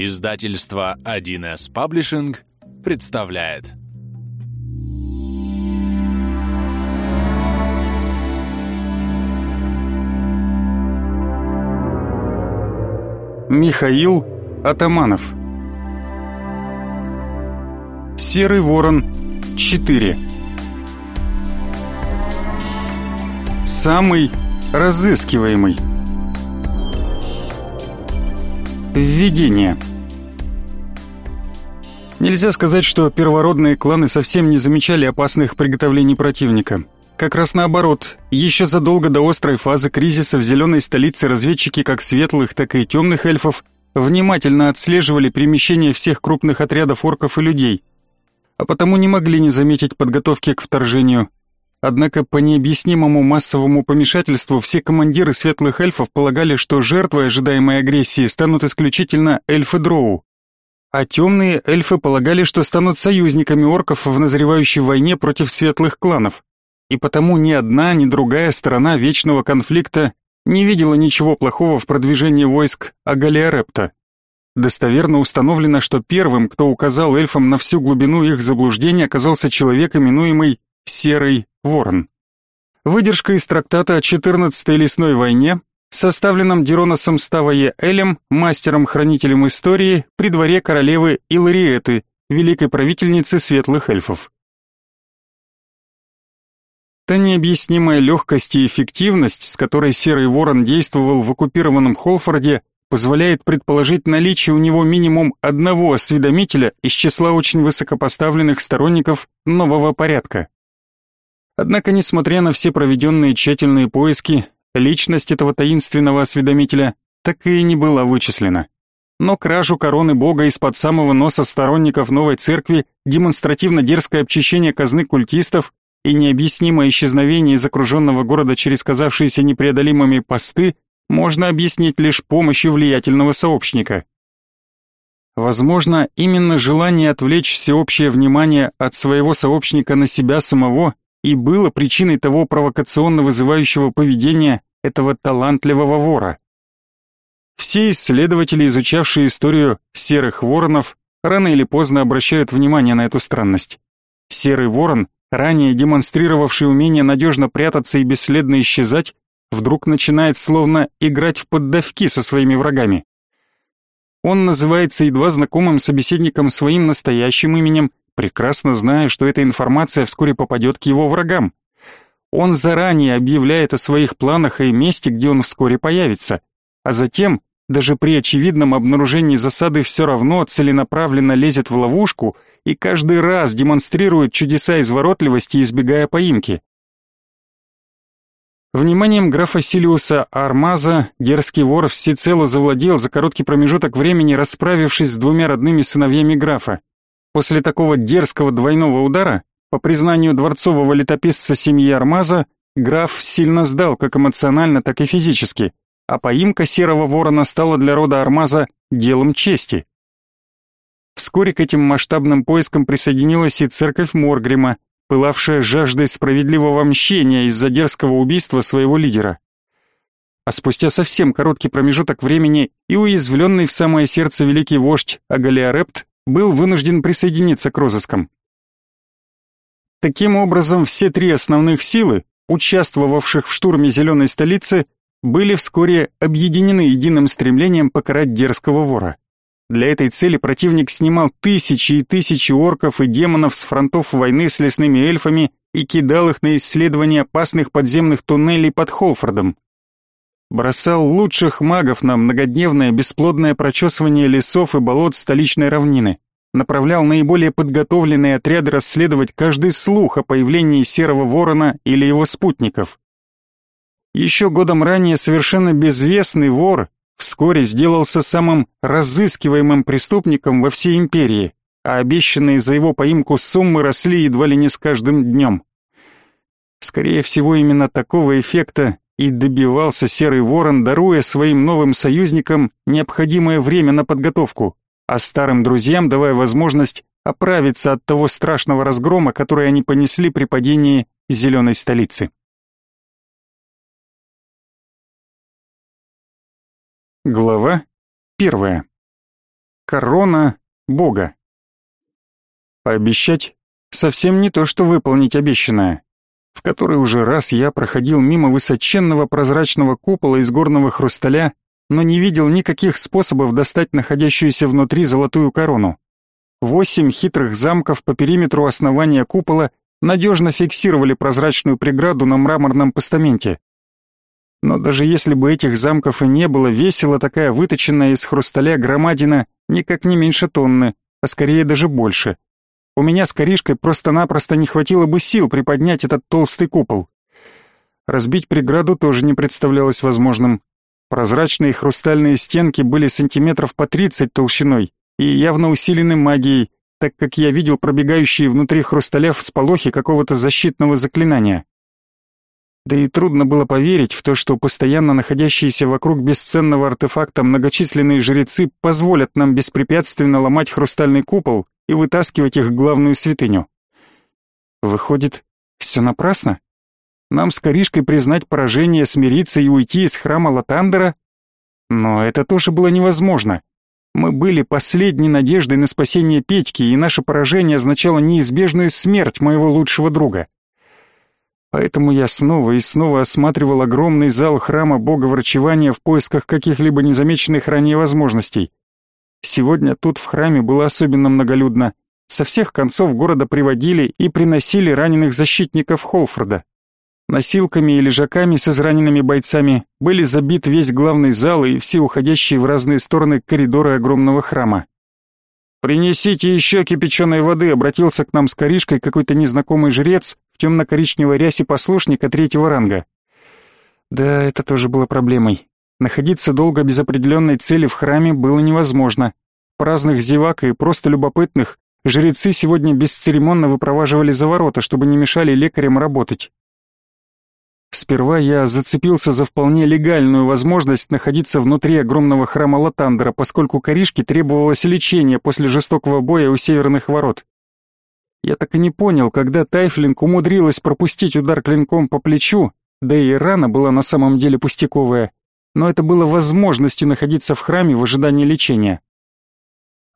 Издательство 1С Паблишинг представляет. Михаил Атаманов. Серый ворон 4 Самый разыскиваемый. Введение Нельзя сказать, что первородные кланы совсем не замечали опасных приготовлений противника. Как раз наоборот, еще задолго до острой фазы кризиса в зеленой столице разведчики как светлых, так и темных эльфов внимательно отслеживали перемещение всех крупных отрядов орков и людей, а потому не могли не заметить подготовки к вторжению. Однако по необъяснимому массовому помешательству все командиры светлых эльфов полагали, что жертвой ожидаемой агрессии станут исключительно эльфы Дроу. А темные эльфы полагали, что станут союзниками орков в назревающей войне против светлых кланов. И потому ни одна, ни другая сторона вечного конфликта не видела ничего плохого в продвижении войск Агалиарепта. Достоверно установлено, что первым, кто указал эльфам на всю глубину их заблуждения, оказался человек, именуемый Серый Ворон. Выдержка из трактата о 14-й лесной войне, составленном Дироносом Ставое Элем, мастером-хранителем истории, при дворе королевы Илариэты, великой правительницы светлых эльфов. Та необъяснимая легкость и эффективность, с которой Серый Ворон действовал в оккупированном Холфорде, позволяет предположить наличие у него минимум одного осведомителя из числа очень высокопоставленных сторонников нового порядка. Однако, несмотря на все проведенные тщательные поиски, личность этого таинственного осведомителя так и не была вычислена. Но кражу короны бога из-под самого носа сторонников новой церкви, демонстративно дерзкое обчищение казны культистов и необъяснимое исчезновение из окруженного города через казавшиеся непреодолимыми посты можно объяснить лишь помощью влиятельного сообщника. Возможно, именно желание отвлечь всеобщее внимание от своего сообщника на себя самого и было причиной того провокационно вызывающего поведения этого талантливого вора. Все исследователи, изучавшие историю серых воронов, рано или поздно обращают внимание на эту странность. Серый ворон, ранее демонстрировавший умение надежно прятаться и бесследно исчезать, вдруг начинает словно играть в поддавки со своими врагами. Он называется едва знакомым собеседником своим настоящим именем прекрасно зная, что эта информация вскоре попадет к его врагам. Он заранее объявляет о своих планах и месте, где он вскоре появится, а затем, даже при очевидном обнаружении засады все равно целенаправленно лезет в ловушку и каждый раз демонстрирует чудеса изворотливости, избегая поимки. Вниманием графа Силиуса Армаза дерзкий вор всецело завладел за короткий промежуток времени, расправившись с двумя родными сыновьями графа. После такого дерзкого двойного удара, по признанию дворцового летописца семьи Армаза, граф сильно сдал как эмоционально, так и физически, а поимка серого ворона стала для рода Армаза делом чести. Вскоре к этим масштабным поискам присоединилась и церковь Моргрима, пылавшая жаждой справедливого мщения из-за дерзкого убийства своего лидера. А спустя совсем короткий промежуток времени и уязвленный в самое сердце великий вождь Агалиарепт был вынужден присоединиться к розыскам. Таким образом, все три основных силы, участвовавших в штурме Зеленой столицы, были вскоре объединены единым стремлением покарать дерзкого вора. Для этой цели противник снимал тысячи и тысячи орков и демонов с фронтов войны с лесными эльфами и кидал их на исследование опасных подземных туннелей под Холфордом бросал лучших магов на многодневное бесплодное прочесывание лесов и болот столичной равнины, направлял наиболее подготовленные отряды расследовать каждый слух о появлении серого ворона или его спутников. Еще годом ранее совершенно безвестный вор вскоре сделался самым разыскиваемым преступником во всей империи, а обещанные за его поимку суммы росли едва ли не с каждым днем. Скорее всего, именно такого эффекта и добивался Серый Ворон, даруя своим новым союзникам необходимое время на подготовку, а старым друзьям давая возможность оправиться от того страшного разгрома, который они понесли при падении зеленой столицы. Глава первая Корона Бога. Пообещать совсем не то, что выполнить обещанное. В который уже раз я проходил мимо высоченного прозрачного купола из горного хрусталя, но не видел никаких способов достать находящуюся внутри золотую корону. Восемь хитрых замков по периметру основания купола надежно фиксировали прозрачную преграду на мраморном постаменте. Но даже если бы этих замков и не было, весила такая выточенная из хрусталя громадина никак не меньше тонны, а скорее даже больше. У меня с коришкой просто-напросто не хватило бы сил приподнять этот толстый купол. Разбить преграду тоже не представлялось возможным. Прозрачные хрустальные стенки были сантиметров по тридцать толщиной и явно усилены магией, так как я видел пробегающие внутри хрусталя всполохи какого-то защитного заклинания. Да и трудно было поверить в то, что постоянно находящиеся вокруг бесценного артефакта многочисленные жрецы позволят нам беспрепятственно ломать хрустальный купол и вытаскивать их главную святыню. Выходит, все напрасно? Нам с Коришкой признать поражение, смириться и уйти из храма Латандера? Но это тоже было невозможно. Мы были последней надеждой на спасение Петьки, и наше поражение означало неизбежную смерть моего лучшего друга. Поэтому я снова и снова осматривал огромный зал храма бога врачевания в поисках каких-либо незамеченных ранее возможностей. Сегодня тут в храме было особенно многолюдно. Со всех концов города приводили и приносили раненых защитников Холфорда. Носилками и лежаками с израненными бойцами были забит весь главный зал и все уходящие в разные стороны коридоры огромного храма. «Принесите еще кипяченой воды», — обратился к нам с коришкой какой-то незнакомый жрец в темно-коричневой рясе послушника третьего ранга. Да, это тоже было проблемой. Находиться долго без определенной цели в храме было невозможно. Праздных зевак и просто любопытных жрецы сегодня бесцеремонно выпроваживали за ворота, чтобы не мешали лекарям работать. Сперва я зацепился за вполне легальную возможность находиться внутри огромного храма Латандера, поскольку Коришке требовалось лечение после жестокого боя у северных ворот. Я так и не понял, когда Тайфлинг умудрилась пропустить удар клинком по плечу, да и рана была на самом деле пустяковая, но это было возможностью находиться в храме в ожидании лечения.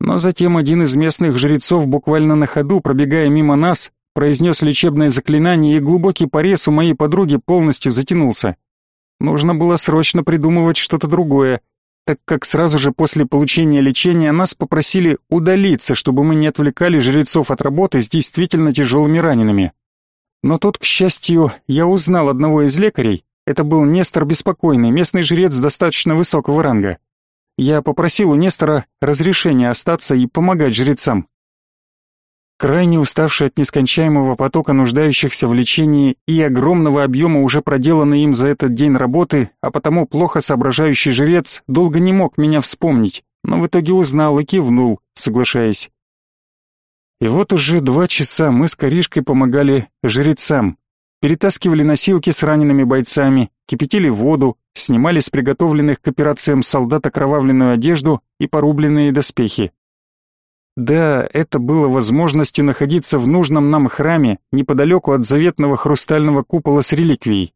Но затем один из местных жрецов буквально на ходу, пробегая мимо нас, произнес лечебное заклинание, и глубокий порез у моей подруги полностью затянулся. Нужно было срочно придумывать что-то другое, так как сразу же после получения лечения нас попросили удалиться, чтобы мы не отвлекали жрецов от работы с действительно тяжелыми ранеными. Но тут, к счастью, я узнал одного из лекарей, это был Нестор Беспокойный, местный жрец достаточно высокого ранга. Я попросил у Нестора разрешения остаться и помогать жрецам. Крайне уставший от нескончаемого потока нуждающихся в лечении и огромного объема уже проделанной им за этот день работы, а потому плохо соображающий жрец долго не мог меня вспомнить, но в итоге узнал и кивнул, соглашаясь. И вот уже два часа мы с Коришкой помогали жрецам, перетаскивали носилки с ранеными бойцами, кипятили воду, снимали с приготовленных к операциям солдат окровавленную одежду и порубленные доспехи. Да, это было возможностью находиться в нужном нам храме, неподалеку от заветного хрустального купола с реликвией.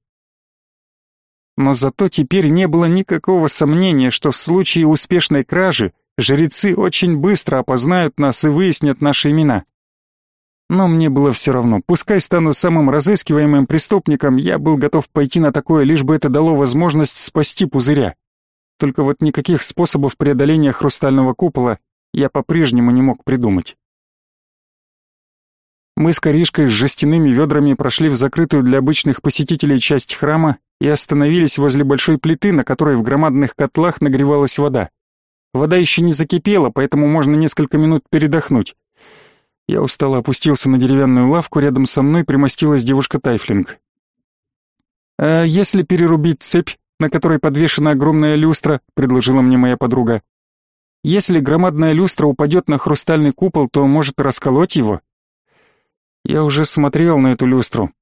Но зато теперь не было никакого сомнения, что в случае успешной кражи жрецы очень быстро опознают нас и выяснят наши имена. Но мне было все равно, пускай стану самым разыскиваемым преступником, я был готов пойти на такое, лишь бы это дало возможность спасти пузыря. Только вот никаких способов преодоления хрустального купола я по-прежнему не мог придумать. Мы с Коришкой с жестяными ведрами прошли в закрытую для обычных посетителей часть храма и остановились возле большой плиты, на которой в громадных котлах нагревалась вода. Вода еще не закипела, поэтому можно несколько минут передохнуть. Я устало опустился на деревянную лавку, рядом со мной примостилась девушка Тайфлинг. «А если перерубить цепь, на которой подвешена огромная люстра», — предложила мне моя подруга. Если громадная люстра упадет на хрустальный купол, то может расколоть его. Я уже смотрел на эту люстру.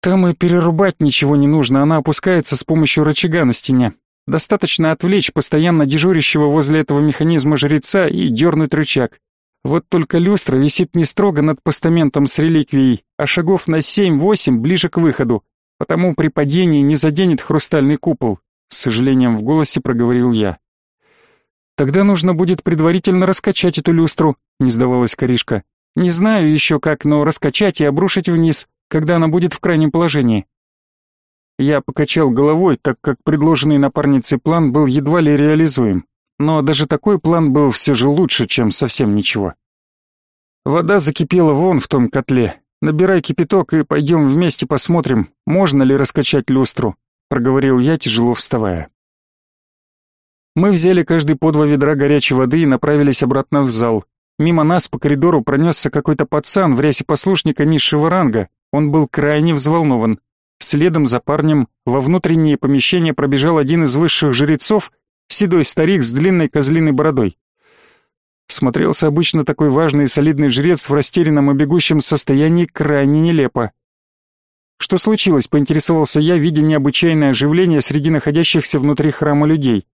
Там и перерубать ничего не нужно, она опускается с помощью рычага на стене. Достаточно отвлечь постоянно дежурящего возле этого механизма жреца и дернуть рычаг. Вот только люстра висит не строго над постаментом с реликвией, а шагов на 7-8 ближе к выходу, потому при падении не заденет хрустальный купол, с сожалением в голосе проговорил я. Тогда нужно будет предварительно раскачать эту люстру, не сдавалась Каришка. Не знаю еще как, но раскачать и обрушить вниз, когда она будет в крайнем положении. Я покачал головой, так как предложенный напарницей план был едва ли реализуем. Но даже такой план был все же лучше, чем совсем ничего. Вода закипела вон в том котле. Набирай кипяток и пойдем вместе посмотрим, можно ли раскачать люстру, проговорил я, тяжело вставая. Мы взяли каждый по два ведра горячей воды и направились обратно в зал. Мимо нас по коридору пронесся какой-то пацан в рясе послушника низшего ранга. Он был крайне взволнован. Следом за парнем во внутреннее помещение пробежал один из высших жрецов, седой старик с длинной козлиной бородой. Смотрелся обычно такой важный и солидный жрец в растерянном и бегущем состоянии крайне нелепо. Что случилось, поинтересовался я, видя необычайное оживление среди находящихся внутри храма людей.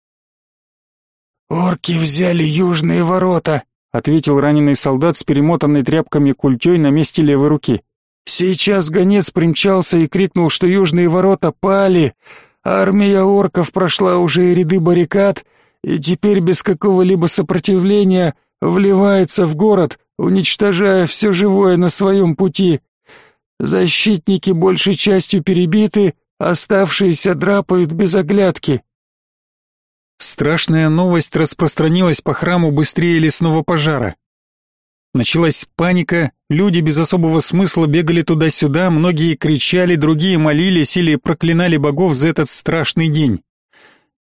«Орки взяли южные ворота», — ответил раненый солдат с перемотанной тряпками культей на месте левой руки. «Сейчас гонец примчался и крикнул, что южные ворота пали. Армия орков прошла уже и ряды баррикад, и теперь без какого-либо сопротивления вливается в город, уничтожая все живое на своем пути. Защитники большей частью перебиты, оставшиеся драпают без оглядки». Страшная новость распространилась по храму быстрее лесного пожара. Началась паника, люди без особого смысла бегали туда-сюда, многие кричали, другие молились или проклинали богов за этот страшный день.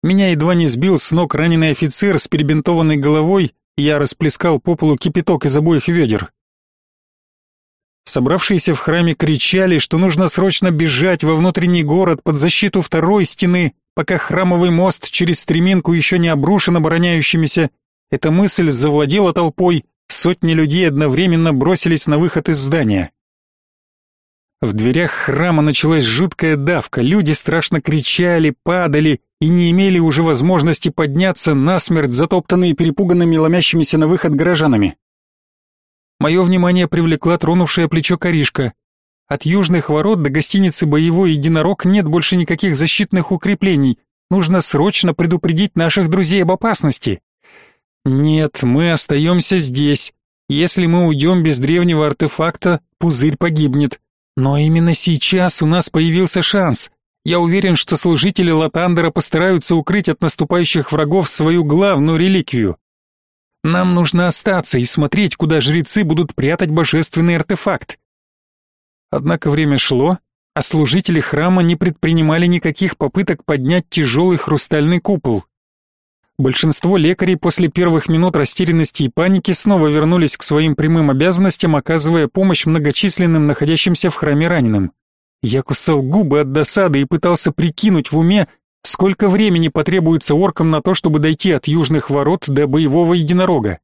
Меня едва не сбил с ног раненый офицер с перебинтованной головой, я расплескал по полу кипяток из обоих ведер. Собравшиеся в храме кричали, что нужно срочно бежать во внутренний город под защиту второй стены, пока храмовый мост через стреминку еще не обрушен обороняющимися. Эта мысль завладела толпой, сотни людей одновременно бросились на выход из здания. В дверях храма началась жуткая давка, люди страшно кричали, падали и не имели уже возможности подняться насмерть, затоптанные перепуганными ломящимися на выход горожанами. Мое внимание привлекла тронувшая плечо Каришка. От южных ворот до гостиницы «Боевой единорог» нет больше никаких защитных укреплений. Нужно срочно предупредить наших друзей об опасности. Нет, мы остаемся здесь. Если мы уйдем без древнего артефакта, пузырь погибнет. Но именно сейчас у нас появился шанс. Я уверен, что служители Латандера постараются укрыть от наступающих врагов свою главную реликвию. Нам нужно остаться и смотреть, куда жрецы будут прятать божественный артефакт. Однако время шло, а служители храма не предпринимали никаких попыток поднять тяжелый хрустальный купол. Большинство лекарей после первых минут растерянности и паники снова вернулись к своим прямым обязанностям, оказывая помощь многочисленным находящимся в храме раненым. Я кусал губы от досады и пытался прикинуть в уме, Сколько времени потребуется оркам на то, чтобы дойти от южных ворот до боевого единорога?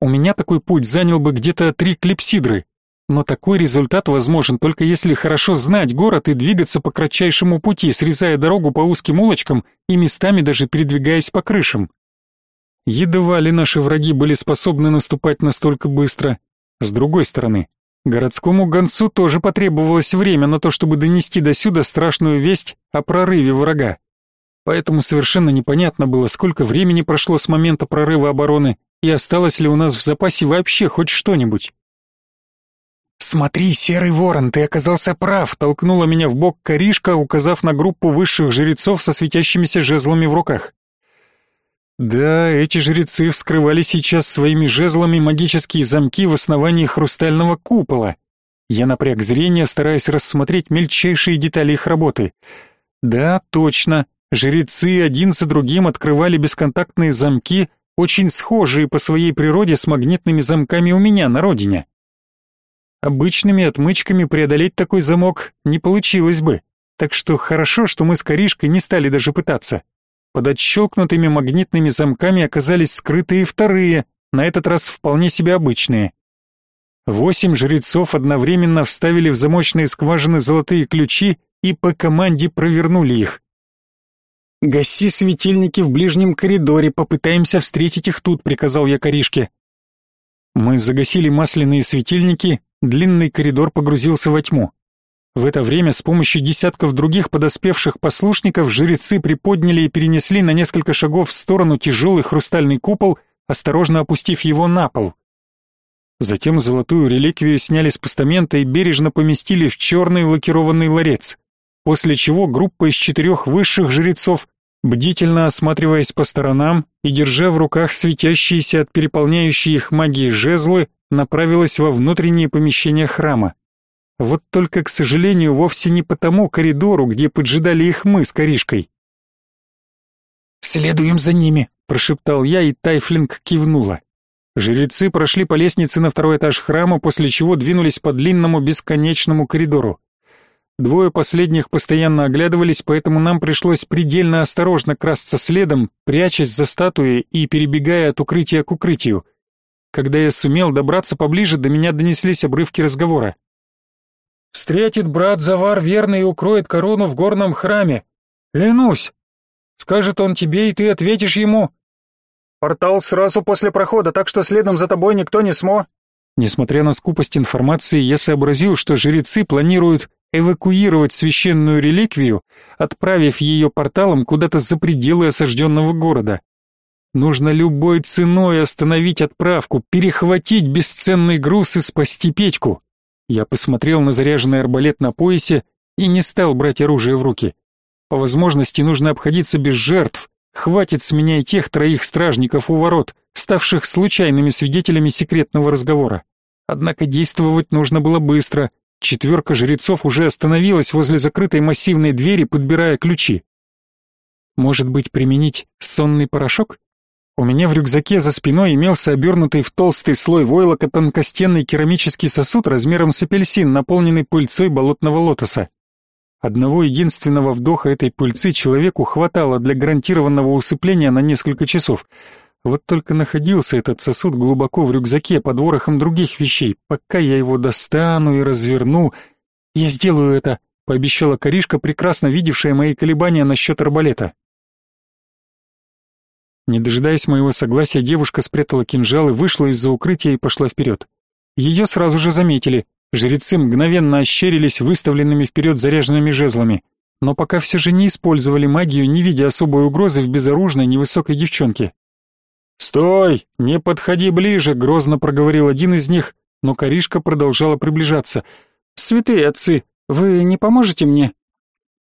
У меня такой путь занял бы где-то три клипсидры, но такой результат возможен только если хорошо знать город и двигаться по кратчайшему пути, срезая дорогу по узким улочкам и местами даже передвигаясь по крышам. Едва ли наши враги были способны наступать настолько быстро. С другой стороны, городскому гонцу тоже потребовалось время на то, чтобы донести до сюда страшную весть о прорыве врага поэтому совершенно непонятно было, сколько времени прошло с момента прорыва обороны и осталось ли у нас в запасе вообще хоть что-нибудь. «Смотри, серый ворон, ты оказался прав», — толкнула меня в бок Каришка, указав на группу высших жрецов со светящимися жезлами в руках. Да, эти жрецы вскрывали сейчас своими жезлами магические замки в основании хрустального купола. Я напряг зрение, стараясь рассмотреть мельчайшие детали их работы. Да, точно, Жрецы один за другим открывали бесконтактные замки, очень схожие по своей природе с магнитными замками у меня на родине. Обычными отмычками преодолеть такой замок не получилось бы, так что хорошо, что мы с Коришкой не стали даже пытаться. Под отщелкнутыми магнитными замками оказались скрытые вторые, на этот раз вполне себе обычные. Восемь жрецов одновременно вставили в замочные скважины золотые ключи и по команде провернули их. «Гаси светильники в ближнем коридоре, попытаемся встретить их тут», — приказал я Коришке. Мы загасили масляные светильники, длинный коридор погрузился во тьму. В это время с помощью десятков других подоспевших послушников жрецы приподняли и перенесли на несколько шагов в сторону тяжелый хрустальный купол, осторожно опустив его на пол. Затем золотую реликвию сняли с постамента и бережно поместили в черный лакированный ларец, после чего группа из четырех высших жрецов бдительно осматриваясь по сторонам и держа в руках светящиеся от переполняющей их магии жезлы, направилась во внутренние помещения храма. Вот только, к сожалению, вовсе не по тому коридору, где поджидали их мы с Коришкой. «Следуем за ними», — прошептал я, и Тайфлинг кивнула. Жрецы прошли по лестнице на второй этаж храма, после чего двинулись по длинному бесконечному коридору. Двое последних постоянно оглядывались, поэтому нам пришлось предельно осторожно красться следом, прячась за статуей и перебегая от укрытия к укрытию. Когда я сумел добраться поближе, до меня донеслись обрывки разговора. «Встретит брат Завар верно и укроет корону в горном храме. Клянусь! Скажет он тебе, и ты ответишь ему. Портал сразу после прохода, так что следом за тобой никто не смо...» Несмотря на скупость информации, я сообразил, что жрецы планируют эвакуировать священную реликвию, отправив ее порталом куда-то за пределы осажденного города. Нужно любой ценой остановить отправку, перехватить бесценный груз и спасти Петьку. Я посмотрел на заряженный арбалет на поясе и не стал брать оружие в руки. По возможности нужно обходиться без жертв. Хватит с меня и тех троих стражников у ворот, ставших случайными свидетелями секретного разговора. Однако действовать нужно было быстро, Четверка жрецов уже остановилась возле закрытой массивной двери, подбирая ключи. Может быть, применить сонный порошок? У меня в рюкзаке за спиной имелся обернутый в толстый слой войлока тонкостенный керамический сосуд размером с апельсин, наполненный пыльцой болотного лотоса. Одного единственного вдоха этой пыльцы человеку хватало для гарантированного усыпления на несколько часов — вот только находился этот сосуд глубоко в рюкзаке под ворохом других вещей. Пока я его достану и разверну... Я сделаю это, пообещала Коришка, прекрасно видевшая мои колебания насчет арбалета. Не дожидаясь моего согласия, девушка спрятала кинжал и вышла из-за укрытия и пошла вперед. Ее сразу же заметили. Жрецы мгновенно ощерились выставленными вперед заряженными жезлами, но пока все же не использовали магию, не видя особой угрозы в безоружной невысокой девчонке. «Стой! Не подходи ближе!» — грозно проговорил один из них, но Коришка продолжала приближаться. «Святые отцы, вы не поможете мне?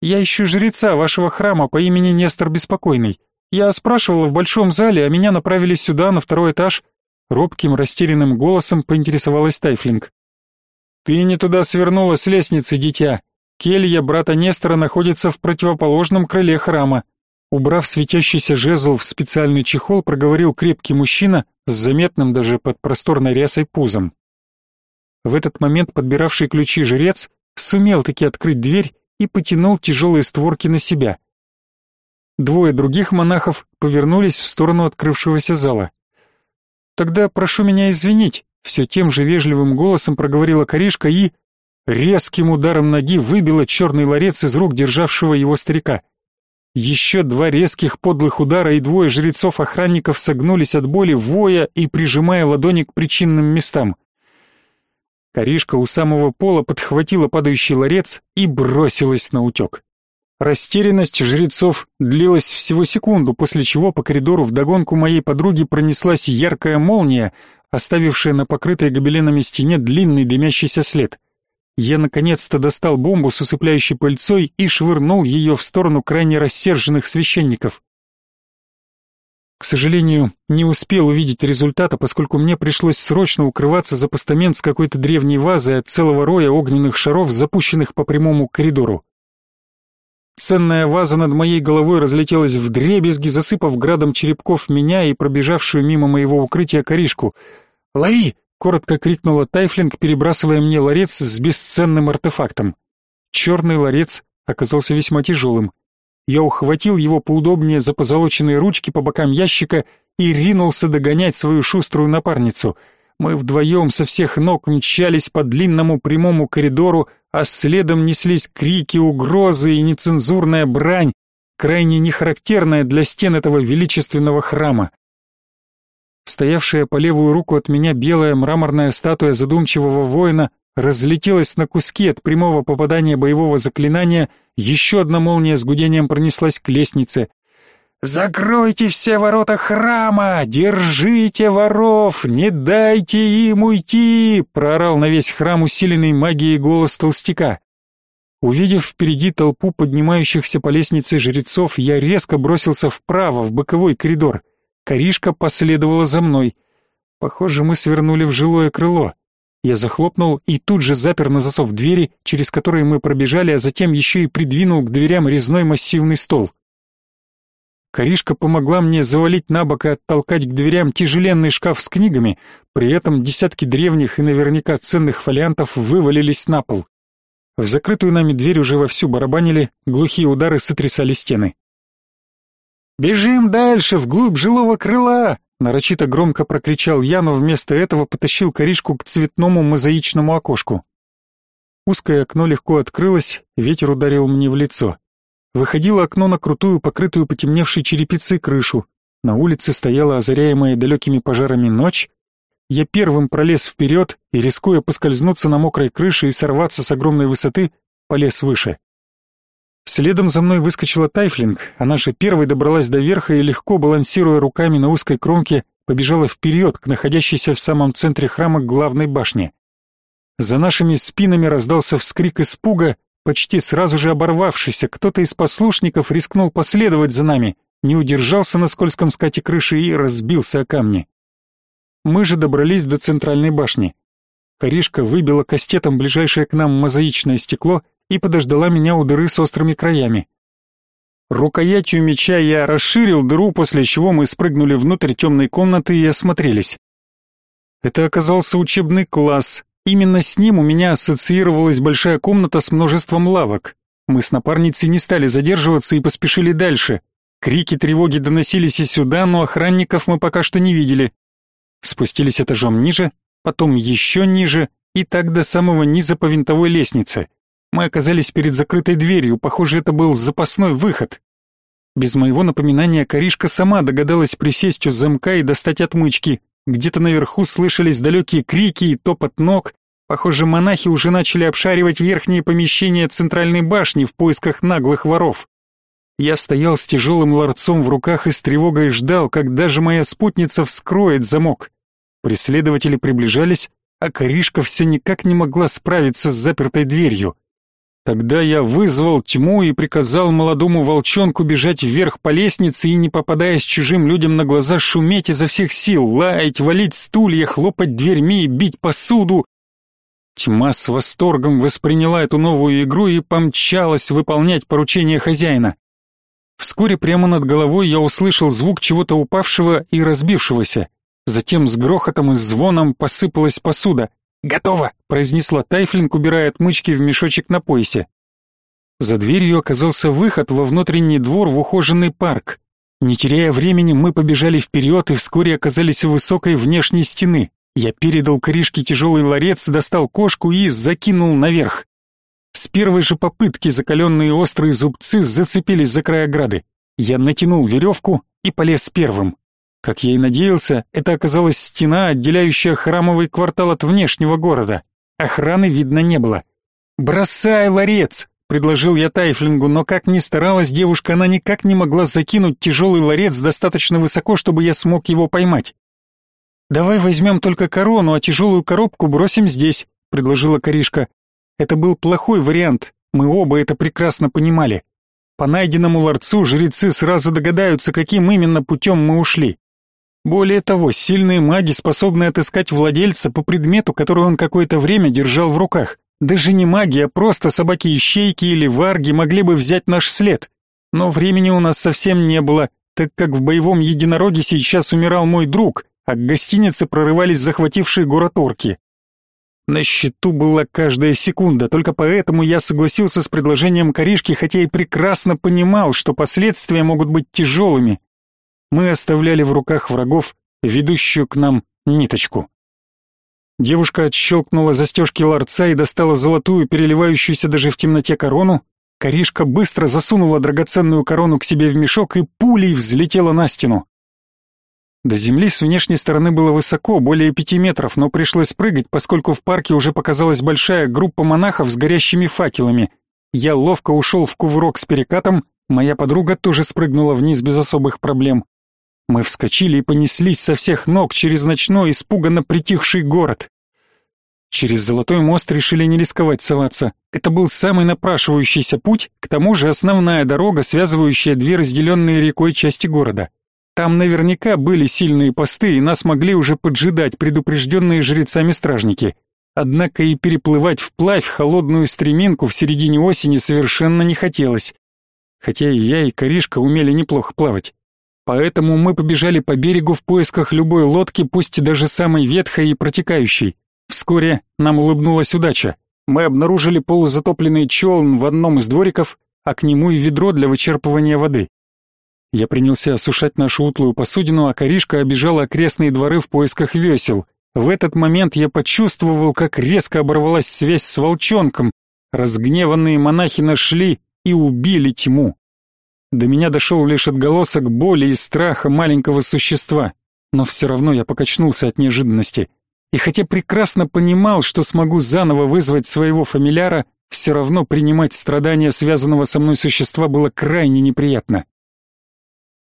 Я ищу жреца вашего храма по имени Нестор Беспокойный. Я спрашивала в большом зале, а меня направили сюда, на второй этаж». Робким, растерянным голосом поинтересовалась Тайфлинг. «Ты не туда свернула с лестницы, дитя. Келья брата Нестора находится в противоположном крыле храма. Убрав светящийся жезл в специальный чехол, проговорил крепкий мужчина с заметным даже под просторной рясой пузом. В этот момент подбиравший ключи жрец сумел таки открыть дверь и потянул тяжелые створки на себя. Двое других монахов повернулись в сторону открывшегося зала. «Тогда прошу меня извинить», — все тем же вежливым голосом проговорила Коришка и... резким ударом ноги выбила черный ларец из рук державшего его старика — еще два резких подлых удара, и двое жрецов-охранников согнулись от боли, воя и прижимая ладони к причинным местам. Коришка у самого пола подхватила падающий ларец и бросилась на утек. Растерянность жрецов длилась всего секунду, после чего по коридору вдогонку моей подруги пронеслась яркая молния, оставившая на покрытой гобеленами стене длинный дымящийся след. Я наконец-то достал бомбу с усыпляющей пыльцой и швырнул ее в сторону крайне рассерженных священников. К сожалению, не успел увидеть результата, поскольку мне пришлось срочно укрываться за постамент с какой-то древней вазой от целого роя огненных шаров, запущенных по прямому коридору. Ценная ваза над моей головой разлетелась в дребезги, засыпав градом черепков меня и пробежавшую мимо моего укрытия коришку. «Лови!» Коротко крикнула Тайфлинг, перебрасывая мне ларец с бесценным артефактом. Черный ларец оказался весьма тяжелым. Я ухватил его поудобнее за позолоченные ручки по бокам ящика и ринулся догонять свою шуструю напарницу. Мы вдвоем со всех ног мчались по длинному прямому коридору, а следом неслись крики, угрозы и нецензурная брань, крайне нехарактерная для стен этого величественного храма. Стоявшая по левую руку от меня белая мраморная статуя задумчивого воина разлетелась на куски от прямого попадания боевого заклинания, еще одна молния с гудением пронеслась к лестнице. «Закройте все ворота храма! Держите воров! Не дайте им уйти!» — проорал на весь храм усиленный магией голос толстяка. Увидев впереди толпу поднимающихся по лестнице жрецов, я резко бросился вправо, в боковой коридор. Коришка последовала за мной. Похоже, мы свернули в жилое крыло. Я захлопнул и тут же запер на засов двери, через которые мы пробежали, а затем еще и придвинул к дверям резной массивный стол. Коришка помогла мне завалить на бок и оттолкать к дверям тяжеленный шкаф с книгами, при этом десятки древних и наверняка ценных фолиантов вывалились на пол. В закрытую нами дверь уже вовсю барабанили, глухие удары сотрясали стены. «Бежим дальше, вглубь жилого крыла!» Нарочито громко прокричал я, но вместо этого потащил коришку к цветному мозаичному окошку. Узкое окно легко открылось, ветер ударил мне в лицо. Выходило окно на крутую, покрытую потемневшей черепицей крышу. На улице стояла озаряемая далекими пожарами ночь. Я первым пролез вперед и, рискуя поскользнуться на мокрой крыше и сорваться с огромной высоты, полез выше. Следом за мной выскочила Тайфлинг, она же первой добралась до верха и, легко балансируя руками на узкой кромке, побежала вперед к находящейся в самом центре храма главной башне. За нашими спинами раздался вскрик испуга, Почти сразу же оборвавшийся, кто-то из послушников рискнул последовать за нами, не удержался на скользком скате крыши и разбился о камни. Мы же добрались до центральной башни. Коришка выбила кастетом ближайшее к нам мозаичное стекло и подождала меня у дыры с острыми краями. Рукоятью меча я расширил дыру, после чего мы спрыгнули внутрь темной комнаты и осмотрелись. Это оказался учебный класс, Именно с ним у меня ассоциировалась большая комната с множеством лавок. Мы с напарницей не стали задерживаться и поспешили дальше. Крики тревоги доносились и сюда, но охранников мы пока что не видели. Спустились этажом ниже, потом еще ниже и так до самого низа по винтовой лестнице. Мы оказались перед закрытой дверью, похоже, это был запасной выход. Без моего напоминания Каришка сама догадалась присесть у замка и достать отмычки. Где-то наверху слышались далекие крики и топот ног. Похоже, монахи уже начали обшаривать верхние помещения центральной башни в поисках наглых воров. Я стоял с тяжелым ларцом в руках и с тревогой ждал, когда же моя спутница вскроет замок. Преследователи приближались, а Коришка все никак не могла справиться с запертой дверью. Тогда я вызвал тьму и приказал молодому волчонку бежать вверх по лестнице и, не попадаясь чужим людям на глаза, шуметь изо всех сил, лаять, валить стулья, хлопать дверьми и бить посуду. Тьма с восторгом восприняла эту новую игру и помчалась выполнять поручение хозяина. Вскоре прямо над головой я услышал звук чего-то упавшего и разбившегося. Затем с грохотом и звоном посыпалась посуда. «Готово!» — произнесла Тайфлинг, убирая отмычки в мешочек на поясе. За дверью оказался выход во внутренний двор в ухоженный парк. Не теряя времени, мы побежали вперед и вскоре оказались у высокой внешней стены. Я передал Кришке тяжелый ларец, достал кошку и закинул наверх. С первой же попытки закаленные острые зубцы зацепились за край ограды. Я натянул веревку и полез первым. Как я и надеялся, это оказалась стена, отделяющая храмовый квартал от внешнего города. Охраны видно не было. «Бросай ларец!» — предложил я Тайфлингу, но как ни старалась девушка, она никак не могла закинуть тяжелый ларец достаточно высоко, чтобы я смог его поймать. «Давай возьмем только корону, а тяжелую коробку бросим здесь», — предложила Коришка. Это был плохой вариант, мы оба это прекрасно понимали. По найденному ларцу жрецы сразу догадаются, каким именно путем мы ушли. Более того, сильные маги способны отыскать владельца по предмету, который он какое-то время держал в руках. Даже не маги, а просто собаки-ищейки или варги могли бы взять наш след. Но времени у нас совсем не было, так как в боевом единороге сейчас умирал мой друг, а к гостинице прорывались захватившие город орки. На счету была каждая секунда, только поэтому я согласился с предложением Коришки, хотя и прекрасно понимал, что последствия могут быть тяжелыми мы оставляли в руках врагов ведущую к нам ниточку. Девушка отщелкнула застежки ларца и достала золотую, переливающуюся даже в темноте корону. Коришка быстро засунула драгоценную корону к себе в мешок и пулей взлетела на стену. До земли с внешней стороны было высоко, более пяти метров, но пришлось прыгать, поскольку в парке уже показалась большая группа монахов с горящими факелами. Я ловко ушел в кувырок с перекатом, моя подруга тоже спрыгнула вниз без особых проблем. Мы вскочили и понеслись со всех ног через ночной, испуганно притихший город. Через Золотой мост решили не рисковать соваться. Это был самый напрашивающийся путь, к тому же основная дорога, связывающая две разделенные рекой части города. Там наверняка были сильные посты, и нас могли уже поджидать предупрежденные жрецами стражники. Однако и переплывать вплавь холодную стреминку в середине осени совершенно не хотелось. Хотя и я, и Коришка умели неплохо плавать. Поэтому мы побежали по берегу в поисках любой лодки, пусть даже самой ветхой и протекающей. Вскоре нам улыбнулась удача. Мы обнаружили полузатопленный челн в одном из двориков, а к нему и ведро для вычерпывания воды. Я принялся осушать нашу утлую посудину, а Коришка обижала окрестные дворы в поисках весел. В этот момент я почувствовал, как резко оборвалась связь с волчонком. Разгневанные монахи нашли и убили тьму. До меня дошел лишь отголосок боли и страха маленького существа, но все равно я покачнулся от неожиданности. И хотя прекрасно понимал, что смогу заново вызвать своего фамиляра, все равно принимать страдания связанного со мной существа было крайне неприятно.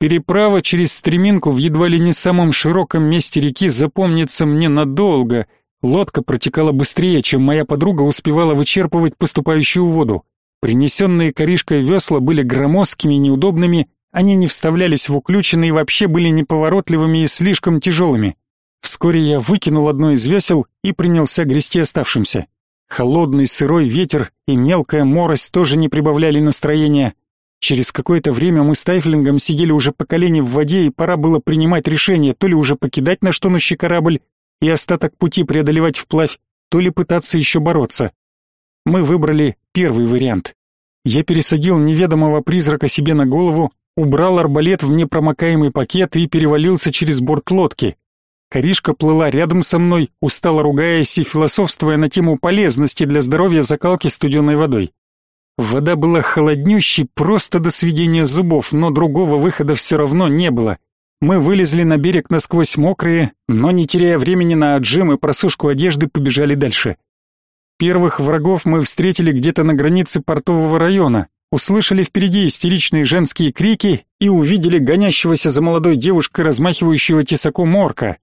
Переправа через стреминку в едва ли не самом широком месте реки запомнится мне надолго. Лодка протекала быстрее, чем моя подруга успевала вычерпывать поступающую воду. Принесенные коришкой весла были громоздкими и неудобными, они не вставлялись в уключенные и вообще были неповоротливыми и слишком тяжелыми. Вскоре я выкинул одно из весел и принялся грести оставшимся. Холодный сырой ветер и мелкая морось тоже не прибавляли настроения. Через какое-то время мы с Тайфлингом сидели уже по колени в воде, и пора было принимать решение, то ли уже покидать наш тонущий корабль и остаток пути преодолевать вплавь, то ли пытаться еще бороться. Мы выбрали первый вариант. Я пересадил неведомого призрака себе на голову, убрал арбалет в непромокаемый пакет и перевалился через борт лодки. Коришка плыла рядом со мной, устало ругаясь и философствуя на тему полезности для здоровья закалки студеной водой. Вода была холоднющей просто до сведения зубов, но другого выхода все равно не было. Мы вылезли на берег насквозь мокрые, но не теряя времени на отжим и просушку одежды, побежали дальше. Первых врагов мы встретили где-то на границе портового района, услышали впереди истеричные женские крики и увидели гонящегося за молодой девушкой, размахивающего тесаком орка.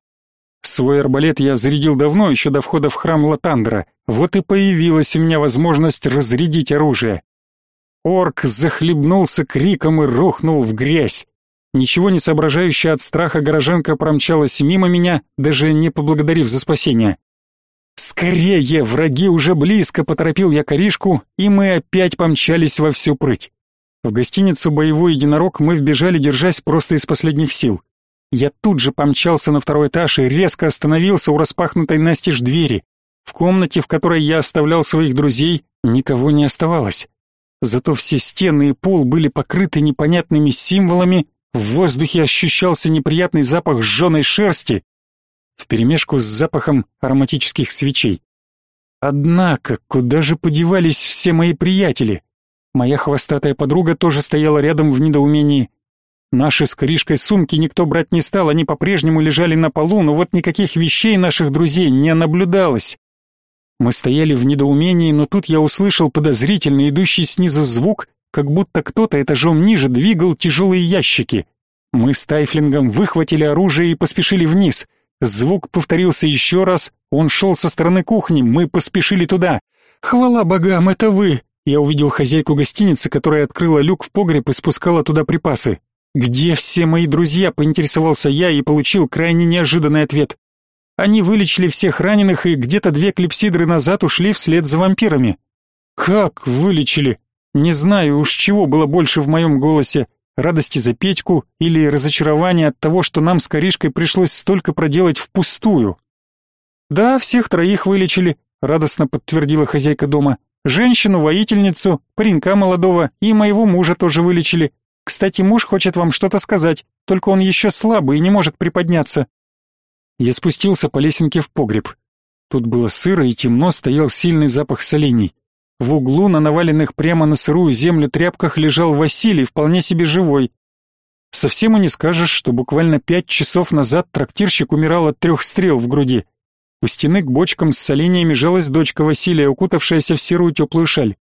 Свой арбалет я зарядил давно, еще до входа в храм Латандра. Вот и появилась у меня возможность разрядить оружие. Орк захлебнулся криком и рухнул в грязь. Ничего не соображающая от страха горожанка промчалась мимо меня, даже не поблагодарив за спасение. «Скорее! Враги уже близко!» — поторопил я коришку, и мы опять помчались во всю прыть. В гостиницу «Боевой единорог» мы вбежали, держась просто из последних сил. Я тут же помчался на второй этаж и резко остановился у распахнутой настежь двери. В комнате, в которой я оставлял своих друзей, никого не оставалось. Зато все стены и пол были покрыты непонятными символами, в воздухе ощущался неприятный запах сжженной шерсти, вперемешку с запахом ароматических свечей. Однако, куда же подевались все мои приятели? Моя хвостатая подруга тоже стояла рядом в недоумении. Наши с Кришкой сумки никто брать не стал, они по-прежнему лежали на полу, но вот никаких вещей наших друзей не наблюдалось. Мы стояли в недоумении, но тут я услышал подозрительно идущий снизу звук, как будто кто-то этажом ниже двигал тяжелые ящики. Мы с Тайфлингом выхватили оружие и поспешили вниз. Звук повторился еще раз, он шел со стороны кухни, мы поспешили туда. «Хвала богам, это вы!» Я увидел хозяйку гостиницы, которая открыла люк в погреб и спускала туда припасы. «Где все мои друзья?» — поинтересовался я и получил крайне неожиданный ответ. Они вылечили всех раненых и где-то две клипсидры назад ушли вслед за вампирами. «Как вылечили?» Не знаю уж чего было больше в моем голосе, радости за Петьку или разочарования от того, что нам с Коришкой пришлось столько проделать впустую. «Да, всех троих вылечили», — радостно подтвердила хозяйка дома. «Женщину, воительницу, паренька молодого и моего мужа тоже вылечили. Кстати, муж хочет вам что-то сказать, только он еще слабый и не может приподняться. Я спустился по лесенке в погреб. Тут было сыро и темно, стоял сильный запах солений. В углу на наваленных прямо на сырую землю тряпках лежал Василий, вполне себе живой. Совсем и не скажешь, что буквально пять часов назад трактирщик умирал от трех стрел в груди. У стены к бочкам с соленьями жалась дочка Василия, укутавшаяся в серую теплую шаль.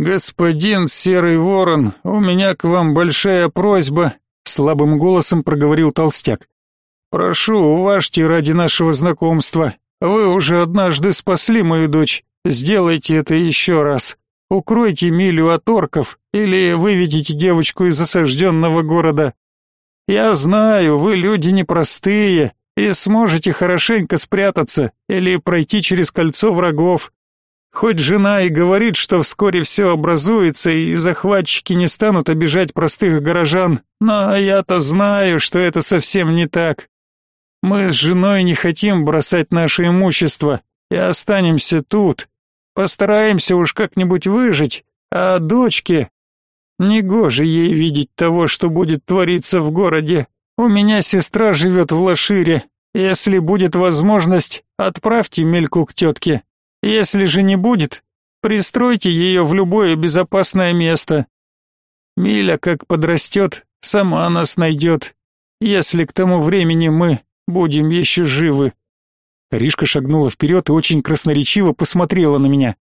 «Господин Серый Ворон, у меня к вам большая просьба», — слабым голосом проговорил толстяк. «Прошу, уважьте ради нашего знакомства. Вы уже однажды спасли мою дочь. Сделайте это еще раз. Укройте Милю от орков или выведите девочку из осажденного города. Я знаю, вы люди непростые и сможете хорошенько спрятаться или пройти через кольцо врагов. Хоть жена и говорит, что вскоре все образуется и захватчики не станут обижать простых горожан, но я-то знаю, что это совсем не так. Мы с женой не хотим бросать наше имущество и останемся тут. Постараемся уж как-нибудь выжить, а дочке... Негоже ей видеть того, что будет твориться в городе. У меня сестра живет в Лашире. Если будет возможность, отправьте Мельку к тетке. Если же не будет, пристройте ее в любое безопасное место. Миля, как подрастет, сама нас найдет, если к тому времени мы будем еще живы. Каришка шагнула вперед и очень красноречиво посмотрела на меня.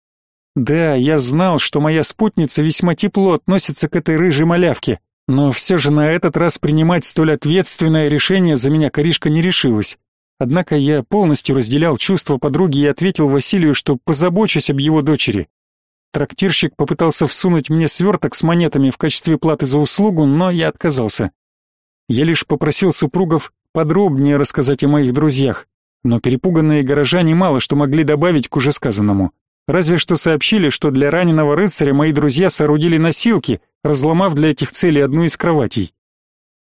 Да, я знал, что моя спутница весьма тепло относится к этой рыжей малявке, но все же на этот раз принимать столь ответственное решение за меня Каришка не решилась. Однако я полностью разделял чувства подруги и ответил Василию, что позабочусь об его дочери. Трактирщик попытался всунуть мне сверток с монетами в качестве платы за услугу, но я отказался. Я лишь попросил супругов подробнее рассказать о моих друзьях, но перепуганные горожане мало что могли добавить к уже сказанному. Разве что сообщили, что для раненого рыцаря мои друзья соорудили носилки, разломав для этих целей одну из кроватей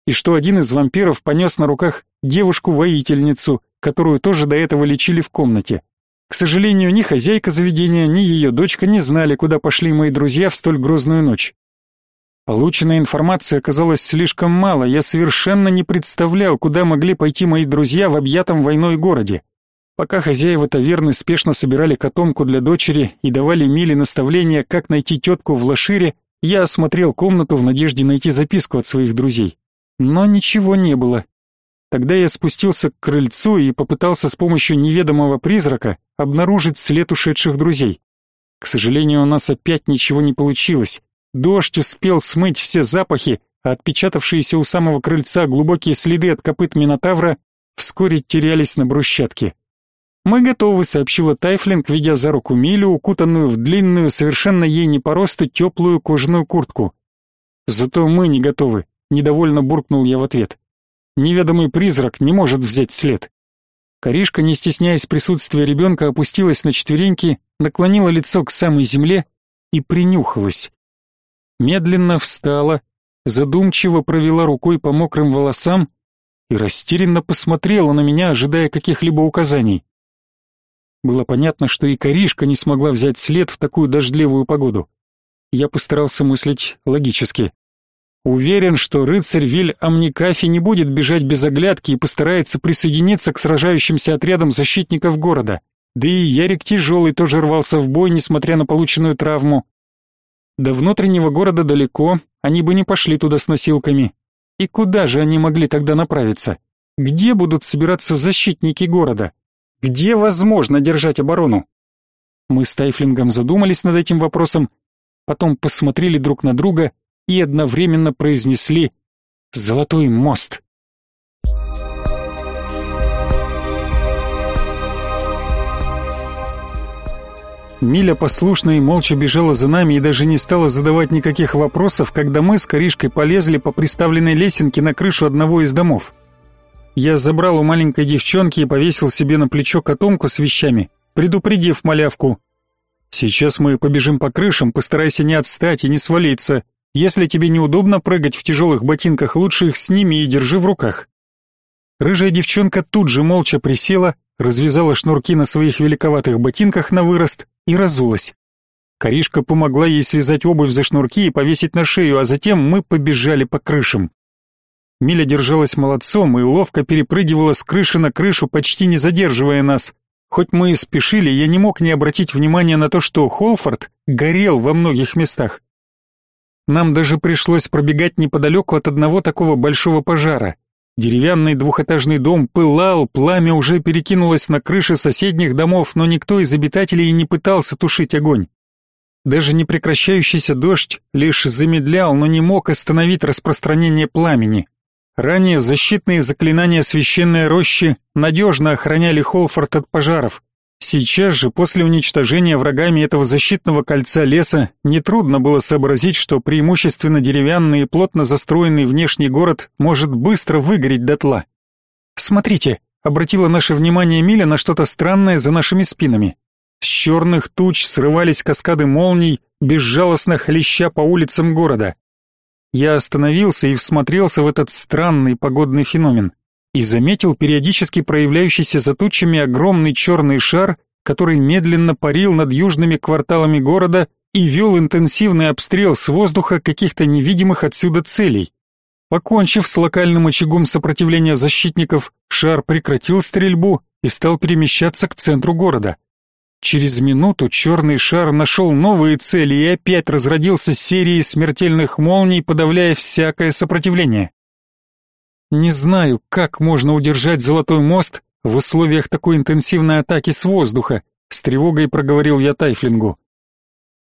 и что один из вампиров понес на руках девушку-воительницу, которую тоже до этого лечили в комнате. К сожалению, ни хозяйка заведения, ни ее дочка не знали, куда пошли мои друзья в столь грозную ночь. Полученной информации оказалось слишком мало, я совершенно не представлял, куда могли пойти мои друзья в объятом войной городе. Пока хозяева таверны спешно собирали котомку для дочери и давали Миле наставления, как найти тетку в Лашире, я осмотрел комнату в надежде найти записку от своих друзей но ничего не было. Тогда я спустился к крыльцу и попытался с помощью неведомого призрака обнаружить след ушедших друзей. К сожалению, у нас опять ничего не получилось. Дождь успел смыть все запахи, а отпечатавшиеся у самого крыльца глубокие следы от копыт Минотавра вскоре терялись на брусчатке. «Мы готовы», — сообщила Тайфлинг, ведя за руку Милю, укутанную в длинную, совершенно ей не по росту, теплую кожаную куртку. «Зато мы не готовы», Недовольно буркнул я в ответ. Неведомый призрак не может взять след. Коришка, не стесняясь присутствия ребенка, опустилась на четвереньки, наклонила лицо к самой земле и принюхалась. Медленно встала, задумчиво провела рукой по мокрым волосам и растерянно посмотрела на меня, ожидая каких-либо указаний. Было понятно, что и Коришка не смогла взять след в такую дождливую погоду. Я постарался мыслить логически. Уверен, что рыцарь Виль Амникафи не будет бежать без оглядки и постарается присоединиться к сражающимся отрядам защитников города. Да и Ярик Тяжелый тоже рвался в бой, несмотря на полученную травму. До внутреннего города далеко, они бы не пошли туда с носилками. И куда же они могли тогда направиться? Где будут собираться защитники города? Где возможно держать оборону? Мы с Тайфлингом задумались над этим вопросом, потом посмотрели друг на друга и одновременно произнесли «Золотой мост». Миля послушно и молча бежала за нами и даже не стала задавать никаких вопросов, когда мы с Коришкой полезли по приставленной лесенке на крышу одного из домов. Я забрал у маленькой девчонки и повесил себе на плечо котомку с вещами, предупредив малявку. «Сейчас мы побежим по крышам, постарайся не отстать и не свалиться. Если тебе неудобно прыгать в тяжелых ботинках, лучше их сними и держи в руках. Рыжая девчонка тут же молча присела, развязала шнурки на своих великоватых ботинках на вырост и разулась. Коришка помогла ей связать обувь за шнурки и повесить на шею, а затем мы побежали по крышам. Миля держалась молодцом и ловко перепрыгивала с крыши на крышу, почти не задерживая нас. Хоть мы и спешили, я не мог не обратить внимания на то, что Холфорд горел во многих местах. нам даже пришлось пробегать неподалеку от одного такого большого пожара. Деревянный двухэтажный дом пылал, пламя уже перекинулось на крыши соседних домов, но никто из обитателей не пытался тушить огонь. Даже непрекращающийся дождь лишь замедлял, но не мог остановить распространение пламени. Ранее защитные заклинания священной рощи надежно охраняли Холфорд от пожаров. Сейчас же, после уничтожения врагами этого защитного кольца леса, нетрудно было сообразить, что преимущественно деревянный и плотно застроенный внешний город может быстро выгореть дотла. «Смотрите», — обратила наше внимание Миля на что-то странное за нашими спинами. С черных туч срывались каскады молний, безжалостно хлеща по улицам города. Я остановился и всмотрелся в этот странный погодный феномен и заметил периодически проявляющийся за тучами огромный черный шар, который медленно парил над южными кварталами города и вел интенсивный обстрел с воздуха каких-то невидимых отсюда целей. Покончив с локальным очагом сопротивления защитников, шар прекратил стрельбу и стал перемещаться к центру города. Через минуту черный шар нашел новые цели и опять разродился серией смертельных молний, подавляя всякое сопротивление. Не знаю, как можно удержать Золотой мост в условиях такой интенсивной атаки с воздуха, с тревогой проговорил я Тайфлингу.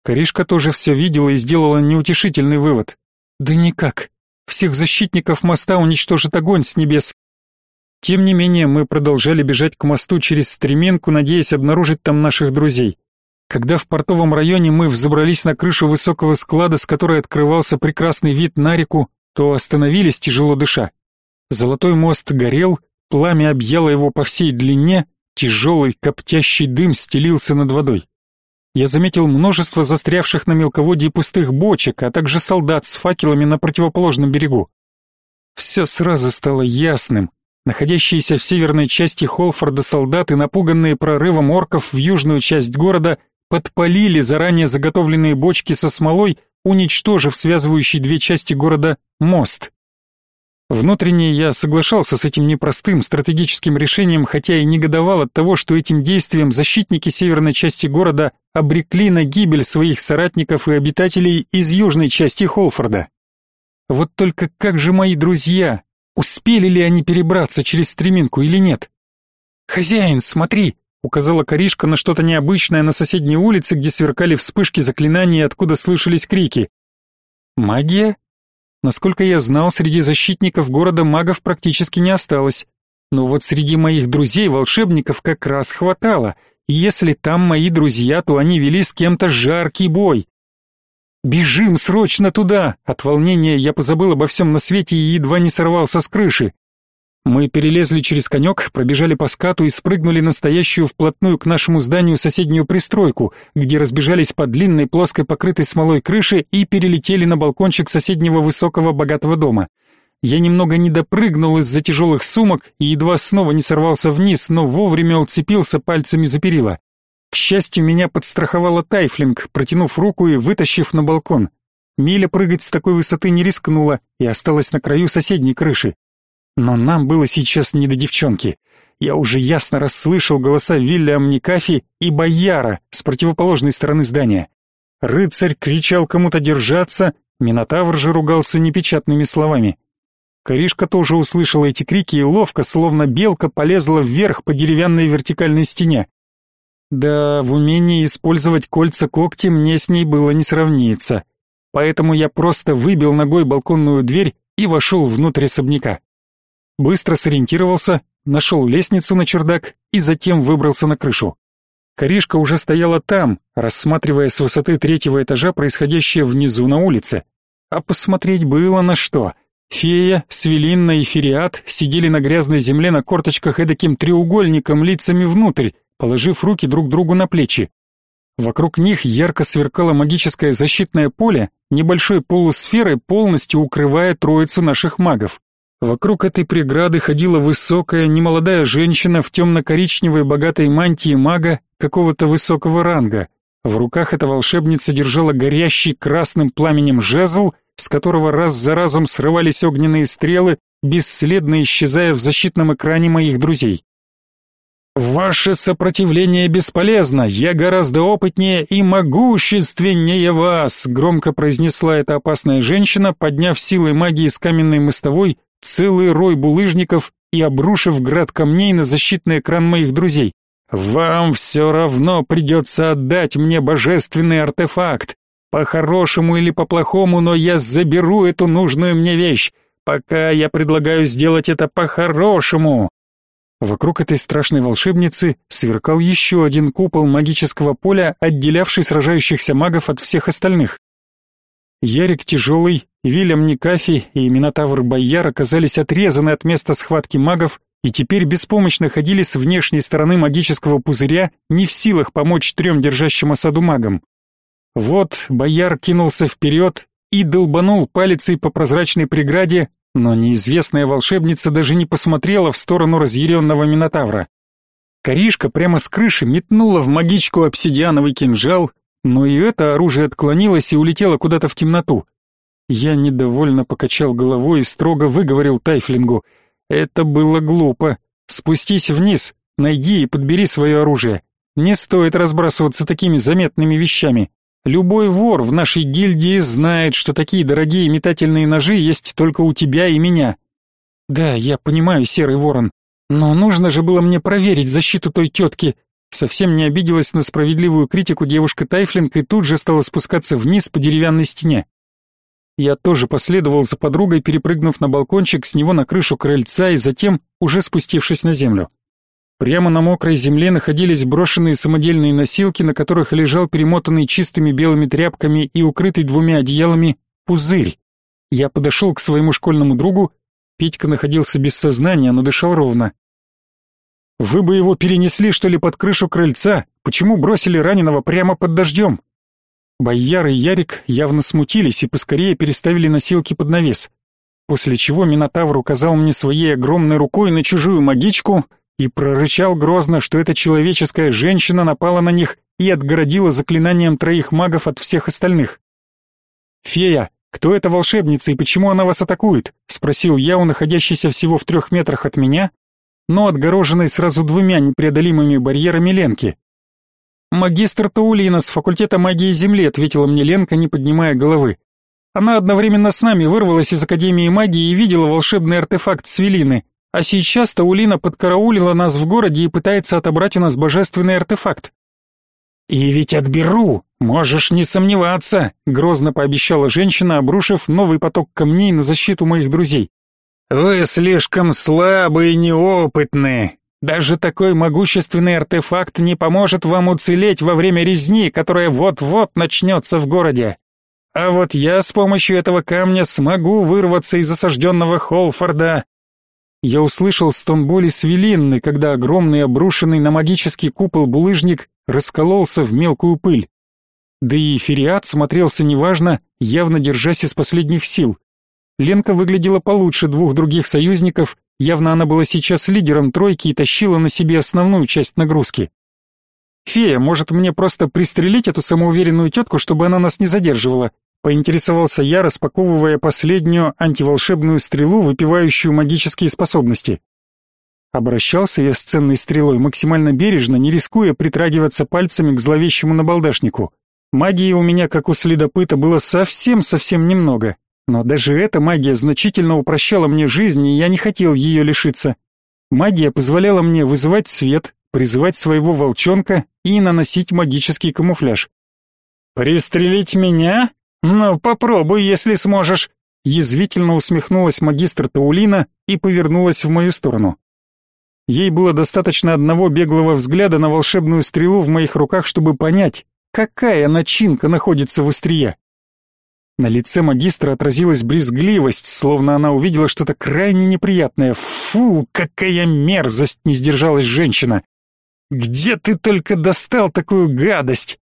Коришка тоже все видела и сделала неутешительный вывод. Да никак. Всех защитников моста уничтожит огонь с небес, тем не менее, мы продолжали бежать к мосту через стремянку, надеясь обнаружить там наших друзей. Когда в портовом районе мы взобрались на крышу высокого склада, с которой открывался прекрасный вид на реку, то остановились, тяжело дыша. Золотой мост горел, пламя объяло его по всей длине, тяжелый коптящий дым стелился над водой. Я заметил множество застрявших на мелководье пустых бочек, а также солдат с факелами на противоположном берегу. Все сразу стало ясным. Находящиеся в северной части Холфорда солдаты, напуганные прорывом орков в южную часть города, подпалили заранее заготовленные бочки со смолой, уничтожив связывающий две части города мост. Внутренне я соглашался с этим непростым стратегическим решением, хотя и негодовал от того, что этим действием защитники северной части города обрекли на гибель своих соратников и обитателей из южной части Холфорда. Вот только как же мои друзья, Успели ли они перебраться через стреминку или нет? «Хозяин, смотри!» — указала Коришка на что-то необычное на соседней улице, где сверкали вспышки заклинаний и откуда слышались крики. «Магия?» Насколько я знал, среди защитников города магов практически не осталось. Но вот среди моих друзей-волшебников как раз хватало, и если там мои друзья, то они вели с кем-то жаркий бой. «Бежим срочно туда!» От волнения я позабыл обо всем на свете и едва не сорвался с крыши. Мы перелезли через конек, пробежали по скату и спрыгнули на стоящую вплотную к нашему зданию соседнюю пристройку, где разбежались по длинной плоской покрытой смолой крыше и перелетели на балкончик соседнего высокого богатого дома. Я немного не допрыгнул из-за тяжелых сумок и едва снова не сорвался вниз, но вовремя уцепился пальцами за перила. К счастью, меня подстраховала Тайфлинг, протянув руку и вытащив на балкон. Миля прыгать с такой высоты не рискнула и осталась на краю соседней крыши. Но нам было сейчас не до девчонки. Я уже ясно расслышал голоса Вильям Никафи и Бояра с противоположной стороны здания. Рыцарь кричал кому-то держаться, Минотавр же ругался непечатными словами. Коришка тоже услышала эти крики и ловко, словно белка, полезла вверх по деревянной вертикальной стене. Да, в умении использовать кольца-когти мне с ней было не сравниться. Поэтому я просто выбил ногой балконную дверь и вошел внутрь особняка. Быстро сориентировался, нашел лестницу на чердак и затем выбрался на крышу. Коришка уже стояла там, рассматривая с высоты третьего этажа происходящее внизу на улице. А посмотреть было на что. Фея, Свелинна и Фериат сидели на грязной земле на корточках эдаким треугольником лицами внутрь, положив руки друг другу на плечи. Вокруг них ярко сверкало магическое защитное поле, небольшой полусферой полностью укрывая троицу наших магов. Вокруг этой преграды ходила высокая, немолодая женщина в темно-коричневой богатой мантии мага какого-то высокого ранга. В руках эта волшебница держала горящий красным пламенем жезл, с которого раз за разом срывались огненные стрелы, бесследно исчезая в защитном экране моих друзей. «Ваше сопротивление бесполезно, я гораздо опытнее и могущественнее вас», громко произнесла эта опасная женщина, подняв силой магии с каменной мостовой целый рой булыжников и обрушив град камней на защитный экран моих друзей. «Вам все равно придется отдать мне божественный артефакт. По-хорошему или по-плохому, но я заберу эту нужную мне вещь. Пока я предлагаю сделать это по-хорошему. Вокруг этой страшной волшебницы сверкал еще один купол магического поля, отделявший сражающихся магов от всех остальных. Ярик Тяжелый, Вильям Никафи и Минотавр Байяр оказались отрезаны от места схватки магов и теперь беспомощно ходили с внешней стороны магического пузыря, не в силах помочь трем держащим осаду магам. Вот бояр кинулся вперед и долбанул палицей по прозрачной преграде, но неизвестная волшебница даже не посмотрела в сторону разъяренного Минотавра. Коришка прямо с крыши метнула в магичку обсидиановый кинжал, но и это оружие отклонилось и улетело куда-то в темноту. Я недовольно покачал головой и строго выговорил Тайфлингу. «Это было глупо. Спустись вниз, найди и подбери свое оружие. Не стоит разбрасываться такими заметными вещами. Любой вор в нашей гильдии знает, что такие дорогие метательные ножи есть только у тебя и меня. Да, я понимаю, серый ворон, но нужно же было мне проверить защиту той тетки. Совсем не обиделась на справедливую критику девушка Тайфлинг и тут же стала спускаться вниз по деревянной стене. Я тоже последовал за подругой, перепрыгнув на балкончик, с него на крышу крыльца и затем уже спустившись на землю. Прямо на мокрой земле находились брошенные самодельные носилки, на которых лежал перемотанный чистыми белыми тряпками и укрытый двумя одеялами пузырь. Я подошел к своему школьному другу. Петька находился без сознания, но дышал ровно. «Вы бы его перенесли, что ли, под крышу крыльца? Почему бросили раненого прямо под дождем?» Бояр и Ярик явно смутились и поскорее переставили носилки под навес. После чего Минотавр указал мне своей огромной рукой на чужую магичку, и прорычал грозно, что эта человеческая женщина напала на них и отгородила заклинанием троих магов от всех остальных. «Фея, кто эта волшебница и почему она вас атакует?» — спросил я у находящейся всего в трех метрах от меня, но отгороженной сразу двумя непреодолимыми барьерами Ленки. «Магистр Таулина с факультета магии Земли», — ответила мне Ленка, не поднимая головы. «Она одновременно с нами вырвалась из Академии магии и видела волшебный артефакт Свелины. А сейчас Таулина подкараулила нас в городе и пытается отобрать у нас божественный артефакт. «И ведь отберу, можешь не сомневаться», — грозно пообещала женщина, обрушив новый поток камней на защиту моих друзей. «Вы слишком слабы и неопытны. Даже такой могущественный артефакт не поможет вам уцелеть во время резни, которая вот-вот начнется в городе. А вот я с помощью этого камня смогу вырваться из осажденного Холфорда, я услышал стон боли свелинны, когда огромный обрушенный на магический купол булыжник раскололся в мелкую пыль. Да и Фериат смотрелся неважно, явно держась из последних сил. Ленка выглядела получше двух других союзников, явно она была сейчас лидером тройки и тащила на себе основную часть нагрузки. «Фея, может мне просто пристрелить эту самоуверенную тетку, чтобы она нас не задерживала?» Поинтересовался я, распаковывая последнюю антиволшебную стрелу, выпивающую магические способности. Обращался я с ценной стрелой максимально бережно, не рискуя притрагиваться пальцами к зловещему набалдашнику. Магии у меня, как у следопыта, было совсем-совсем немного. Но даже эта магия значительно упрощала мне жизнь, и я не хотел ее лишиться. Магия позволяла мне вызывать свет, призывать своего волчонка и наносить магический камуфляж. «Пристрелить меня?» «Ну, попробуй, если сможешь», — язвительно усмехнулась магистр Таулина и повернулась в мою сторону. Ей было достаточно одного беглого взгляда на волшебную стрелу в моих руках, чтобы понять, какая начинка находится в острие. На лице магистра отразилась брезгливость, словно она увидела что-то крайне неприятное. «Фу, какая мерзость!» — не сдержалась женщина. «Где ты только достал такую гадость?»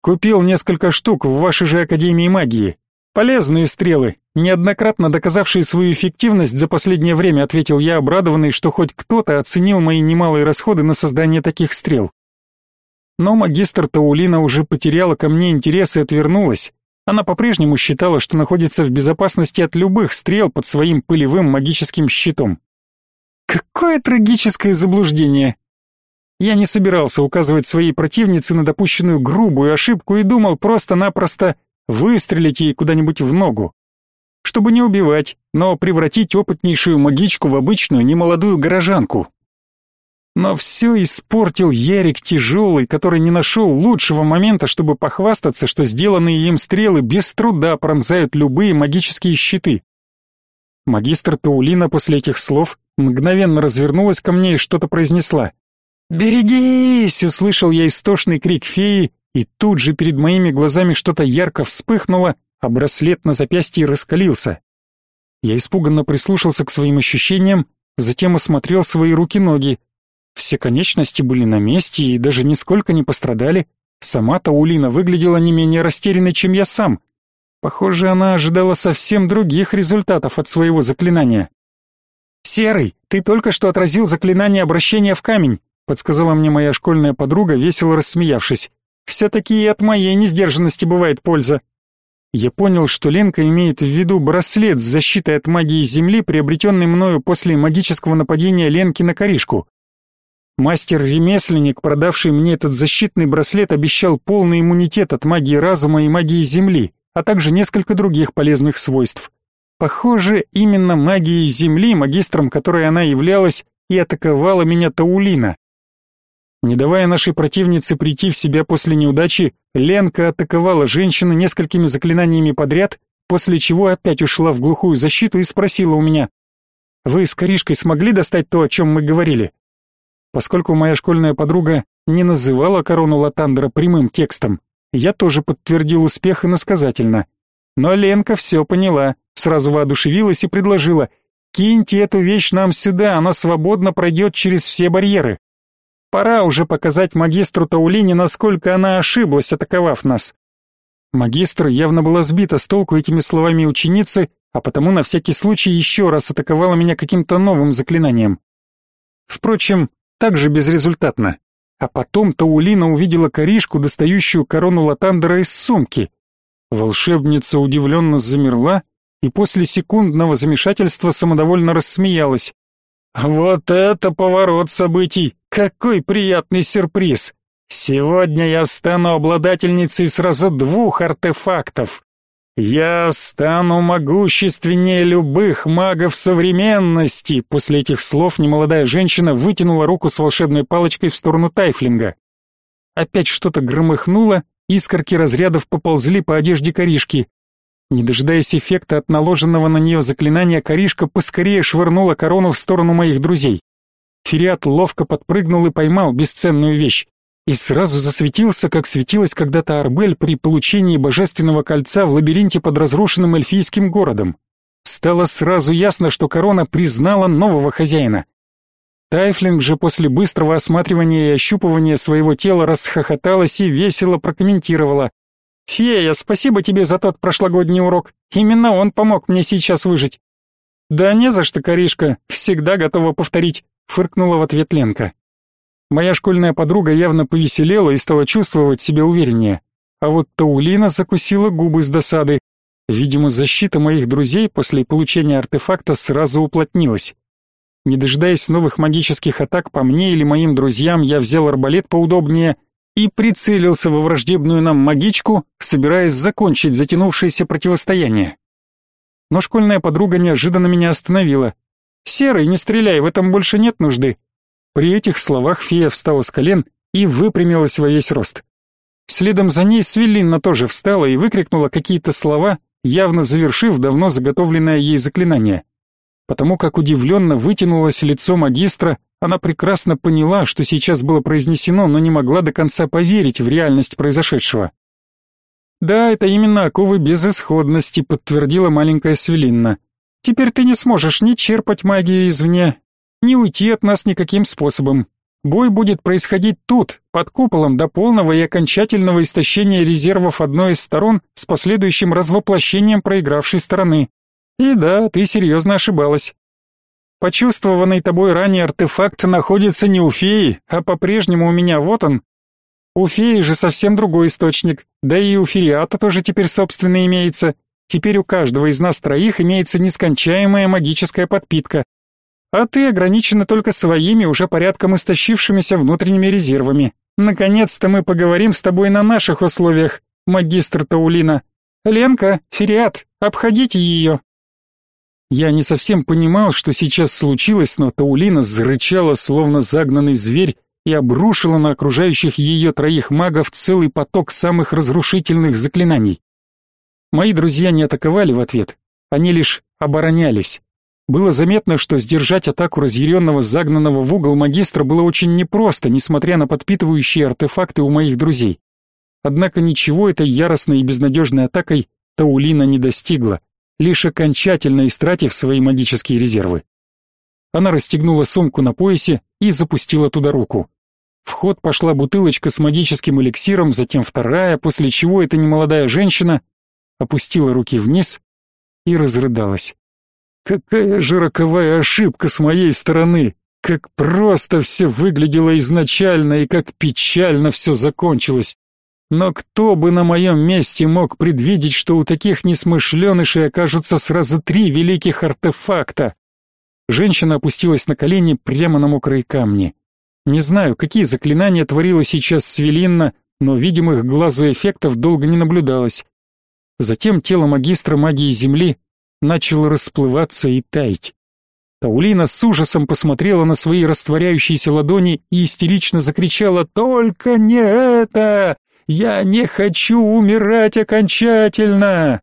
Купил несколько штук в вашей же Академии магии. Полезные стрелы, неоднократно доказавшие свою эффективность за последнее время, ответил я, обрадованный, что хоть кто-то оценил мои немалые расходы на создание таких стрел. Но магистр Таулина уже потеряла ко мне интерес и отвернулась. Она по-прежнему считала, что находится в безопасности от любых стрел под своим пылевым магическим щитом. Какое трагическое заблуждение. Я не собирался указывать своей противнице на допущенную грубую ошибку и думал просто-напросто выстрелить ей куда-нибудь в ногу. Чтобы не убивать, но превратить опытнейшую магичку в обычную немолодую горожанку. Но все испортил Ярик Тяжелый, который не нашел лучшего момента, чтобы похвастаться, что сделанные им стрелы без труда пронзают любые магические щиты. Магистр Таулина после этих слов мгновенно развернулась ко мне и что-то произнесла. «Берегись!» — услышал я истошный крик феи, и тут же перед моими глазами что-то ярко вспыхнуло, а браслет на запястье раскалился. Я испуганно прислушался к своим ощущениям, затем осмотрел свои руки-ноги. Все конечности были на месте и даже нисколько не пострадали. Сама Таулина выглядела не менее растерянной, чем я сам. Похоже, она ожидала совсем других результатов от своего заклинания. «Серый, ты только что отразил заклинание обращения в камень», подсказала мне моя школьная подруга, весело рассмеявшись. «Все-таки и от моей несдержанности бывает польза». Я понял, что Ленка имеет в виду браслет с защитой от магии Земли, приобретенный мною после магического нападения Ленки на коришку. Мастер-ремесленник, продавший мне этот защитный браслет, обещал полный иммунитет от магии разума и магии Земли, а также несколько других полезных свойств. Похоже, именно магией Земли, магистром которой она являлась, и атаковала меня Таулина. Не давая нашей противнице прийти в себя после неудачи, Ленка атаковала женщину несколькими заклинаниями подряд, после чего опять ушла в глухую защиту и спросила у меня, «Вы с Коришкой смогли достать то, о чем мы говорили?» Поскольку моя школьная подруга не называла корону Латандра прямым текстом, я тоже подтвердил успех иносказательно. Но Ленка все поняла, сразу воодушевилась и предложила, «Киньте эту вещь нам сюда, она свободно пройдет через все барьеры». Пора уже показать магистру Таулине, насколько она ошиблась, атаковав нас. Магистр явно была сбита с толку этими словами ученицы, а потому на всякий случай еще раз атаковала меня каким-то новым заклинанием. Впрочем, также безрезультатно. А потом Таулина увидела коришку, достающую корону Латандера из сумки. Волшебница удивленно замерла и после секундного замешательства самодовольно рассмеялась. «Вот это поворот событий! Какой приятный сюрприз! Сегодня я стану обладательницей сразу двух артефактов. Я стану могущественнее любых магов современности. После этих слов немолодая женщина вытянула руку с волшебной палочкой в сторону Тайфлинга. Опять что-то громыхнуло, искорки разрядов поползли по одежде Коришки. Не дожидаясь эффекта от наложенного на нее заклинания, Коришка поскорее швырнула корону в сторону моих друзей. Фериат ловко подпрыгнул и поймал бесценную вещь. И сразу засветился, как светилась когда-то Арбель при получении божественного кольца в лабиринте под разрушенным эльфийским городом. Стало сразу ясно, что корона признала нового хозяина. Тайфлинг же после быстрого осматривания и ощупывания своего тела расхохоталась и весело прокомментировала. «Фея, спасибо тебе за тот прошлогодний урок. Именно он помог мне сейчас выжить». «Да не за что, Коришка, всегда готова повторить фыркнула в ответ Ленка. Моя школьная подруга явно повеселела и стала чувствовать себя увереннее. А вот Таулина закусила губы с досады. Видимо, защита моих друзей после получения артефакта сразу уплотнилась. Не дожидаясь новых магических атак по мне или моим друзьям, я взял арбалет поудобнее и прицелился во враждебную нам магичку, собираясь закончить затянувшееся противостояние. Но школьная подруга неожиданно меня остановила. «Серый, не стреляй, в этом больше нет нужды». При этих словах фея встала с колен и выпрямилась во весь рост. Следом за ней Свеллинна тоже встала и выкрикнула какие-то слова, явно завершив давно заготовленное ей заклинание. Потому как удивленно вытянулось лицо магистра, она прекрасно поняла, что сейчас было произнесено, но не могла до конца поверить в реальность произошедшего. «Да, это именно оковы безысходности», — подтвердила маленькая Свелинна. Теперь ты не сможешь ни черпать магию извне, ни уйти от нас никаким способом. Бой будет происходить тут, под куполом, до полного и окончательного истощения резервов одной из сторон с последующим развоплощением проигравшей стороны. И да, ты серьезно ошибалась. Почувствованный тобой ранее артефакт находится не у феи, а по-прежнему у меня, вот он. У феи же совсем другой источник, да и у фериата тоже теперь собственный имеется, Теперь у каждого из нас троих имеется нескончаемая магическая подпитка. А ты ограничена только своими, уже порядком истощившимися внутренними резервами. Наконец-то мы поговорим с тобой на наших условиях, магистр Таулина. Ленка, Фериат, обходите ее. Я не совсем понимал, что сейчас случилось, но Таулина зарычала, словно загнанный зверь, и обрушила на окружающих ее троих магов целый поток самых разрушительных заклинаний. Мои друзья не атаковали в ответ, они лишь оборонялись. Было заметно, что сдержать атаку разъяренного загнанного в угол магистра было очень непросто, несмотря на подпитывающие артефакты у моих друзей. Однако ничего этой яростной и безнадежной атакой Таулина не достигла, лишь окончательно истратив свои магические резервы. Она расстегнула сумку на поясе и запустила туда руку. В ход пошла бутылочка с магическим эликсиром, затем вторая, после чего эта немолодая женщина опустила руки вниз и разрыдалась. Какая же роковая ошибка с моей стороны! Как просто все выглядело изначально и как печально все закончилось. Но кто бы на моем месте мог предвидеть, что у таких несмышленышей окажутся сразу три великих артефакта? Женщина опустилась на колени прямо на мокрые камни. Не знаю, какие заклинания творила сейчас Свелинна, но видимых глазу эффектов долго не наблюдалось. Затем тело магистра магии Земли начало расплываться и таять. Таулина с ужасом посмотрела на свои растворяющиеся ладони и истерично закричала «Только не это! Я не хочу умирать окончательно!»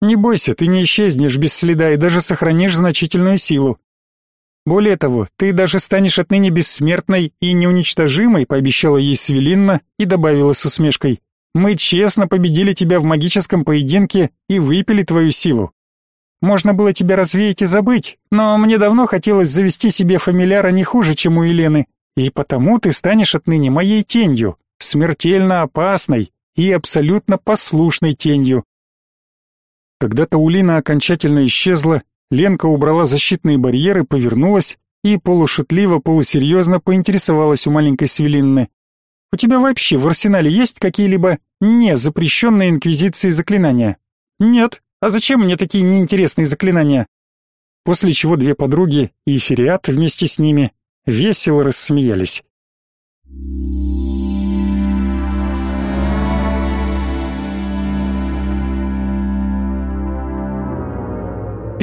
«Не бойся, ты не исчезнешь без следа и даже сохранишь значительную силу. Более того, ты даже станешь отныне бессмертной и неуничтожимой», пообещала ей Свелинна и добавила с усмешкой мы честно победили тебя в магическом поединке и выпили твою силу. Можно было тебя развеять и забыть, но мне давно хотелось завести себе фамиляра не хуже, чем у Елены, и потому ты станешь отныне моей тенью, смертельно опасной и абсолютно послушной тенью. Когда Таулина окончательно исчезла, Ленка убрала защитные барьеры, повернулась и полушутливо, полусерьезно поинтересовалась у маленькой Свелинны. У тебя вообще в арсенале есть какие-либо не запрещенные инквизицией заклинания? Нет. А зачем мне такие неинтересные заклинания? После чего две подруги и Фериат вместе с ними весело рассмеялись.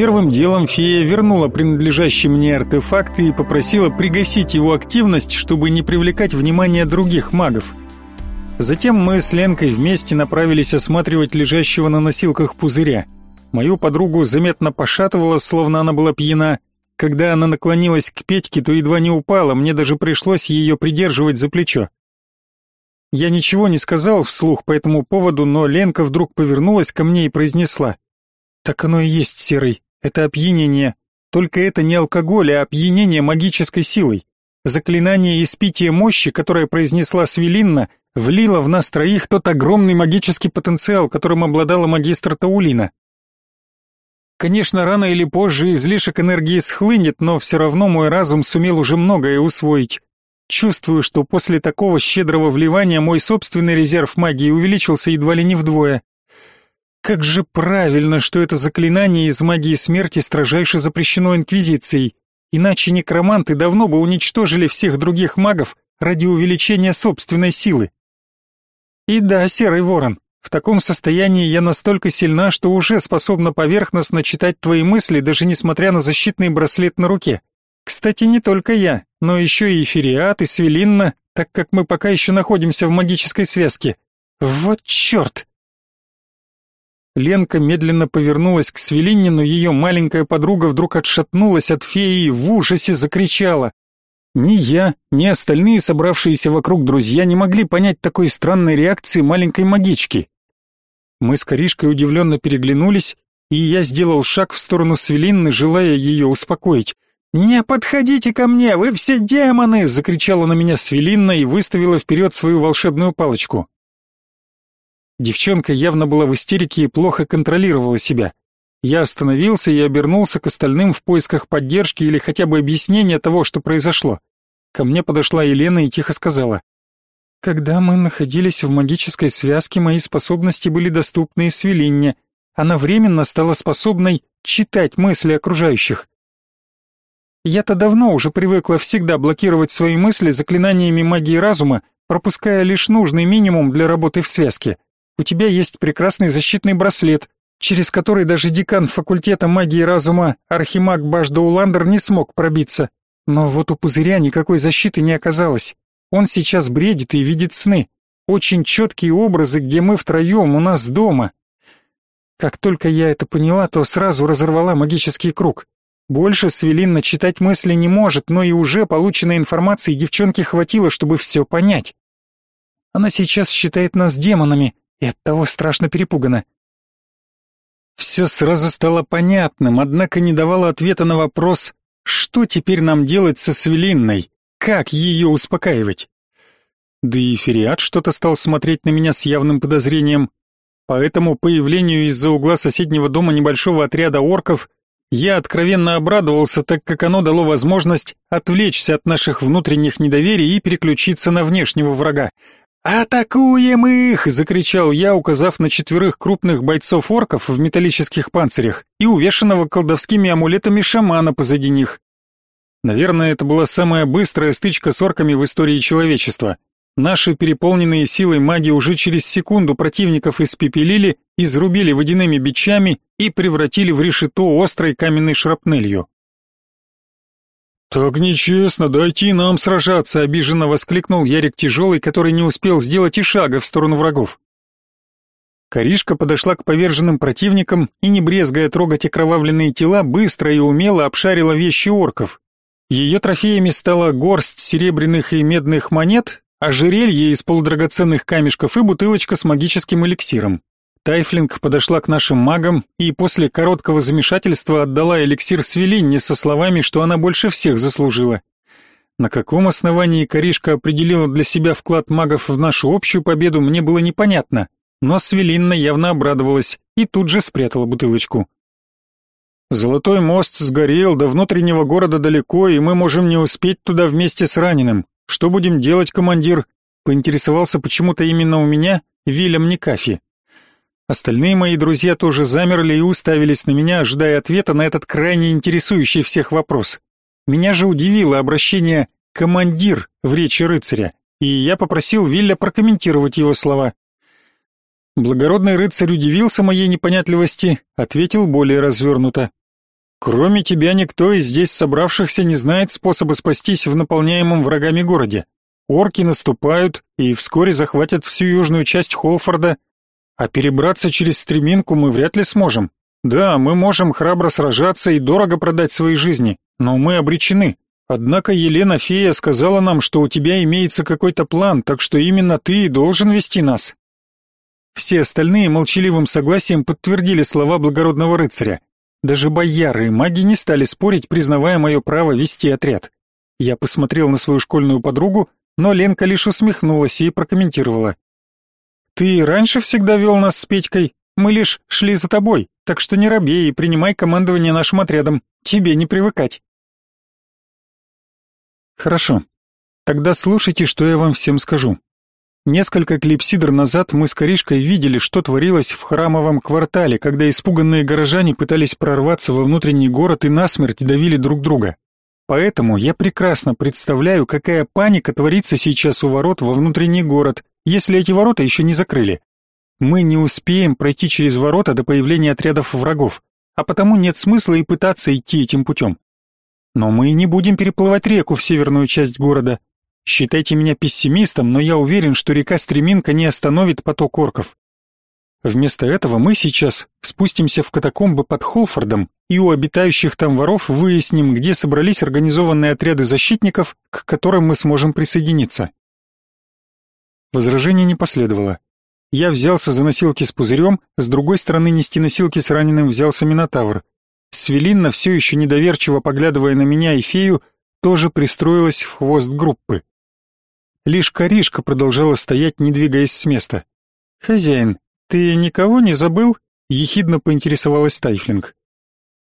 Первым делом фея вернула принадлежащий мне артефакт и попросила пригасить его активность, чтобы не привлекать внимание других магов. Затем мы с Ленкой вместе направились осматривать лежащего на носилках пузыря. Мою подругу заметно пошатывало, словно она была пьяна. Когда она наклонилась к Петьке, то едва не упала, мне даже пришлось ее придерживать за плечо. Я ничего не сказал вслух по этому поводу, но Ленка вдруг повернулась ко мне и произнесла: так оно и есть, Серый. Это опьянение. Только это не алкоголь, а опьянение магической силой. Заклинание испития мощи, которое произнесла Свелинна, влило в нас троих тот огромный магический потенциал, которым обладала магистр Таулина. Конечно, рано или позже излишек энергии схлынет, но все равно мой разум сумел уже многое усвоить. Чувствую, что после такого щедрого вливания мой собственный резерв магии увеличился едва ли не вдвое. Как же правильно, что это заклинание из магии смерти строжайше запрещено Инквизицией. Иначе некроманты давно бы уничтожили всех других магов ради увеличения собственной силы. И да, Серый Ворон, в таком состоянии я настолько сильна, что уже способна поверхностно читать твои мысли, даже несмотря на защитный браслет на руке. Кстати, не только я, но еще и Эфириат, и Свелинна, так как мы пока еще находимся в магической связке. Вот черт! Ленка медленно повернулась к Свелине, но ее маленькая подруга вдруг отшатнулась от феи и в ужасе закричала. Ни я, ни остальные собравшиеся вокруг друзья не могли понять такой странной реакции маленькой магички. Мы с Коришкой удивленно переглянулись, и я сделал шаг в сторону Свелинны, желая ее успокоить. «Не подходите ко мне, вы все демоны!» — закричала на меня Свелинна и выставила вперед свою волшебную палочку. Девчонка явно была в истерике и плохо контролировала себя. Я остановился и обернулся к остальным в поисках поддержки или хотя бы объяснения того, что произошло. Ко мне подошла Елена и тихо сказала. «Когда мы находились в магической связке, мои способности были доступны и Свелинне. Она временно стала способной читать мысли окружающих. Я-то давно уже привыкла всегда блокировать свои мысли заклинаниями магии разума, пропуская лишь нужный минимум для работы в связке. У тебя есть прекрасный защитный браслет, через который даже декан факультета магии разума Архимаг Баждауландер не смог пробиться. Но вот у пузыря никакой защиты не оказалось. Он сейчас бредит и видит сны. Очень четкие образы, где мы втроем, у нас дома. Как только я это поняла, то сразу разорвала магический круг. Больше Свелинна читать мысли не может, но и уже полученной информации девчонке хватило, чтобы все понять. Она сейчас считает нас демонами и оттого страшно перепугана. Все сразу стало понятным, однако не давало ответа на вопрос, что теперь нам делать со Свелинной, как ее успокаивать. Да и Фериат что-то стал смотреть на меня с явным подозрением, поэтому появлению из-за угла соседнего дома небольшого отряда орков я откровенно обрадовался, так как оно дало возможность отвлечься от наших внутренних недоверий и переключиться на внешнего врага. «Атакуем их!» — закричал я, указав на четверых крупных бойцов-орков в металлических панцирях и увешанного колдовскими амулетами шамана позади них. Наверное, это была самая быстрая стычка с орками в истории человечества. Наши переполненные силой маги уже через секунду противников испепелили, изрубили водяными бичами и превратили в решето острой каменной шрапнелью. «Так нечестно, дайте нам сражаться!» — обиженно воскликнул Ярик Тяжелый, который не успел сделать и шага в сторону врагов. Коришка подошла к поверженным противникам и, не брезгая трогать окровавленные тела, быстро и умело обшарила вещи орков. Ее трофеями стала горсть серебряных и медных монет, ожерелье из полудрагоценных камешков и бутылочка с магическим эликсиром. Тайфлинг подошла к нашим магам и после короткого замешательства отдала эликсир Свелинне со словами, что она больше всех заслужила. На каком основании Коришка определила для себя вклад магов в нашу общую победу, мне было непонятно, но Свелинна явно обрадовалась и тут же спрятала бутылочку. Золотой мост сгорел, до внутреннего города далеко, и мы можем не успеть туда вместе с раненым. Что будем делать, командир? Поинтересовался почему-то именно у меня Вильям Никафи. Остальные мои друзья тоже замерли и уставились на меня, ожидая ответа на этот крайне интересующий всех вопрос. Меня же удивило обращение «командир» в речи рыцаря, и я попросил Вилля прокомментировать его слова. Благородный рыцарь удивился моей непонятливости, ответил более развернуто. Кроме тебя никто из здесь собравшихся не знает способа спастись в наполняемом врагами городе. Орки наступают и вскоре захватят всю южную часть Холфорда, а перебраться через стреминку мы вряд ли сможем. Да, мы можем храбро сражаться и дорого продать свои жизни, но мы обречены. Однако Елена Фея сказала нам, что у тебя имеется какой-то план, так что именно ты и должен вести нас. Все остальные молчаливым согласием подтвердили слова благородного рыцаря. Даже бояры и маги не стали спорить, признавая мое право вести отряд. Я посмотрел на свою школьную подругу, но Ленка лишь усмехнулась и прокомментировала. «Ты раньше всегда вел нас с Петькой, мы лишь шли за тобой, так что не робей и принимай командование нашим отрядом, тебе не привыкать». «Хорошо, тогда слушайте, что я вам всем скажу. Несколько клипсидр назад мы с Коришкой видели, что творилось в храмовом квартале, когда испуганные горожане пытались прорваться во внутренний город и насмерть давили друг друга. Поэтому я прекрасно представляю, какая паника творится сейчас у ворот во внутренний город, если эти ворота еще не закрыли. Мы не успеем пройти через ворота до появления отрядов врагов, а потому нет смысла и пытаться идти этим путем. Но мы не будем переплывать реку в северную часть города, Считайте меня пессимистом, но я уверен, что река Стреминка не остановит поток орков. Вместо этого мы сейчас спустимся в катакомбы под Холфордом и у обитающих там воров выясним, где собрались организованные отряды защитников, к которым мы сможем присоединиться. Возражений не последовало. Я взялся за носилки с пузырем, с другой стороны нести носилки с раненым взялся Минотавр. Свелинна, все еще недоверчиво поглядывая на меня и фею, тоже пристроилась в хвост группы. Лишь Коришка продолжала стоять, не двигаясь с места. «Хозяин, ты никого не забыл?» — ехидно поинтересовалась Тайфлинг.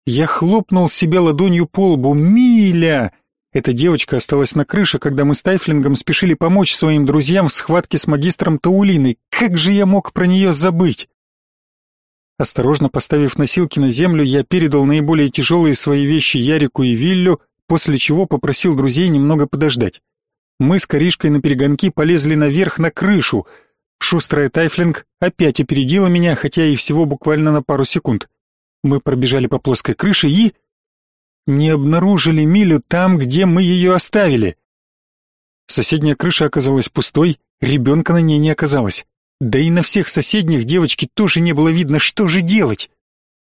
Я хлопнул себя ладонью по лбу. «Миля!» Эта девочка осталась на крыше, когда мы с Тайфлингом спешили помочь своим друзьям в схватке с магистром Таулиной. Как же я мог про нее забыть? Осторожно поставив носилки на землю, я передал наиболее тяжелые свои вещи Ярику и Виллю, после чего попросил друзей немного подождать. Мы с Коришкой на перегонки полезли наверх на крышу. Шустрая Тайфлинг опять опередила меня, хотя и всего буквально на пару секунд. Мы пробежали по плоской крыше и... Не обнаружили Милю там, где мы ее оставили. Соседняя крыша оказалась пустой, ребенка на ней не оказалось. Да и на всех соседних девочки тоже не было видно, что же делать.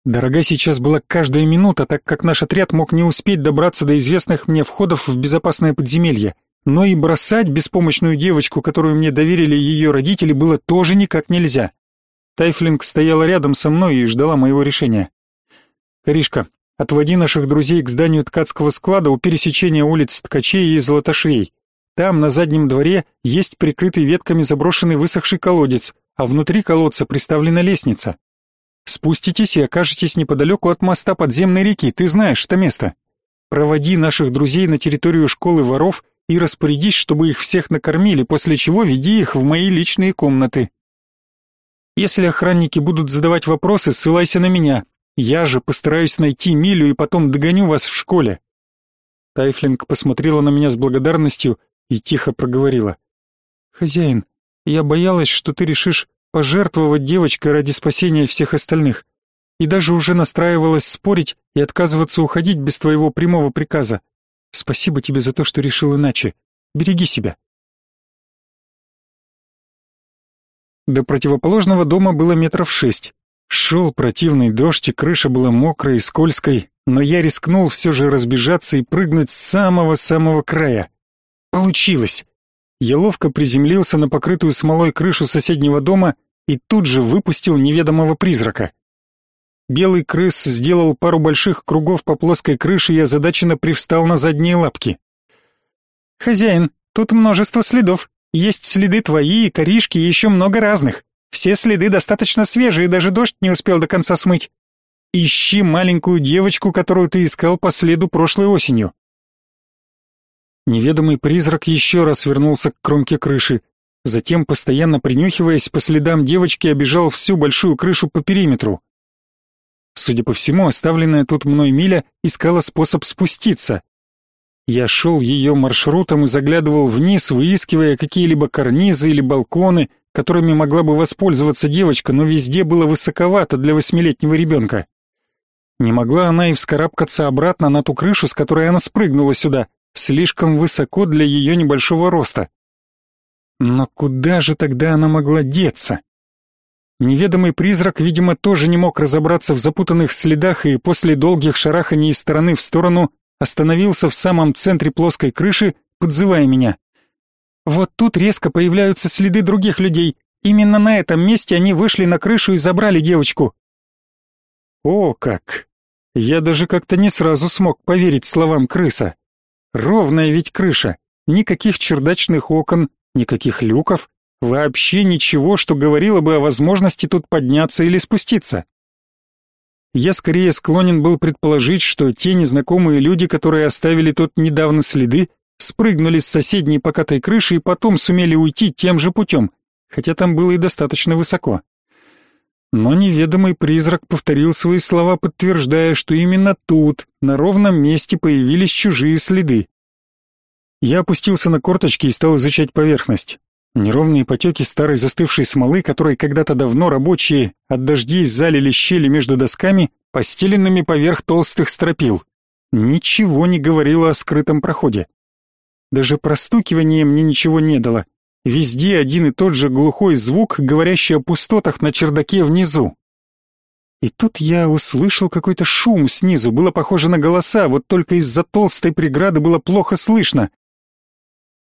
Дорога сейчас была каждая минута, так как наш отряд мог не успеть добраться до известных мне входов в безопасное подземелье. Но и бросать беспомощную девочку, которую мне доверили ее родители, было тоже никак нельзя. Тайфлинг стояла рядом со мной и ждала моего решения. «Коришка, отводи наших друзей к зданию ткацкого склада у пересечения улиц Ткачей и Золотошвей. Там, на заднем дворе, есть прикрытый ветками заброшенный высохший колодец, а внутри колодца приставлена лестница. Спуститесь и окажетесь неподалеку от моста подземной реки, ты знаешь это место. Проводи наших друзей на территорию школы воров и распорядись, чтобы их всех накормили, после чего веди их в мои личные комнаты. Если охранники будут задавать вопросы, ссылайся на меня. Я же постараюсь найти Милю и потом догоню вас в школе. Тайфлинг посмотрела на меня с благодарностью и тихо проговорила. «Хозяин, я боялась, что ты решишь пожертвовать девочкой ради спасения всех остальных, и даже уже настраивалась спорить и отказываться уходить без твоего прямого приказа. Спасибо тебе за то, что решил иначе. Береги себя». До противоположного дома было метров шесть. Шел противный дождь, и крыша была мокрой и скользкой, но я рискнул все же разбежаться и прыгнуть с самого-самого края. Получилось! Я ловко приземлился на покрытую смолой крышу соседнего дома и тут же выпустил неведомого призрака. Белый крыс сделал пару больших кругов по плоской крыше и озадаченно привстал на задние лапки. «Хозяин, тут множество следов. Есть следы твои и коришки, и еще много разных. Все следы достаточно свежие, даже дождь не успел до конца смыть. Ищи маленькую девочку, которую ты искал по следу прошлой осенью. Неведомый призрак еще раз вернулся к кромке крыши, затем, постоянно принюхиваясь по следам девочки, обежал всю большую крышу по периметру. Судя по всему, оставленная тут мной Миля искала способ спуститься. Я шел ее маршрутом и заглядывал вниз, выискивая какие-либо карнизы или балконы, которыми могла бы воспользоваться девочка, но везде было высоковато для восьмилетнего ребенка. Не могла она и вскарабкаться обратно на ту крышу, с которой она спрыгнула сюда слишком высоко для ее небольшого роста. Но куда же тогда она могла деться? Неведомый призрак, видимо, тоже не мог разобраться в запутанных следах и после долгих шараханий из стороны в сторону остановился в самом центре плоской крыши, подзывая меня. Вот тут резко появляются следы других людей. Именно на этом месте они вышли на крышу и забрали девочку. О, как! Я даже как-то не сразу смог поверить словам крыса. Ровная ведь крыша, никаких чердачных окон, никаких люков, вообще ничего, что говорило бы о возможности тут подняться или спуститься. Я скорее склонен был предположить, что те незнакомые люди, которые оставили тут недавно следы, спрыгнули с соседней покатой крыши и потом сумели уйти тем же путем, хотя там было и достаточно высоко. Но неведомый призрак повторил свои слова, подтверждая, что именно тут, на ровном месте, появились чужие следы. Я опустился на корточки и стал изучать поверхность. Неровные потеки старой застывшей смолы, которой когда-то давно рабочие от дождей залили щели между досками, постеленными поверх толстых стропил. Ничего не говорило о скрытом проходе. Даже простукивание мне ничего не дало. Везде один и тот же глухой звук, говорящий о пустотах на чердаке внизу. И тут я услышал какой-то шум снизу, было похоже на голоса, вот только из-за толстой преграды было плохо слышно.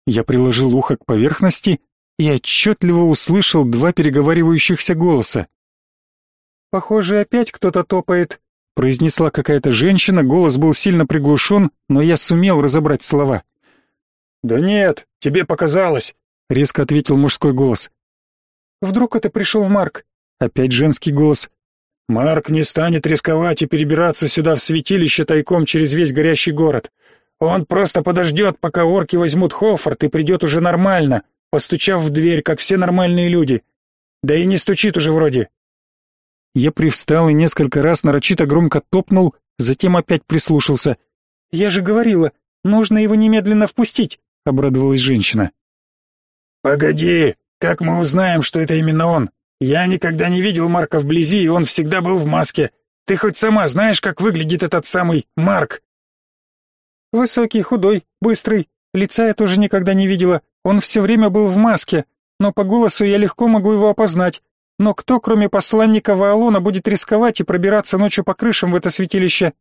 Я приложил ухо к поверхности и отчетливо услышал два переговаривающихся голоса. «Похоже, опять кто-то топает», — произнесла какая-то женщина, голос был сильно приглушен, но я сумел разобрать слова. «Да нет, тебе показалось», — резко ответил мужской голос. «Вдруг это пришел Марк?» Опять женский голос. «Марк не станет рисковать и перебираться сюда в святилище тайком через весь горящий город. Он просто подождет, пока орки возьмут Хоффорд и придет уже нормально, постучав в дверь, как все нормальные люди. Да и не стучит уже вроде». Я привстал и несколько раз нарочито громко топнул, затем опять прислушался. Я же говорила, нужно его немедленно впустить, обрадовалась женщина. Погоди, как мы узнаем, что это именно он? Я никогда не видел Марка вблизи, и он всегда был в маске. Ты хоть сама знаешь, как выглядит этот самый Марк? Высокий, худой, быстрый. Лица я тоже никогда не видела. Он все время был в маске, но по голосу я легко могу его опознать. Но кто, кроме посланника Ваалона, будет рисковать и пробираться ночью по крышам в это святилище?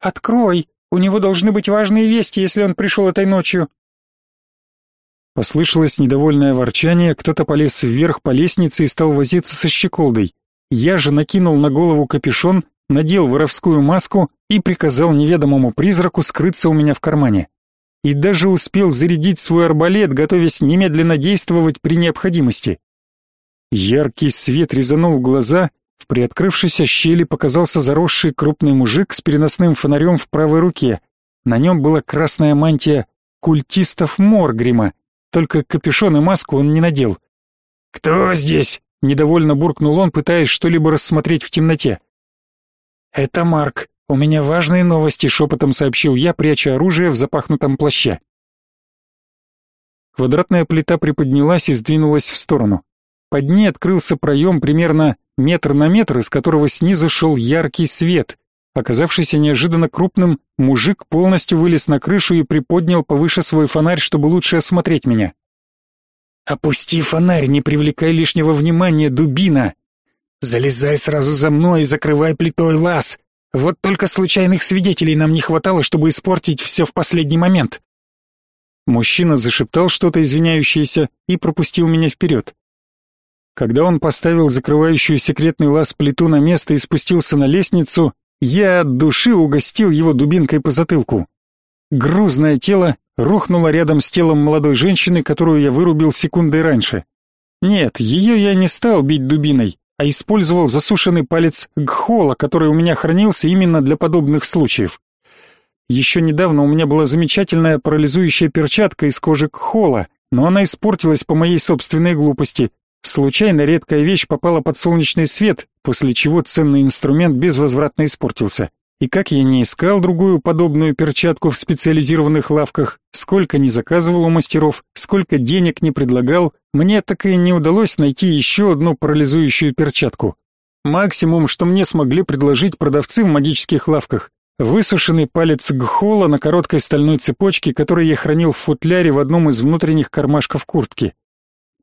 Открой, у него должны быть важные вести, если он пришел этой ночью. Послышалось недовольное ворчание, кто-то полез вверх по лестнице и стал возиться со щеколдой. Я же накинул на голову капюшон, надел воровскую маску и приказал неведомому призраку скрыться у меня в кармане. И даже успел зарядить свой арбалет, готовясь немедленно действовать при необходимости. Яркий свет резанул глаза, в приоткрывшейся щели показался заросший крупный мужик с переносным фонарем в правой руке. На нем была красная мантия культистов Моргрима, только капюшон и маску он не надел. «Кто здесь?» — недовольно буркнул он, пытаясь что-либо рассмотреть в темноте. «Это Марк. У меня важные новости», — шепотом сообщил я, пряча оружие в запахнутом плаще. Квадратная плита приподнялась и сдвинулась в сторону. Под ней открылся проем примерно метр на метр, из которого снизу шел яркий свет. Оказавшийся неожиданно крупным, мужик полностью вылез на крышу и приподнял повыше свой фонарь, чтобы лучше осмотреть меня. «Опусти фонарь, не привлекай лишнего внимания, дубина! Залезай сразу за мной и закрывай плитой лаз! Вот только случайных свидетелей нам не хватало, чтобы испортить все в последний момент!» Мужчина зашептал что-то извиняющееся и пропустил меня вперед. Когда он поставил закрывающую секретный лаз плиту на место и спустился на лестницу, я от души угостил его дубинкой по затылку. Грузное тело рухнуло рядом с телом молодой женщины, которую я вырубил секундой раньше. Нет, ее я не стал бить дубиной, а использовал засушенный палец гхола, который у меня хранился именно для подобных случаев. Еще недавно у меня была замечательная парализующая перчатка из кожи гхола, но она испортилась по моей собственной глупости, Случайно редкая вещь попала под солнечный свет, после чего ценный инструмент безвозвратно испортился. И как я не искал другую подобную перчатку в специализированных лавках, сколько не заказывал у мастеров, сколько денег не предлагал, мне так и не удалось найти еще одну парализующую перчатку. Максимум, что мне смогли предложить продавцы в магических лавках, высушенный палец гхола на короткой стальной цепочке, который я хранил в футляре в одном из внутренних кармашков куртки.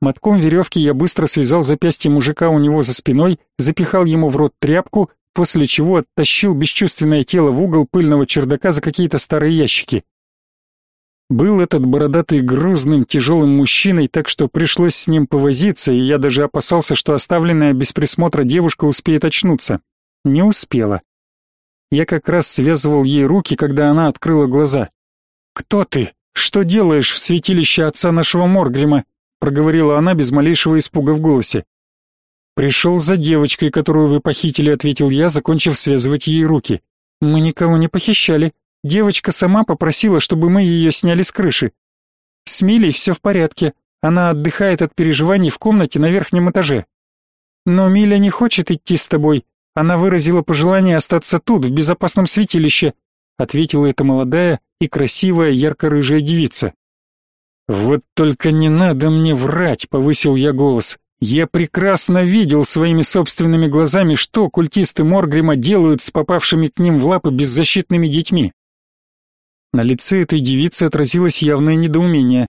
Мотком веревки я быстро связал запястье мужика у него за спиной, запихал ему в рот тряпку, после чего оттащил бесчувственное тело в угол пыльного чердака за какие-то старые ящики. Был этот бородатый грузным, тяжелым мужчиной, так что пришлось с ним повозиться, и я даже опасался, что оставленная без присмотра девушка успеет очнуться. Не успела. Я как раз связывал ей руки, когда она открыла глаза. «Кто ты? Что делаешь в святилище отца нашего Моргрима?» Проговорила она без малейшего испуга в голосе. «Пришел за девочкой, которую вы похитили», — ответил я, закончив связывать ей руки. «Мы никого не похищали. Девочка сама попросила, чтобы мы ее сняли с крыши. С Милей все в порядке. Она отдыхает от переживаний в комнате на верхнем этаже. Но Миля не хочет идти с тобой. Она выразила пожелание остаться тут, в безопасном святилище», — ответила эта молодая и красивая ярко-рыжая девица. «Вот только не надо мне врать», — повысил я голос. «Я прекрасно видел своими собственными глазами, что культисты Моргрима делают с попавшими к ним в лапы беззащитными детьми». На лице этой девицы отразилось явное недоумение.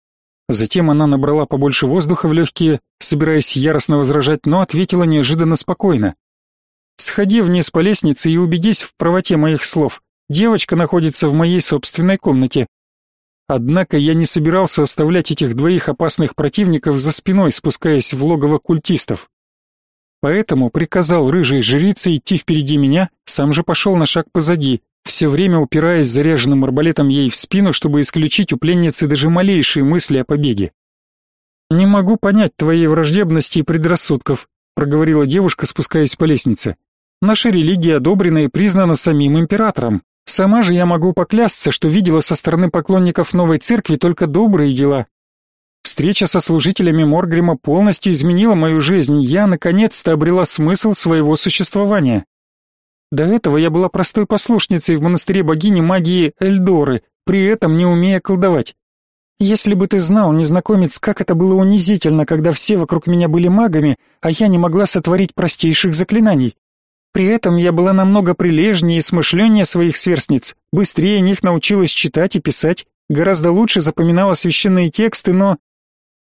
Затем она набрала побольше воздуха в легкие, собираясь яростно возражать, но ответила неожиданно спокойно. «Сходи вниз по лестнице и убедись в правоте моих слов. Девочка находится в моей собственной комнате. Однако я не собирался оставлять этих двоих опасных противников за спиной, спускаясь в логово культистов. Поэтому приказал рыжей жрице идти впереди меня, сам же пошел на шаг позади, все время упираясь заряженным арбалетом ей в спину, чтобы исключить у пленницы даже малейшие мысли о побеге. «Не могу понять твоей враждебности и предрассудков», проговорила девушка, спускаясь по лестнице. «Наша религия одобрена и признана самим императором. Сама же я могу поклясться, что видела со стороны поклонников новой церкви только добрые дела. Встреча со служителями Моргрима полностью изменила мою жизнь, я наконец-то обрела смысл своего существования. До этого я была простой послушницей в монастыре богини магии Эльдоры, при этом не умея колдовать. Если бы ты знал, незнакомец, как это было унизительно, когда все вокруг меня были магами, а я не могла сотворить простейших заклинаний. При этом я была намного прилежнее и смышленнее своих сверстниц, быстрее них научилась читать и писать, гораздо лучше запоминала священные тексты, но...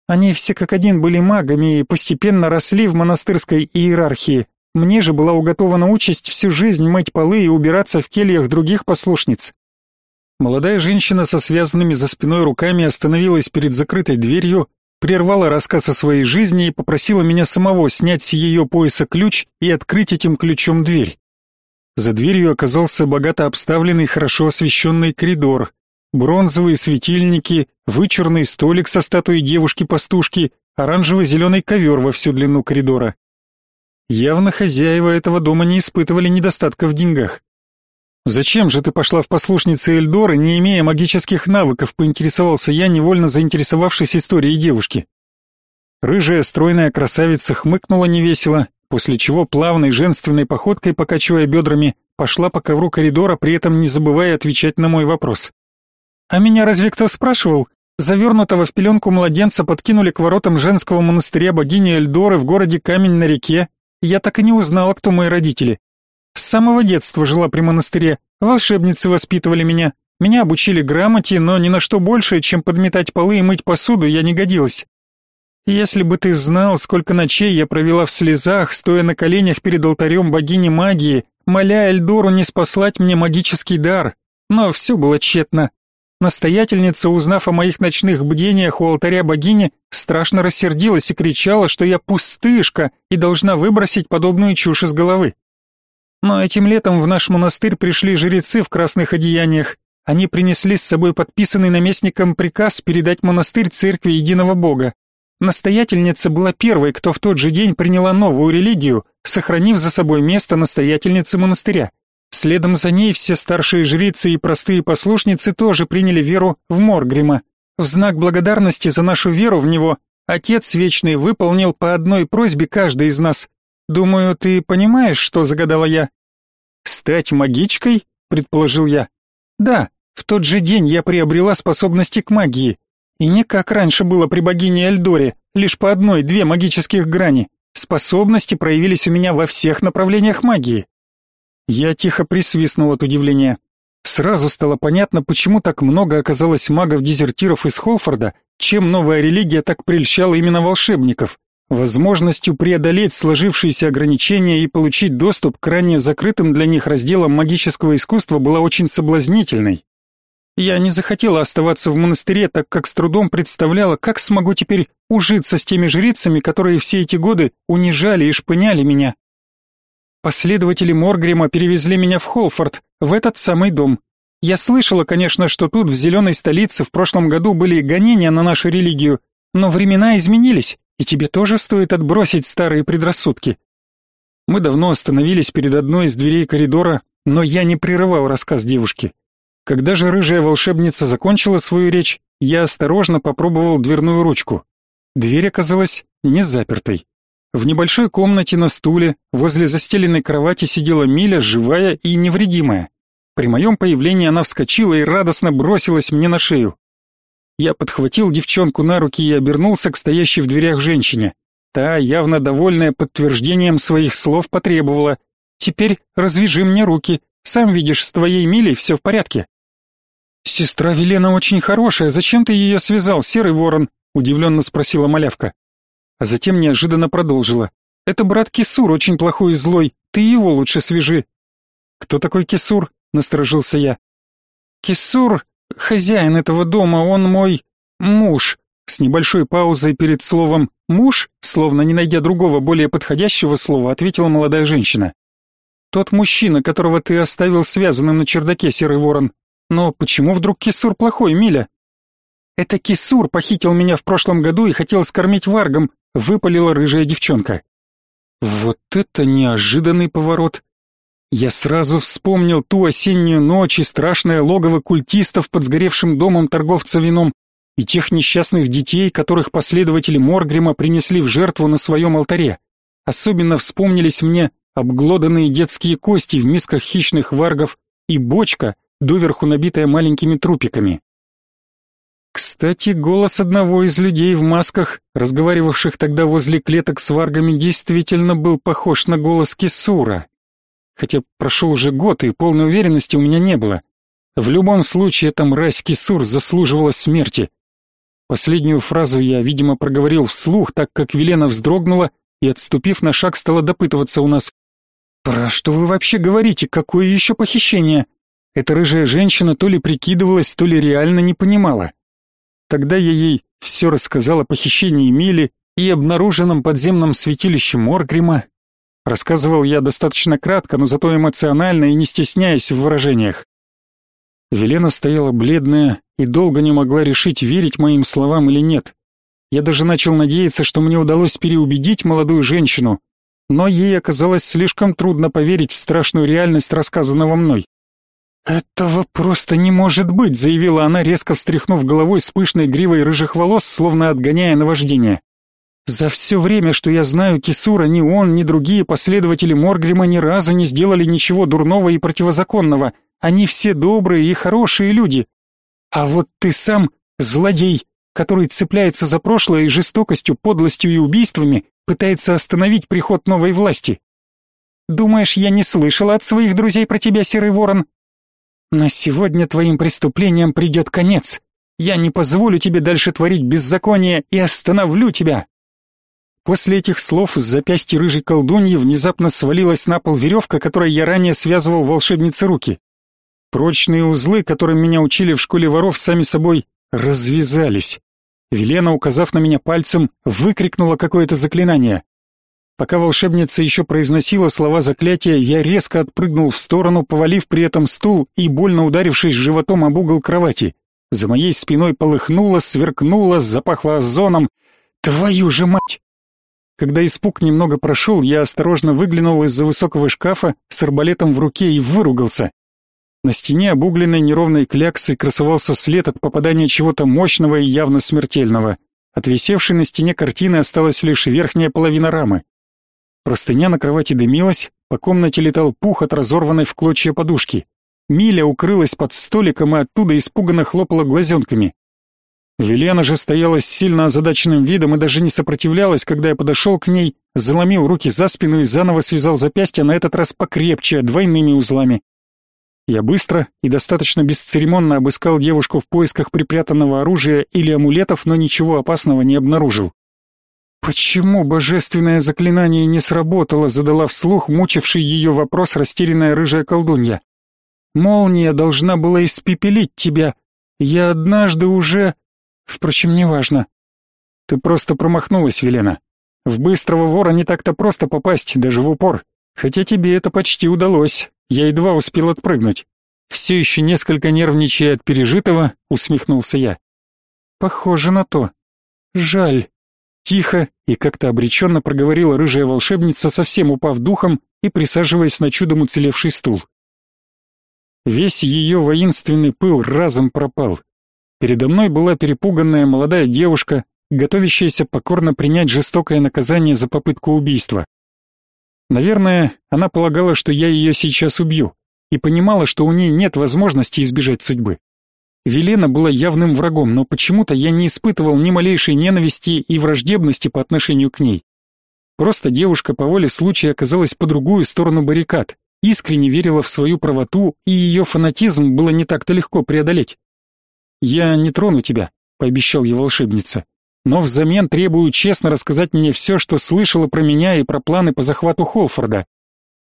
Они все как один были магами и постепенно росли в монастырской иерархии. Мне же была уготована участь всю жизнь мыть полы и убираться в кельях других послушниц. Молодая женщина со связанными за спиной руками остановилась перед закрытой дверью, прервала рассказ о своей жизни и попросила меня самого снять с ее пояса ключ и открыть этим ключом дверь. За дверью оказался богато обставленный, хорошо освещенный коридор. Бронзовые светильники, вычурный столик со статуей девушки-пастушки, оранжево-зеленый ковер во всю длину коридора. Явно хозяева этого дома не испытывали недостатка в деньгах. «Зачем же ты пошла в послушницы Эльдоры, не имея магических навыков?» — поинтересовался я, невольно заинтересовавшись историей девушки. Рыжая стройная красавица хмыкнула невесело, после чего плавной женственной походкой, покачивая бедрами, пошла по ковру коридора, при этом не забывая отвечать на мой вопрос. «А меня разве кто спрашивал?» Завернутого в пеленку младенца подкинули к воротам женского монастыря богини Эльдоры в городе Камень на реке. Я так и не узнала, кто мои родители. С самого детства жила при монастыре, волшебницы воспитывали меня. Меня обучили грамоте, но ни на что большее, чем подметать полы и мыть посуду, я не годилась. Если бы ты знал, сколько ночей я провела в слезах, стоя на коленях перед алтарем богини магии, моля Эльдору не спаслать мне магический дар. Но все было тщетно. Настоятельница, узнав о моих ночных бдениях у алтаря богини, страшно рассердилась и кричала, что я пустышка и должна выбросить подобную чушь из головы. Но этим летом в наш монастырь пришли жрецы в красных одеяниях. Они принесли с собой подписанный наместником приказ передать монастырь церкви единого Бога. Настоятельница была первой, кто в тот же день приняла новую религию, сохранив за собой место настоятельницы монастыря. Следом за ней все старшие жрицы и простые послушницы тоже приняли веру в Моргрима. В знак благодарности за нашу веру в него Отец Вечный выполнил по одной просьбе каждый из нас, Думаю, ты понимаешь, что загадала я? Стать магичкой? предположил я. Да, в тот же день я приобрела способности к магии. И не как раньше было при богине Эльдоре, лишь по одной, две магических грани. Способности проявились у меня во всех направлениях магии. Я тихо присвистнул от удивления. Сразу стало понятно, почему так много оказалось магов-дезертиров из Холфорда, чем новая религия так прельщала именно волшебников возможностью преодолеть сложившиеся ограничения и получить доступ к ранее закрытым для них разделам магического искусства была очень соблазнительной. Я не захотела оставаться в монастыре, так как с трудом представляла, как смогу теперь ужиться с теми жрицами, которые все эти годы унижали и шпыняли меня. Последователи Моргрима перевезли меня в Холфорд, в этот самый дом. Я слышала, конечно, что тут, в зеленой столице, в прошлом году были гонения на нашу религию, но времена изменились, и тебе тоже стоит отбросить старые предрассудки. Мы давно остановились перед одной из дверей коридора, но я не прерывал рассказ девушки. Когда же рыжая волшебница закончила свою речь, я осторожно попробовал дверную ручку. Дверь оказалась не запертой. В небольшой комнате на стуле возле застеленной кровати сидела Миля, живая и невредимая. При моем появлении она вскочила и радостно бросилась мне на шею. Я подхватил девчонку на руки и обернулся к стоящей в дверях женщине. Та, явно довольная подтверждением своих слов, потребовала. «Теперь развяжи мне руки. Сам видишь, с твоей Милей все в порядке». «Сестра Велена очень хорошая. Зачем ты ее связал, серый ворон?» — удивленно спросила малявка. А затем неожиданно продолжила. «Это брат Кисур, очень плохой и злой. Ты его лучше свяжи». «Кто такой Кисур?» — насторожился я. «Кисур Хозяин этого дома, он мой муж. С небольшой паузой перед словом «муж», словно не найдя другого более подходящего слова, ответила молодая женщина. «Тот мужчина, которого ты оставил связанным на чердаке, Серый Ворон. Но почему вдруг Кисур плохой, Миля?» «Это Кисур похитил меня в прошлом году и хотел скормить варгом», — выпалила рыжая девчонка. «Вот это неожиданный поворот. Я сразу вспомнил ту осеннюю ночь и страшное логово культистов под сгоревшим домом торговца вином и тех несчастных детей, которых последователи Моргрима принесли в жертву на своем алтаре. Особенно вспомнились мне обглоданные детские кости в мисках хищных варгов и бочка, доверху набитая маленькими трупиками. Кстати, голос одного из людей в масках, разговаривавших тогда возле клеток с варгами, действительно был похож на голос Кисура. Хотя прошел уже год, и полной уверенности у меня не было. В любом случае, эта мразь Кисур заслуживала смерти. Последнюю фразу я, видимо, проговорил вслух, так как Велена вздрогнула и, отступив на шаг, стала допытываться у нас. «Про что вы вообще говорите? Какое еще похищение?» Эта рыжая женщина то ли прикидывалась, то ли реально не понимала. Тогда я ей все рассказал о похищении Мили и обнаруженном подземном святилище Моргрима. Рассказывал я достаточно кратко, но зато эмоционально и не стесняясь в выражениях. Велена стояла бледная и долго не могла решить, верить моим словам или нет. Я даже начал надеяться, что мне удалось переубедить молодую женщину, но ей оказалось слишком трудно поверить в страшную реальность рассказанного мной. «Этого просто не может быть», — заявила она, резко встряхнув головой с пышной гривой рыжих волос, словно отгоняя наваждение. «За все время, что я знаю Кисура, ни он, ни другие последователи Моргрима ни разу не сделали ничего дурного и противозаконного. Они все добрые и хорошие люди. А вот ты сам злодей, который цепляется за прошлое и жестокостью, подлостью и убийствами пытается остановить приход новой власти. Думаешь, я не слышала от своих друзей про тебя, Серый Ворон? Но сегодня твоим преступлениям придет конец. Я не позволю тебе дальше творить беззаконие и остановлю тебя. После этих слов с запястья рыжей колдуньи внезапно свалилась на пол веревка, которой я ранее связывал волшебнице руки. Прочные узлы, которым меня учили в школе воров, сами собой развязались. Велена, указав на меня пальцем, выкрикнула какое-то заклинание. Пока волшебница еще произносила слова заклятия, я резко отпрыгнул в сторону, повалив при этом стул и больно ударившись животом об угол кровати. За моей спиной полыхнуло, сверкнуло, запахло озоном. Твою же мать! Когда испуг немного прошел, я осторожно выглянул из-за высокого шкафа с арбалетом в руке и выругался. На стене обугленной неровной кляксы красовался след от попадания чего-то мощного и явно смертельного. От висевшей на стене картины осталась лишь верхняя половина рамы. Простыня на кровати дымилась, по комнате летал пух от разорванной в клочья подушки. Миля укрылась под столиком и оттуда испуганно хлопала глазенками. Велена же стояла с сильно озадаченным видом и даже не сопротивлялась, когда я подошел к ней, заломил руки за спину и заново связал запястья, на этот раз покрепче, двойными узлами. Я быстро и достаточно бесцеремонно обыскал девушку в поисках припрятанного оружия или амулетов, но ничего опасного не обнаружил. Почему божественное заклинание не сработало, задала вслух мучивший ее вопрос растерянная рыжая колдунья. Молния должна была испепелить тебя. Я однажды уже... Впрочем, неважно. Ты просто промахнулась, Велена. В быстрого вора не так-то просто попасть, даже в упор. Хотя тебе это почти удалось. Я едва успел отпрыгнуть. Все еще несколько нервничая от пережитого, усмехнулся я. Похоже на то. Жаль. Тихо и как-то обреченно проговорила рыжая волшебница, совсем упав духом и присаживаясь на чудом уцелевший стул. Весь ее воинственный пыл разом пропал. Передо мной была перепуганная молодая девушка, готовящаяся покорно принять жестокое наказание за попытку убийства. Наверное, она полагала, что я ее сейчас убью, и понимала, что у ней нет возможности избежать судьбы. Велена была явным врагом, но почему-то я не испытывал ни малейшей ненависти и враждебности по отношению к ней. Просто девушка по воле случая оказалась по другую сторону баррикад, искренне верила в свою правоту, и ее фанатизм было не так-то легко преодолеть. «Я не трону тебя», — пообещал ей волшебница, «но взамен требую честно рассказать мне все, что слышала про меня и про планы по захвату Холфорда.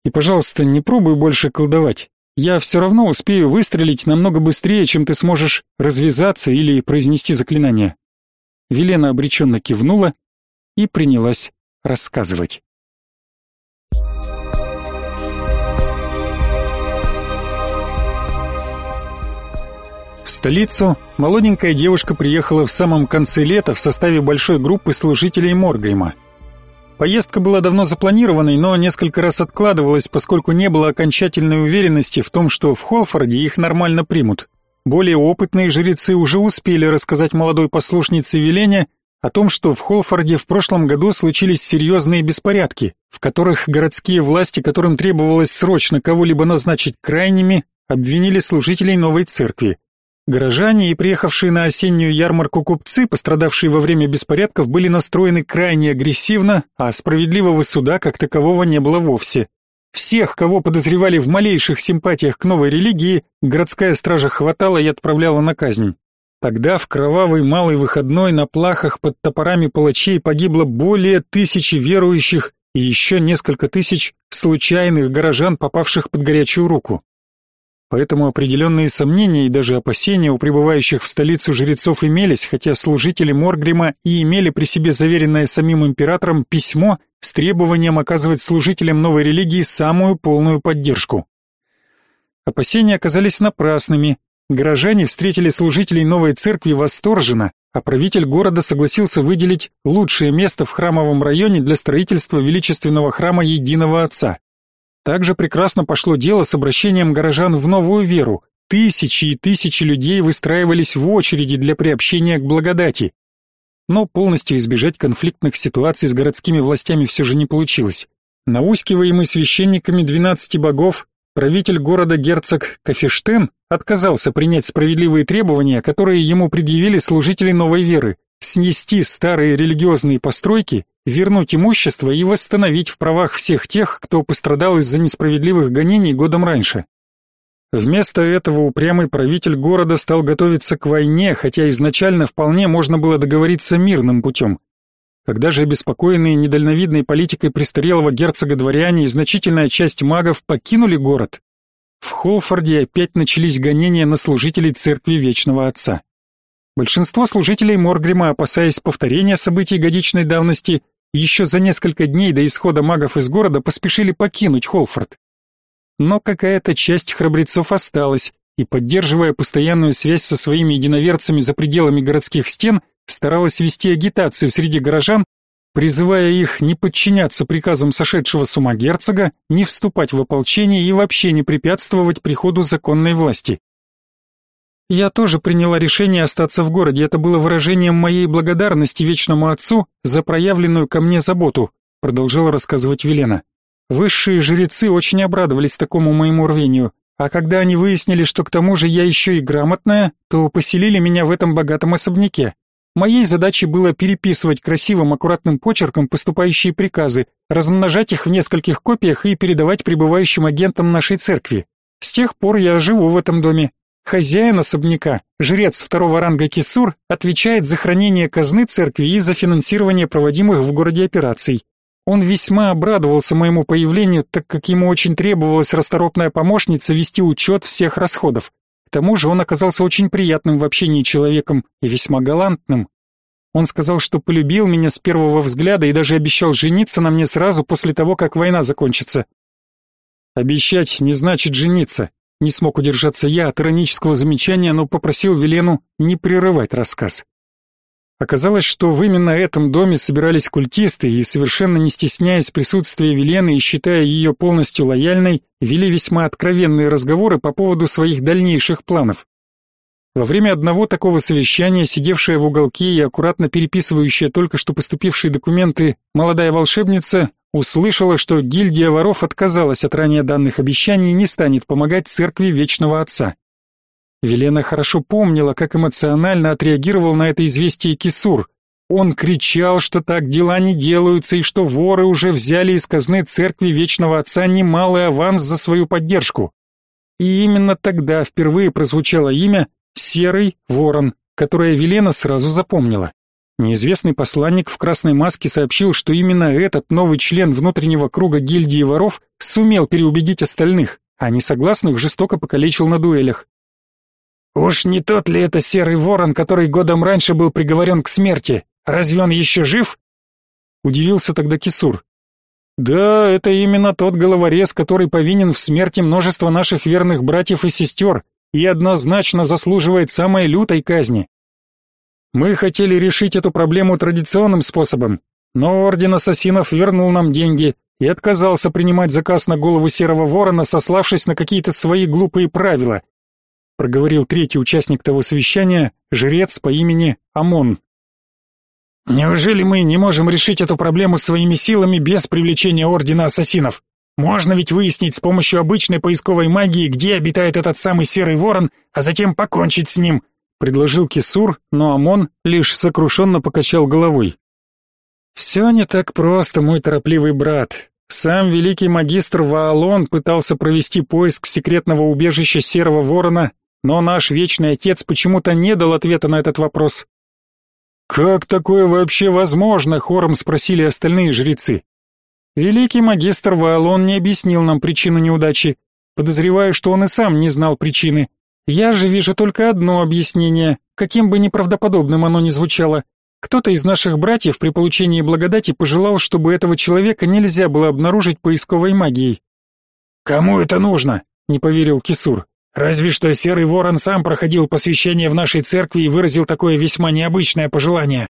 И, пожалуйста, не пробуй больше колдовать. Я все равно успею выстрелить намного быстрее, чем ты сможешь развязаться или произнести заклинание. Велена обреченно кивнула и принялась рассказывать. Столицу молоденькая девушка приехала в самом конце лета в составе большой группы служителей Моргейма. Поездка была давно запланированной, но несколько раз откладывалась, поскольку не было окончательной уверенности в том, что в Холфорде их нормально примут. Более опытные жрецы уже успели рассказать молодой послушнице Велене о том, что в Холфорде в прошлом году случились серьезные беспорядки, в которых городские власти, которым требовалось срочно кого-либо назначить крайними, обвинили служителей новой церкви. Горожане и приехавшие на осеннюю ярмарку купцы, пострадавшие во время беспорядков, были настроены крайне агрессивно, а справедливого суда как такового не было вовсе. Всех, кого подозревали в малейших симпатиях к новой религии, городская стража хватала и отправляла на казнь. Тогда в кровавый малый выходной на плахах под топорами палачей погибло более тысячи верующих и еще несколько тысяч случайных горожан, попавших под горячую руку. Поэтому определенные сомнения и даже опасения у прибывающих в столицу жрецов имелись, хотя служители Моргрима и имели при себе заверенное самим императором письмо с требованием оказывать служителям новой религии самую полную поддержку. Опасения оказались напрасными, Горожане встретили служителей новой церкви восторженно, а правитель города согласился выделить лучшее место в храмовом районе для строительства величественного храма Единого Отца. Также прекрасно пошло дело с обращением горожан в новую веру. Тысячи и тысячи людей выстраивались в очереди для приобщения к благодати. Но полностью избежать конфликтных ситуаций с городскими властями все же не получилось. Наускиваемый священниками двенадцати богов, правитель города герцог Кафештен отказался принять справедливые требования, которые ему предъявили служители новой веры, снести старые религиозные постройки, вернуть имущество и восстановить в правах всех тех, кто пострадал из-за несправедливых гонений годом раньше. Вместо этого упрямый правитель города стал готовиться к войне, хотя изначально вполне можно было договориться мирным путем. Когда же обеспокоенные недальновидной политикой престарелого герцога дворяне и значительная часть магов покинули город, в Холфорде опять начались гонения на служителей церкви Вечного Отца. Большинство служителей Моргрима, опасаясь повторения событий годичной давности, еще за несколько дней до исхода магов из города поспешили покинуть Холфорд. Но какая-то часть храбрецов осталась, и, поддерживая постоянную связь со своими единоверцами за пределами городских стен, старалась вести агитацию среди горожан призывая их не подчиняться приказам сошедшего с ума герцога, не вступать в ополчение и вообще не препятствовать приходу законной власти. Я тоже приняла решение остаться в городе, это было выражением моей благодарности вечному отцу за проявленную ко мне заботу, продолжала рассказывать Велена. Высшие жрецы очень обрадовались такому моему рвению, а когда они выяснили, что к тому же я еще и грамотная, то поселили меня в этом богатом особняке. Моей задачей было переписывать красивым аккуратным почерком поступающие приказы, размножать их в нескольких копиях и передавать прибывающим агентам нашей церкви. С тех пор я живу в этом доме. Хозяин особняка, жрец второго ранга Кисур, отвечает за хранение казны церкви и за финансирование проводимых в городе операций. Он весьма обрадовался моему появлению, так как ему очень требовалась расторопная помощница вести учет всех расходов. К тому же он оказался очень приятным в общении человеком и весьма галантным. Он сказал, что полюбил меня с первого взгляда и даже обещал жениться на мне сразу после того, как война закончится. Обещать не значит жениться. Не смог удержаться я от иронического замечания, но попросил Велену не прерывать рассказ. Оказалось, что в именно этом доме собирались культисты и, совершенно не стесняясь присутствия Велены и считая ее полностью лояльной, вели весьма откровенные разговоры по поводу своих дальнейших планов. Во время одного такого совещания, сидевшая в уголке и аккуратно переписывающая только что поступившие документы, молодая волшебница услышала, что гильдия воров отказалась от ранее данных обещаний и не станет помогать церкви Вечного Отца. Велена хорошо помнила, как эмоционально отреагировал на это известие Кисур. Он кричал, что так дела не делаются и что воры уже взяли из казны церкви Вечного Отца немалый аванс за свою поддержку. И именно тогда впервые прозвучало имя Серый Ворон, которое Велена сразу запомнила. Неизвестный посланник в красной маске сообщил, что именно этот новый член внутреннего круга гильдии воров сумел переубедить остальных, а несогласных жестоко покалечил на дуэлях. Уж не тот ли это серый ворон, который годом раньше был приговорен к смерти? Разве он еще жив? Удивился тогда Кисур. Да, это именно тот головорез, который повинен в смерти множества наших верных братьев и сестер и однозначно заслуживает самой лютой казни. Мы хотели решить эту проблему традиционным способом, но Орден Ассасинов вернул нам деньги и отказался принимать заказ на голову Серого Ворона, сославшись на какие-то свои глупые правила, проговорил третий участник того совещания, жрец по имени Амон. Неужели мы не можем решить эту проблему своими силами без привлечения Ордена Ассасинов? Можно ведь выяснить с помощью обычной поисковой магии, где обитает этот самый Серый Ворон, а затем покончить с ним», — предложил Кисур, но Амон лишь сокрушенно покачал головой. «Все не так просто, мой торопливый брат. Сам великий магистр Ваалон пытался провести поиск секретного убежища Серого Ворона, но наш Вечный Отец почему-то не дал ответа на этот вопрос. «Как такое вообще возможно?» — хором спросили остальные жрецы. Великий магистр Ваалон не объяснил нам причину неудачи. Подозреваю, что он и сам не знал причины. Я же вижу только одно объяснение, каким бы неправдоподобным оно ни звучало. Кто-то из наших братьев при получении благодати пожелал, чтобы этого человека нельзя было обнаружить поисковой магией. «Кому это нужно?» — не поверил Кисур. «Разве что Серый Ворон сам проходил посвящение в нашей церкви и выразил такое весьма необычное пожелание.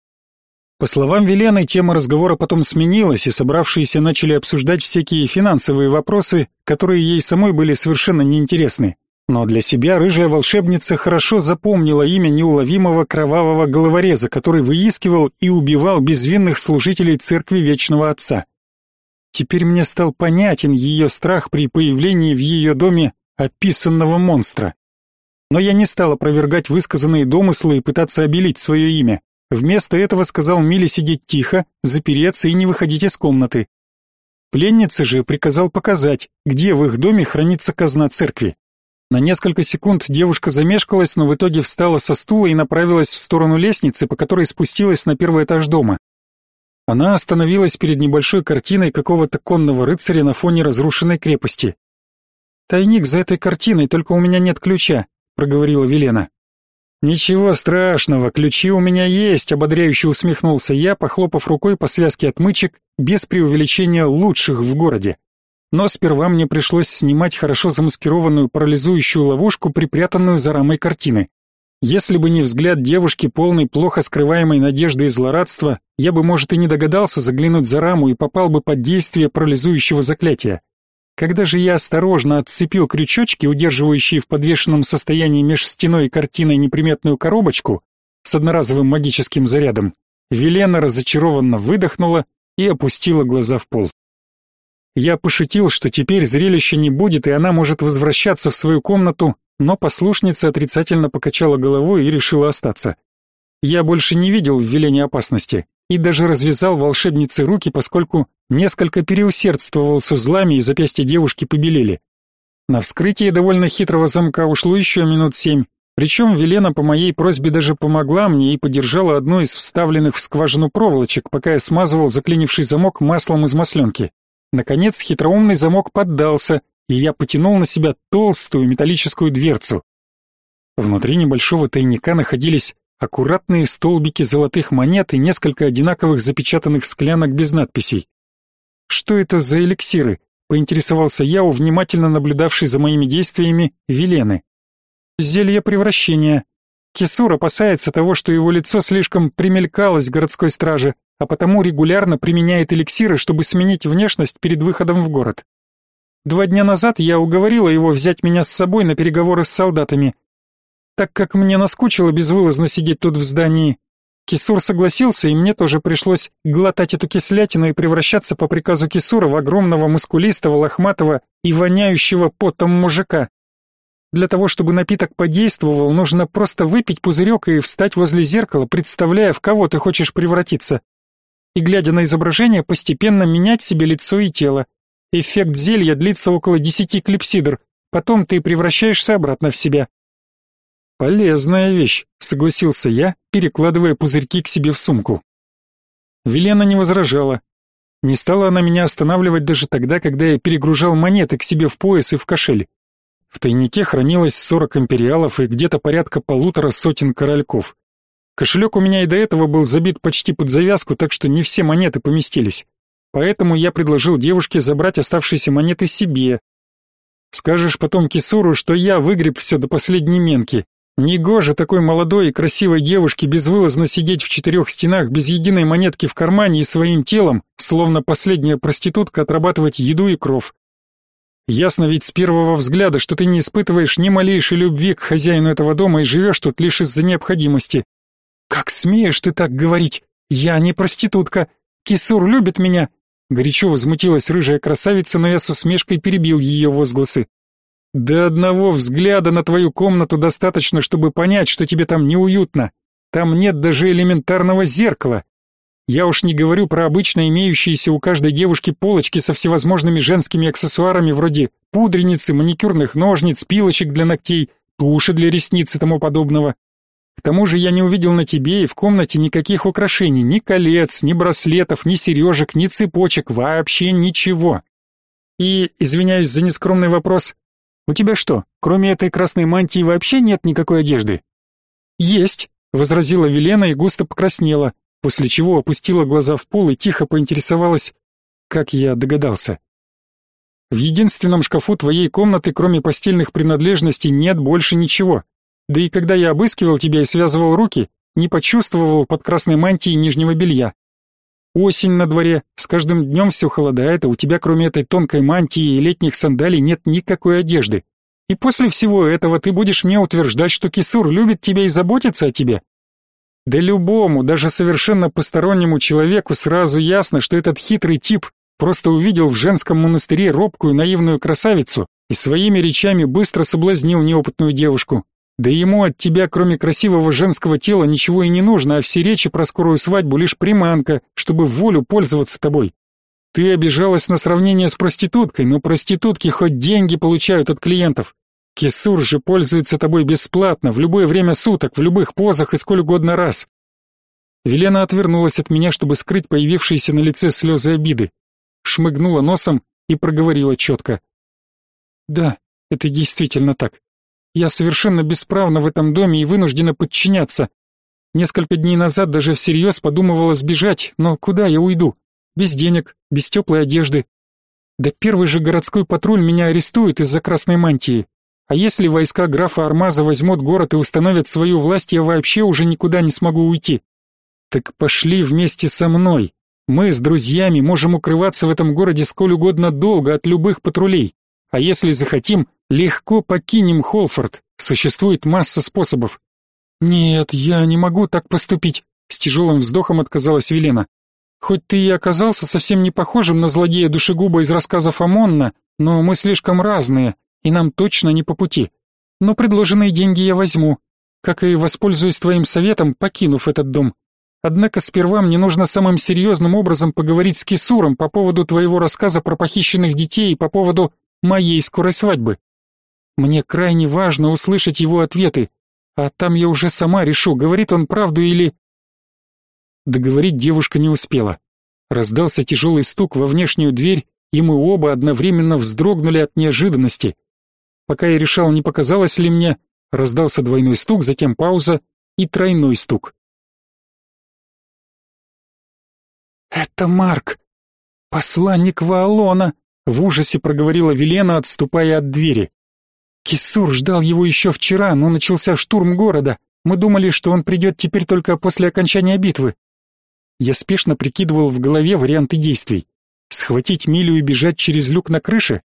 По словам Велены, тема разговора потом сменилась, и собравшиеся начали обсуждать всякие финансовые вопросы, которые ей самой были совершенно неинтересны. Но для себя рыжая волшебница хорошо запомнила имя неуловимого кровавого головореза, который выискивал и убивал безвинных служителей церкви Вечного Отца. Теперь мне стал понятен ее страх при появлении в ее доме описанного монстра. Но я не стал опровергать высказанные домыслы и пытаться обелить свое имя. Вместо этого сказал Миле сидеть тихо, запереться и не выходить из комнаты. Пленнице же приказал показать, где в их доме хранится казна церкви. На несколько секунд девушка замешкалась, но в итоге встала со стула и направилась в сторону лестницы, по которой спустилась на первый этаж дома. Она остановилась перед небольшой картиной какого-то конного рыцаря на фоне разрушенной крепости. «Тайник за этой картиной, только у меня нет ключа», — проговорила Велена. «Ничего страшного, ключи у меня есть», — ободряюще усмехнулся я, похлопав рукой по связке отмычек, без преувеличения лучших в городе. Но сперва мне пришлось снимать хорошо замаскированную парализующую ловушку, припрятанную за рамой картины. Если бы не взгляд девушки, полный плохо скрываемой надежды и злорадства, я бы, может, и не догадался заглянуть за раму и попал бы под действие парализующего заклятия. Когда же я осторожно отцепил крючочки, удерживающие в подвешенном состоянии меж стеной и картиной неприметную коробочку с одноразовым магическим зарядом, Велена разочарованно выдохнула и опустила глаза в пол. Я пошутил, что теперь зрелища не будет, и она может возвращаться в свою комнату, но послушница отрицательно покачала головой и решила остаться. Я больше не видел в Велене опасности и даже развязал волшебнице руки, поскольку несколько переусердствовал с узлами, и запястья девушки побелели. На вскрытие довольно хитрого замка ушло еще минут семь, причем Велена по моей просьбе даже помогла мне и подержала одну из вставленных в скважину проволочек, пока я смазывал заклинивший замок маслом из масленки. Наконец хитроумный замок поддался, и я потянул на себя толстую металлическую дверцу. Внутри небольшого тайника находились аккуратные столбики золотых монет и несколько одинаковых запечатанных склянок без надписей. Что это за эликсиры? поинтересовался я у внимательно наблюдавшей за моими действиями Велены. Зелье превращения. Кисур опасается того, что его лицо слишком примелькалось городской страже, а потому регулярно применяет эликсиры, чтобы сменить внешность перед выходом в город. Два дня назад я уговорила его взять меня с собой на переговоры с солдатами, так как мне наскучило безвылазно сидеть тут в здании. Кисур согласился, и мне тоже пришлось глотать эту кислятину и превращаться по приказу Кисура в огромного мускулистого, лохматого и воняющего потом мужика. Для того, чтобы напиток подействовал, нужно просто выпить пузырек и встать возле зеркала, представляя, в кого ты хочешь превратиться. И, глядя на изображение, постепенно менять себе лицо и тело. Эффект зелья длится около десяти клипсидр, потом ты превращаешься обратно в себя. Полезная вещь, согласился я, перекладывая пузырьки к себе в сумку. Велена не возражала. Не стала она меня останавливать даже тогда, когда я перегружал монеты к себе в пояс и в кошель. В тайнике хранилось сорок империалов и где-то порядка полутора сотен корольков. Кошелек у меня и до этого был забит почти под завязку, так что не все монеты поместились. Поэтому я предложил девушке забрать оставшиеся монеты себе. Скажешь потом Кисуру, что я выгреб все до последней менки, Негоже такой молодой и красивой девушке безвылазно сидеть в четырех стенах без единой монетки в кармане и своим телом, словно последняя проститутка, отрабатывать еду и кров. Ясно ведь с первого взгляда, что ты не испытываешь ни малейшей любви к хозяину этого дома и живешь тут лишь из-за необходимости. Как смеешь ты так говорить? Я не проститутка. Кисур любит меня. Горячо возмутилась рыжая красавица, но я с усмешкой перебил ее возгласы. До одного взгляда на твою комнату достаточно, чтобы понять, что тебе там неуютно. Там нет даже элементарного зеркала. Я уж не говорю про обычно имеющиеся у каждой девушки полочки со всевозможными женскими аксессуарами вроде пудреницы, маникюрных ножниц, пилочек для ногтей, туши для ресниц и тому подобного. К тому же я не увидел на тебе и в комнате никаких украшений, ни колец, ни браслетов, ни сережек, ни цепочек, вообще ничего. И, извиняюсь за нескромный вопрос, у тебя что, кроме этой красной мантии вообще нет никакой одежды? Есть, возразила Велена и густо покраснела, после чего опустила глаза в пол и тихо поинтересовалась, как я догадался. В единственном шкафу твоей комнаты, кроме постельных принадлежностей, нет больше ничего. Да и когда я обыскивал тебя и связывал руки, не почувствовал под красной мантией нижнего белья. Осень на дворе, с каждым днем все холодает, а у тебя кроме этой тонкой мантии и летних сандалий нет никакой одежды. И после всего этого ты будешь мне утверждать, что Кисур любит тебя и заботится о тебе? Да любому, даже совершенно постороннему человеку сразу ясно, что этот хитрый тип просто увидел в женском монастыре робкую наивную красавицу и своими речами быстро соблазнил неопытную девушку. Да ему от тебя, кроме красивого женского тела, ничего и не нужно, а все речи про скорую свадьбу лишь приманка, чтобы в волю пользоваться тобой. Ты обижалась на сравнение с проституткой, но проститутки хоть деньги получают от клиентов. Кисур же пользуется тобой бесплатно, в любое время суток, в любых позах и сколь угодно раз. Велена отвернулась от меня, чтобы скрыть появившиеся на лице слезы обиды. Шмыгнула носом и проговорила четко. «Да, это действительно так. Я совершенно бесправна в этом доме и вынуждена подчиняться. Несколько дней назад даже всерьез подумывала сбежать, но куда я уйду? Без денег, без теплой одежды. Да первый же городской патруль меня арестует из-за красной мантии. А если войска графа Армаза возьмут город и установят свою власть, я вообще уже никуда не смогу уйти. Так пошли вместе со мной. Мы с друзьями можем укрываться в этом городе сколь угодно долго от любых патрулей. А если захотим, легко покинем Холфорд. Существует масса способов. Нет, я не могу так поступить, с тяжелым вздохом отказалась Велена. Хоть ты и оказался совсем не похожим на злодея душегуба из рассказов Амонна, но мы слишком разные, и нам точно не по пути. Но предложенные деньги я возьму, как и воспользуюсь твоим советом, покинув этот дом. Однако сперва мне нужно самым серьезным образом поговорить с Кисуром по поводу твоего рассказа про похищенных детей и по поводу моей скорой свадьбы. Мне крайне важно услышать его ответы, а там я уже сама решу, говорит он правду или... Договорить девушка не успела. Раздался тяжелый стук во внешнюю дверь, и мы оба одновременно вздрогнули от неожиданности. Пока я решал, не показалось ли мне, раздался двойной стук, затем пауза и тройной стук. «Это Марк, посланник Ваалона», в ужасе проговорила Велена, отступая от двери. Кисур ждал его еще вчера, но начался штурм города. Мы думали, что он придет теперь только после окончания битвы. Я спешно прикидывал в голове варианты действий. Схватить Милю и бежать через люк на крыше?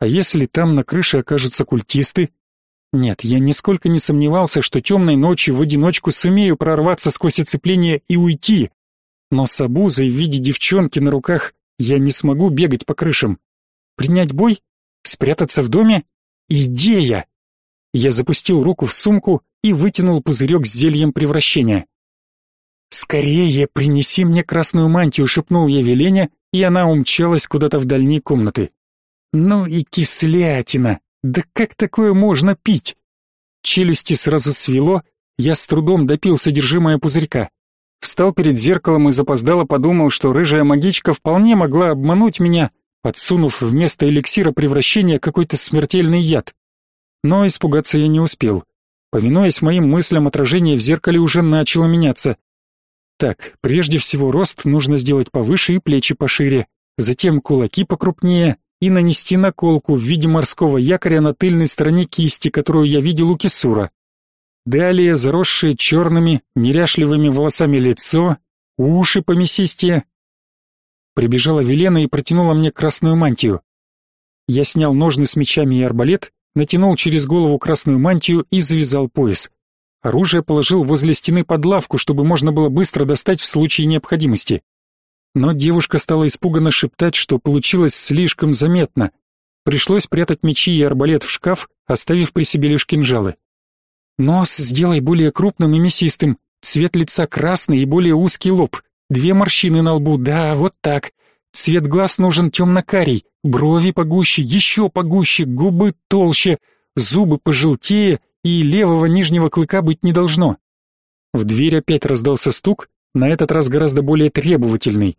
А если там на крыше окажутся культисты? Нет, я нисколько не сомневался, что темной ночью в одиночку сумею прорваться сквозь оцепление и уйти. Но с обузой в виде девчонки на руках я не смогу бегать по крышам. Принять бой? Спрятаться в доме? Идея! Я запустил руку в сумку и вытянул пузырек с зельем превращения. «Скорее принеси мне красную мантию», — шепнул я Велене, и она умчалась куда-то в дальние комнаты. «Ну и кислятина! Да как такое можно пить?» Челюсти сразу свело, я с трудом допил содержимое пузырька. Встал перед зеркалом и запоздало подумал, что рыжая магичка вполне могла обмануть меня, подсунув вместо эликсира превращения какой-то смертельный яд. Но испугаться я не успел. Повинуясь моим мыслям, отражение в зеркале уже начало меняться. Так, прежде всего рост нужно сделать повыше и плечи пошире, затем кулаки покрупнее и нанести наколку в виде морского якоря на тыльной стороне кисти, которую я видел у Кисура. Далее заросшее черными, неряшливыми волосами лицо, уши помесистее. Прибежала Велена и протянула мне красную мантию. Я снял ножны с мечами и арбалет, натянул через голову красную мантию и завязал пояс. Оружие положил возле стены под лавку, чтобы можно было быстро достать в случае необходимости. Но девушка стала испуганно шептать, что получилось слишком заметно. Пришлось прятать мечи и арбалет в шкаф, оставив при себе лишь кинжалы. Нос сделай более крупным и мясистым, цвет лица красный и более узкий лоб, две морщины на лбу, да, вот так. Цвет глаз нужен темно-карий, брови погуще, еще погуще, губы толще, зубы пожелтее и левого нижнего клыка быть не должно. В дверь опять раздался стук, на этот раз гораздо более требовательный.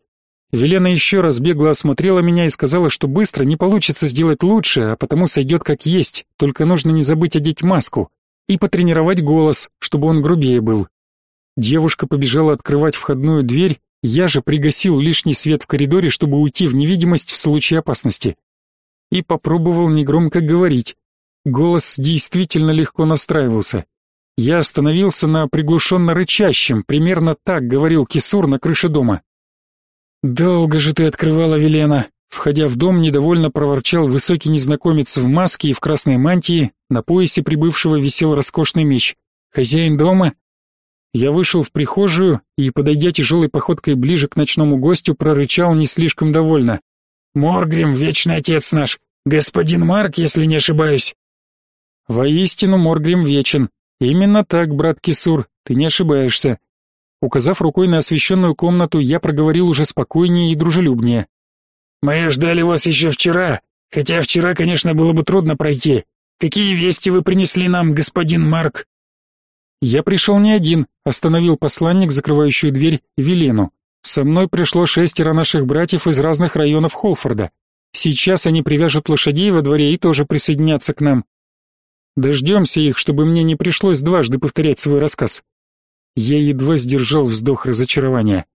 Велена еще раз бегло осмотрела меня и сказала, что быстро не получится сделать лучше, а потому сойдет как есть, только нужно не забыть одеть маску и потренировать голос, чтобы он грубее был. Девушка побежала открывать входную дверь, я же пригасил лишний свет в коридоре, чтобы уйти в невидимость в случае опасности. И попробовал негромко говорить. Голос действительно легко настраивался. Я остановился на приглушенно рычащем, примерно так говорил Кисур на крыше дома. «Долго же ты открывала, Велена!» Входя в дом, недовольно проворчал высокий незнакомец в маске и в красной мантии, на поясе прибывшего висел роскошный меч. «Хозяин дома?» Я вышел в прихожую и, подойдя тяжелой походкой ближе к ночному гостю, прорычал не слишком довольно. «Моргрим, вечный отец наш! Господин Марк, если не ошибаюсь!» «Воистину Моргрим вечен. Именно так, брат Кисур, ты не ошибаешься. Указав рукой на освещенную комнату, я проговорил уже спокойнее и дружелюбнее. «Мы ждали вас еще вчера, хотя вчера, конечно, было бы трудно пройти. Какие вести вы принесли нам, господин Марк?» «Я пришел не один», — остановил посланник, закрывающую дверь, Велену. «Со мной пришло шестеро наших братьев из разных районов Холфорда. Сейчас они привяжут лошадей во дворе и тоже присоединятся к нам. Дождемся их, чтобы мне не пришлось дважды повторять свой рассказ. Я едва сдержал вздох разочарования.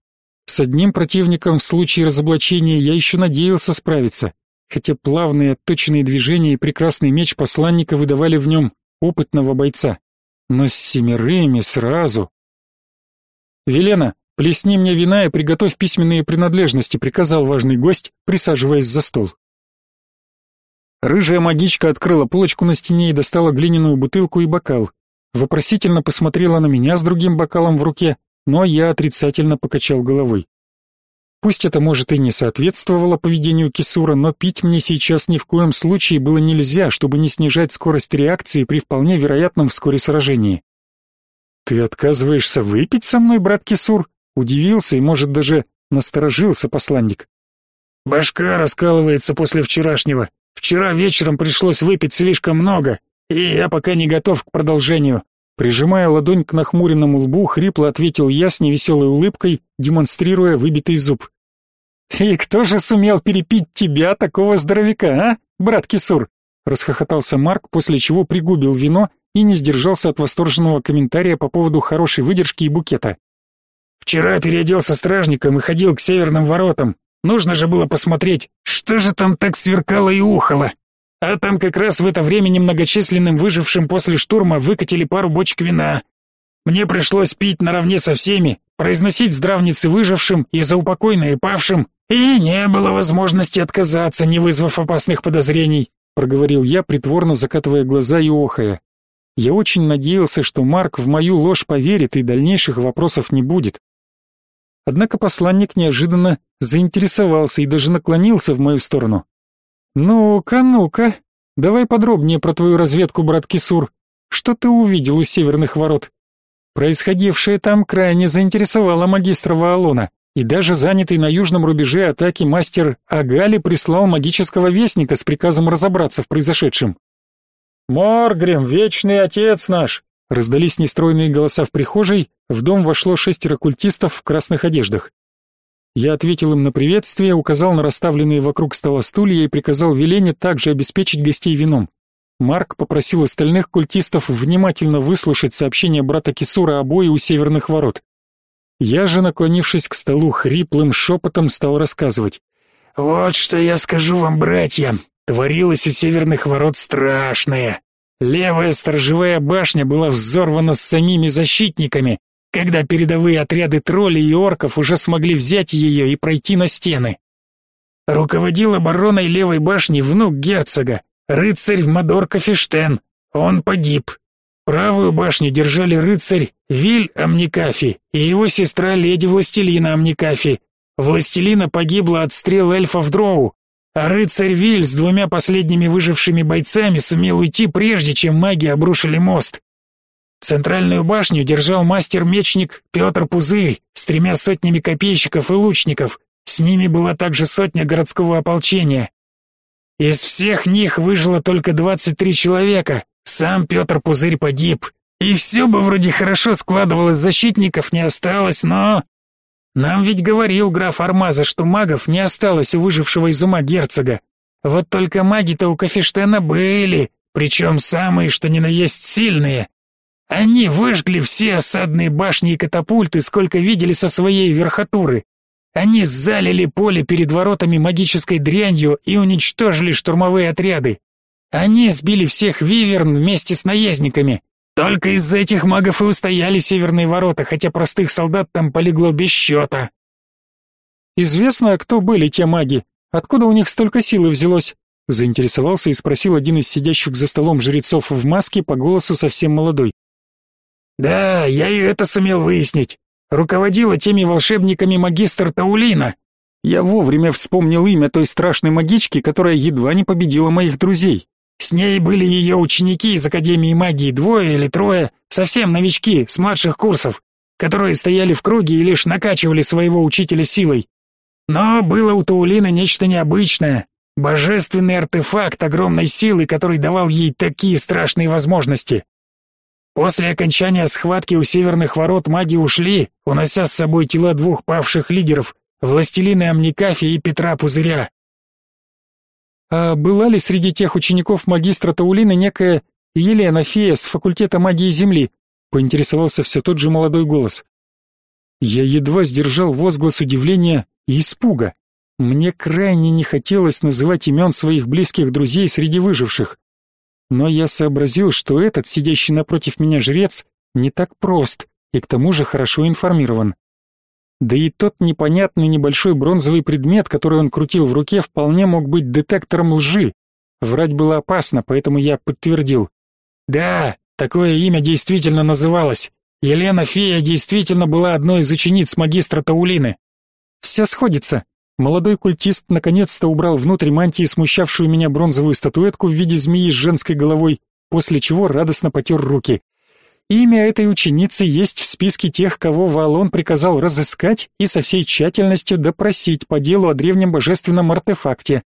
С одним противником в случае разоблачения я еще надеялся справиться, хотя плавные отточенные движения и прекрасный меч посланника выдавали в нем опытного бойца. Но с семерыми сразу... «Велена, плесни мне вина и приготовь письменные принадлежности», приказал важный гость, присаживаясь за стол. Рыжая магичка открыла полочку на стене и достала глиняную бутылку и бокал вопросительно посмотрела на меня с другим бокалом в руке, но я отрицательно покачал головой. Пусть это, может, и не соответствовало поведению Кисура, но пить мне сейчас ни в коем случае было нельзя, чтобы не снижать скорость реакции при вполне вероятном вскоре сражении. «Ты отказываешься выпить со мной, брат Кисур?» Удивился и, может, даже насторожился посланник. «Башка раскалывается после вчерашнего. Вчера вечером пришлось выпить слишком много. И я пока не готов к продолжению. Прижимая ладонь к нахмуренному лбу, хрипло ответил я с невеселой улыбкой, демонстрируя выбитый зуб. «И кто же сумел перепить тебя, такого здоровяка, а, брат Кисур?» Расхохотался Марк, после чего пригубил вино и не сдержался от восторженного комментария по поводу хорошей выдержки и букета. «Вчера переоделся стражником и ходил к северным воротам. Нужно же было посмотреть, что же там так сверкало и ухало. А там как раз в это время немногочисленным выжившим после штурма выкатили пару бочек вина. Мне пришлось пить наравне со всеми, произносить здравницы выжившим и заупокойные павшим, и не было возможности отказаться, не вызвав опасных подозрений, проговорил я, притворно закатывая глаза и охая. Я очень надеялся, что Марк в мою ложь поверит и дальнейших вопросов не будет. Однако посланник неожиданно заинтересовался и даже наклонился в мою сторону. «Ну-ка, ну-ка, давай подробнее про твою разведку, брат Кисур. Что ты увидел у северных ворот?» Происходившее там крайне заинтересовало магистра Ваалона, и даже занятый на южном рубеже атаки мастер Агали прислал магического вестника с приказом разобраться в произошедшем. «Моргрим, вечный отец наш!» Раздались нестройные голоса в прихожей, в дом вошло шестеро культистов в красных одеждах. Я ответил им на приветствие, указал на расставленные вокруг стола стулья и приказал Велене также обеспечить гостей вином. Марк попросил остальных культистов внимательно выслушать сообщение брата Кисура о бое у северных ворот. Я же, наклонившись к столу, хриплым шепотом стал рассказывать. «Вот что я скажу вам, братья. Творилось у северных ворот страшное. Левая сторожевая башня была взорвана с самими защитниками, когда передовые отряды троллей и орков уже смогли взять ее и пройти на стены. Руководил обороной левой башни внук герцога, рыцарь Мадор Кафештен. Он погиб. Правую башню держали рыцарь Виль Амникафи и его сестра леди Властелина Амникафи. Властелина погибла от стрел эльфов Дроу, а рыцарь Виль с двумя последними выжившими бойцами сумел уйти прежде, чем маги обрушили мост. Центральную башню держал мастер-мечник Петр Пузырь с тремя сотнями копейщиков и лучников, с ними была также сотня городского ополчения. Из всех них выжило только 23 человека, сам Петр Пузырь погиб. И все бы вроде хорошо складывалось, защитников не осталось, но... Нам ведь говорил граф Армаза, что магов не осталось у выжившего из ума герцога. Вот только маги-то у Кафештена были, причем самые, что ни на есть, сильные. Они выжгли все осадные башни и катапульты, сколько видели со своей верхотуры. Они залили поле перед воротами магической дрянью и уничтожили штурмовые отряды. Они сбили всех виверн вместе с наездниками. Только из-за этих магов и устояли северные ворота, хотя простых солдат там полегло без счета. Известно, кто были те маги? Откуда у них столько силы взялось? Заинтересовался и спросил один из сидящих за столом жрецов в маске по голосу совсем молодой. Да, я и это сумел выяснить. Руководила теми волшебниками магистр Таулина. Я вовремя вспомнил имя той страшной магички, которая едва не победила моих друзей. С ней были ее ученики из Академии магии, двое или трое, совсем новички, с младших курсов, которые стояли в круге и лишь накачивали своего учителя силой. Но было у Таулина нечто необычное, божественный артефакт огромной силы, который давал ей такие страшные возможности. После окончания схватки у северных ворот маги ушли, унося с собой тела двух павших лидеров, властелины Амникафи и Петра Пузыря. А была ли среди тех учеников магистра Таулины некая Елена Фея с факультета магии Земли? Поинтересовался все тот же молодой голос. Я едва сдержал возглас удивления и испуга. Мне крайне не хотелось называть имен своих близких друзей среди выживших. Но я сообразил, что этот, сидящий напротив меня жрец, не так прост и к тому же хорошо информирован. Да и тот непонятный небольшой бронзовый предмет, который он крутил в руке, вполне мог быть детектором лжи. Врать было опасно, поэтому я подтвердил. Да, такое имя действительно называлось. Елена Фея действительно была одной из учениц магистра Таулины. Все сходится. Молодой культист наконец-то убрал внутрь мантии смущавшую меня бронзовую статуэтку в виде змеи с женской головой, после чего радостно потер руки. Имя этой ученицы есть в списке тех, кого Валон приказал разыскать и со всей тщательностью допросить по делу о древнем божественном артефакте.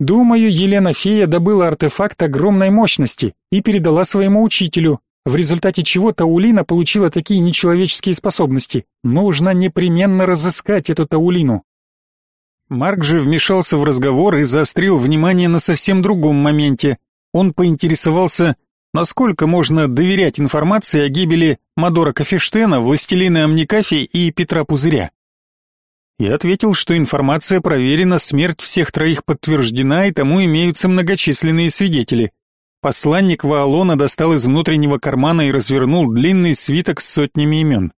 Думаю, Елена Фея добыла артефакт огромной мощности и передала своему учителю, в результате чего Таулина получила такие нечеловеческие способности. Нужно непременно разыскать эту Таулину. Марк же вмешался в разговор и заострил внимание на совсем другом моменте. Он поинтересовался, насколько можно доверять информации о гибели Мадора Кафештена, властелина Амникафи и Петра Пузыря. И ответил, что информация проверена, смерть всех троих подтверждена, и тому имеются многочисленные свидетели. Посланник Ваалона достал из внутреннего кармана и развернул длинный свиток с сотнями имен.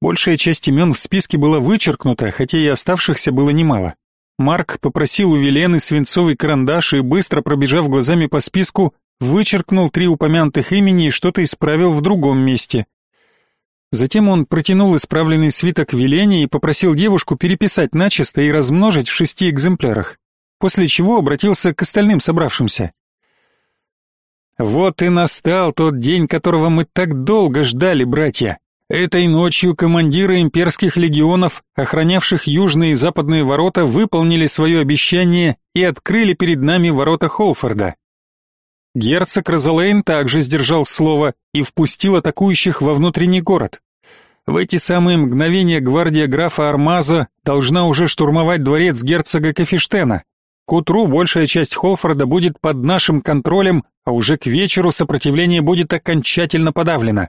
Большая часть имен в списке была вычеркнута, хотя и оставшихся было немало. Марк попросил у Велены свинцовый карандаш и, быстро пробежав глазами по списку, вычеркнул три упомянутых имени и что-то исправил в другом месте. Затем он протянул исправленный свиток Велене и попросил девушку переписать начисто и размножить в шести экземплярах, после чего обратился к остальным собравшимся. «Вот и настал тот день, которого мы так долго ждали, братья. Этой ночью командиры имперских легионов, охранявших южные и западные ворота, выполнили свое обещание и открыли перед нами ворота Холфорда. Герцог Розалейн также сдержал слово и впустил атакующих во внутренний город. В эти самые мгновения гвардия графа Армаза должна уже штурмовать дворец герцога Кафештена. К утру большая часть Холфорда будет под нашим контролем, а уже к вечеру сопротивление будет окончательно подавлено.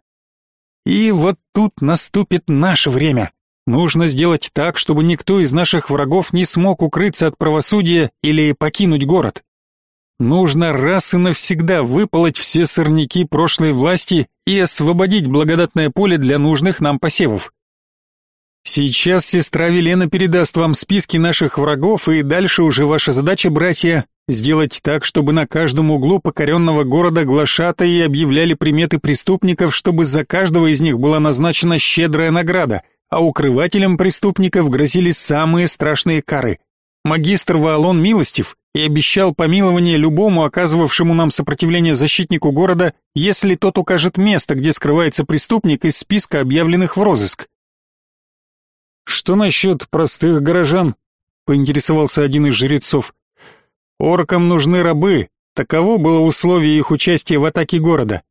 И вот тут наступит наше время. Нужно сделать так, чтобы никто из наших врагов не смог укрыться от правосудия или покинуть город. Нужно раз и навсегда выполоть все сорняки прошлой власти и освободить благодатное поле для нужных нам посевов. Сейчас сестра Велена передаст вам списки наших врагов, и дальше уже ваша задача, братья, сделать так, чтобы на каждом углу покоренного города глашатаи объявляли приметы преступников, чтобы за каждого из них была назначена щедрая награда, а укрывателям преступников грозили самые страшные кары. Магистр Ваалон милостив и обещал помилование любому оказывавшему нам сопротивление защитнику города, если тот укажет место, где скрывается преступник из списка объявленных в розыск. Что насчет простых горожан? поинтересовался один из жрецов. Оркам нужны рабы, таково было условие их участия в атаке города.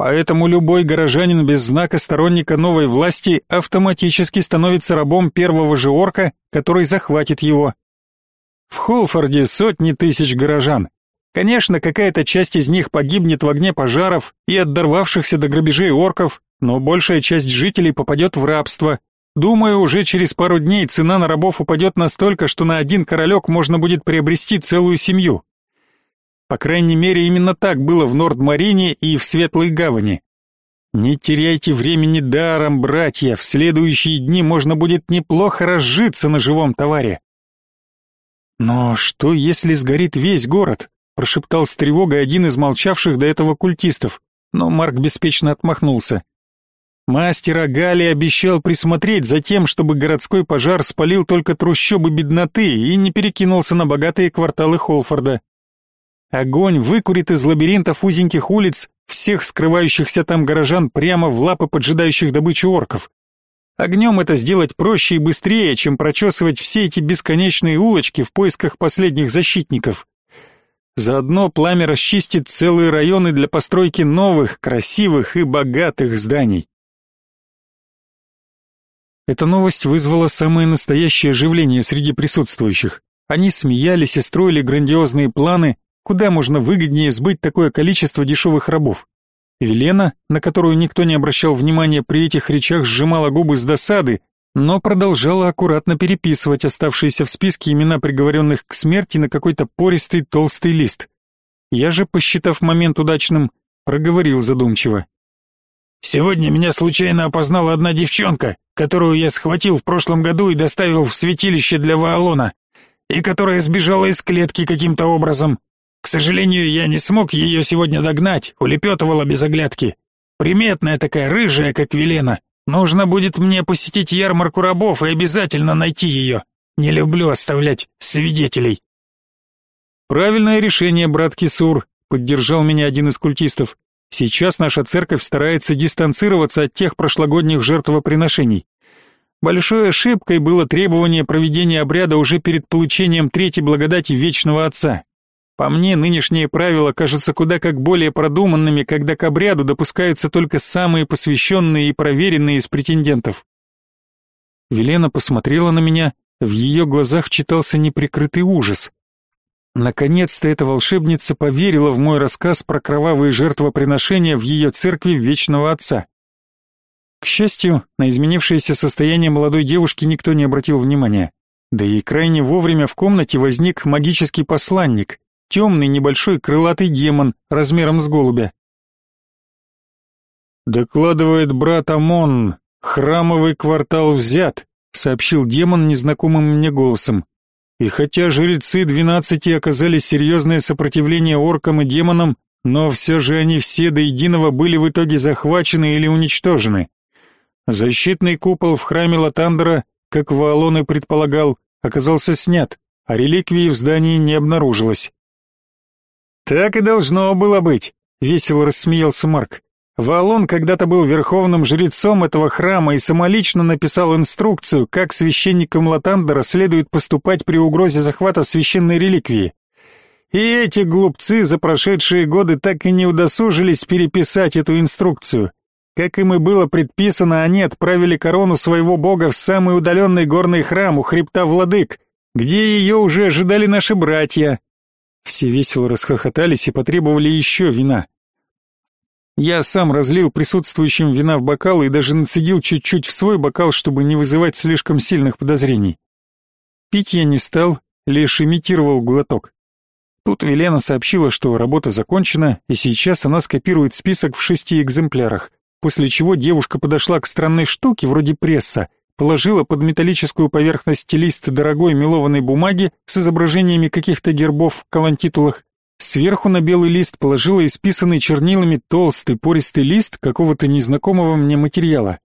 Поэтому любой горожанин без знака сторонника новой власти автоматически становится рабом первого же орка, который захватит его. В Холфорде сотни тысяч горожан. Конечно, какая-то часть из них погибнет в огне пожаров и от дорвавшихся до грабежей орков, но большая часть жителей попадет в рабство, Думаю, уже через пару дней цена на рабов упадет настолько, что на один королек можно будет приобрести целую семью. По крайней мере, именно так было в Норд-Марине и в Светлой Гавани. Не теряйте времени даром, братья, в следующие дни можно будет неплохо разжиться на живом товаре. Но что, если сгорит весь город? прошептал с тревогой один из молчавших до этого культистов, но Марк беспечно отмахнулся. Мастер Агали обещал присмотреть за тем, чтобы городской пожар спалил только трущобы бедноты и не перекинулся на богатые кварталы Холфорда. Огонь выкурит из лабиринтов узеньких улиц всех скрывающихся там горожан прямо в лапы поджидающих добычу орков. Огнем это сделать проще и быстрее, чем прочесывать все эти бесконечные улочки в поисках последних защитников. Заодно пламя расчистит целые районы для постройки новых, красивых и богатых зданий. Эта новость вызвала самое настоящее оживление среди присутствующих. Они смеялись и строили грандиозные планы, куда можно выгоднее сбыть такое количество дешевых рабов. Велена, на которую никто не обращал внимания при этих речах, сжимала губы с досады, но продолжала аккуратно переписывать оставшиеся в списке имена приговоренных к смерти на какой-то пористый толстый лист. Я же, посчитав момент удачным, проговорил задумчиво. Сегодня меня случайно опознала одна девчонка, которую я схватил в прошлом году и доставил в святилище для Ваалона, и которая сбежала из клетки каким-то образом. К сожалению, я не смог ее сегодня догнать, улепетывала без оглядки. Приметная такая, рыжая, как Велена. Нужно будет мне посетить ярмарку рабов и обязательно найти ее. Не люблю оставлять свидетелей. Правильное решение, брат Кисур, поддержал меня один из культистов. Сейчас наша церковь старается дистанцироваться от тех прошлогодних жертвоприношений. Большой ошибкой было требование проведения обряда уже перед получением третьей благодати Вечного Отца. По мне, нынешние правила кажутся куда как более продуманными, когда к обряду допускаются только самые посвященные и проверенные из претендентов. Велена посмотрела на меня, в ее глазах читался неприкрытый ужас. Наконец-то эта волшебница поверила в мой рассказ про кровавые жертвоприношения в ее церкви Вечного Отца. К счастью, на изменившееся состояние молодой девушки никто не обратил внимания. Да и крайне вовремя в комнате возник магический посланник, темный небольшой крылатый демон размером с голубя. «Докладывает брат Амон, храмовый квартал взят», сообщил демон незнакомым мне голосом. И хотя жрецы двенадцати оказали серьезное сопротивление оркам и демонам, но все же они все до единого были в итоге захвачены или уничтожены. Защитный купол в храме Латандера, как Ваалон и предполагал, оказался снят, а реликвии в здании не обнаружилось. «Так и должно было быть», — весело рассмеялся Марк. Валон когда-то был верховным жрецом этого храма и самолично написал инструкцию, как священникам Латандера следует поступать при угрозе захвата священной реликвии. И эти глупцы за прошедшие годы так и не удосужились переписать эту инструкцию. Как им и было предписано, они отправили корону своего бога в самый удаленный горный храм у хребта Владык, где ее уже ожидали наши братья. Все весело расхохотались и потребовали еще вина. Я сам разлил присутствующим вина в бокал и даже нацедил чуть-чуть в свой бокал, чтобы не вызывать слишком сильных подозрений. Пить я не стал, лишь имитировал глоток. Тут Велена сообщила, что работа закончена, и сейчас она скопирует список в шести экземплярах, после чего девушка подошла к странной штуке вроде пресса, положила под металлическую поверхность лист дорогой мелованной бумаги с изображениями каких-то гербов в калантитулах, сверху на белый лист положила исписанный чернилами толстый пористый лист какого-то незнакомого мне материала.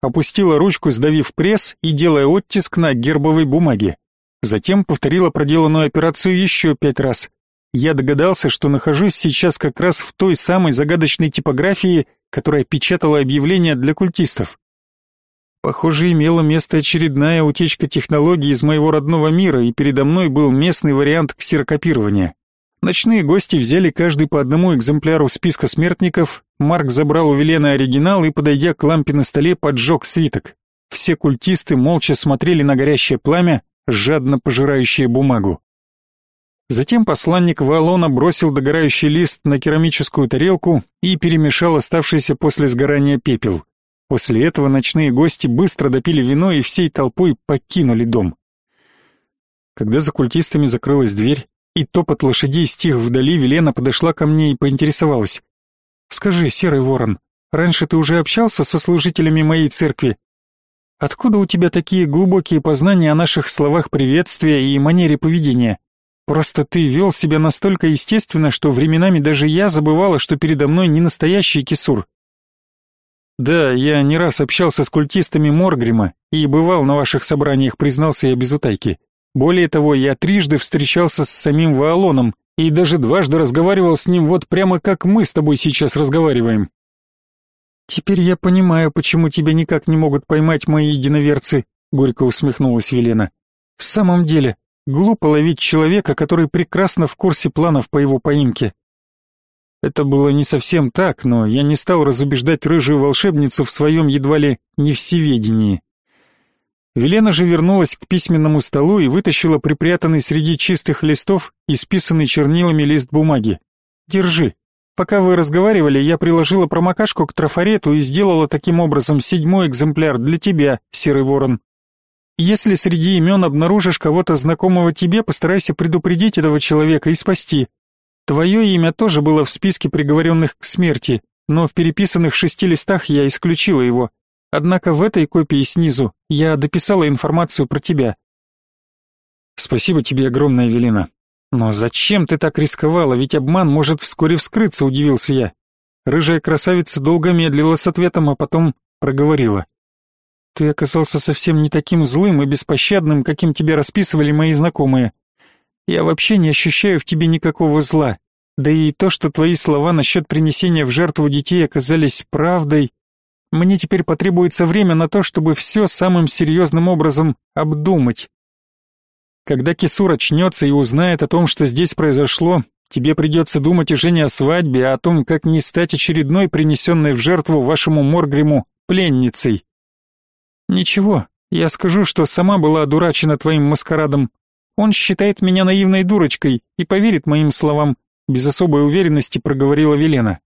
Опустила ручку, сдавив пресс и делая оттиск на гербовой бумаге. Затем повторила проделанную операцию еще пять раз. Я догадался, что нахожусь сейчас как раз в той самой загадочной типографии, которая печатала объявления для культистов. Похоже, имела место очередная утечка технологий из моего родного мира, и передо мной был местный вариант ксерокопирования. Ночные гости взяли каждый по одному экземпляру списка смертников, Марк забрал у Велены оригинал и, подойдя к лампе на столе, поджег свиток. Все культисты молча смотрели на горящее пламя, жадно пожирающее бумагу. Затем посланник Валона бросил догорающий лист на керамическую тарелку и перемешал оставшийся после сгорания пепел. После этого ночные гости быстро допили вино и всей толпой покинули дом. Когда за культистами закрылась дверь и топот лошадей стих вдали, Велена подошла ко мне и поинтересовалась. «Скажи, Серый Ворон, раньше ты уже общался со служителями моей церкви? Откуда у тебя такие глубокие познания о наших словах приветствия и манере поведения? Просто ты вел себя настолько естественно, что временами даже я забывала, что передо мной не настоящий кисур. Да, я не раз общался с культистами Моргрима и бывал на ваших собраниях, признался я без утайки. Более того, я трижды встречался с самим Ваалоном и даже дважды разговаривал с ним вот прямо как мы с тобой сейчас разговариваем. Теперь я понимаю, почему тебя никак не могут поймать мои единоверцы, горько усмехнулась Велена. В самом деле, глупо ловить человека, который прекрасно в курсе планов по его поимке. Это было не совсем так, но я не стал разубеждать рыжую волшебницу в своем едва ли не всеведении. Велена же вернулась к письменному столу и вытащила припрятанный среди чистых листов исписанный чернилами лист бумаги. «Держи. Пока вы разговаривали, я приложила промокашку к трафарету и сделала таким образом седьмой экземпляр для тебя, Серый Ворон. Если среди имен обнаружишь кого-то знакомого тебе, постарайся предупредить этого человека и спасти. Твое имя тоже было в списке приговоренных к смерти, но в переписанных шести листах я исключила его. Однако в этой копии снизу я дописала информацию про тебя. Спасибо тебе огромное, Велина. Но зачем ты так рисковала, ведь обман может вскоре вскрыться, удивился я. Рыжая красавица долго медлила с ответом, а потом проговорила. Ты оказался совсем не таким злым и беспощадным, каким тебя расписывали мои знакомые. Я вообще не ощущаю в тебе никакого зла. Да и то, что твои слова насчет принесения в жертву детей оказались правдой, мне теперь потребуется время на то, чтобы все самым серьезным образом обдумать. Когда Кисур очнется и узнает о том, что здесь произошло, тебе придется думать уже не о свадьбе, а о том, как не стать очередной принесенной в жертву вашему Моргриму пленницей. Ничего, я скажу, что сама была одурачена твоим маскарадом, он считает меня наивной дурочкой и поверит моим словам, без особой уверенности проговорила Велена.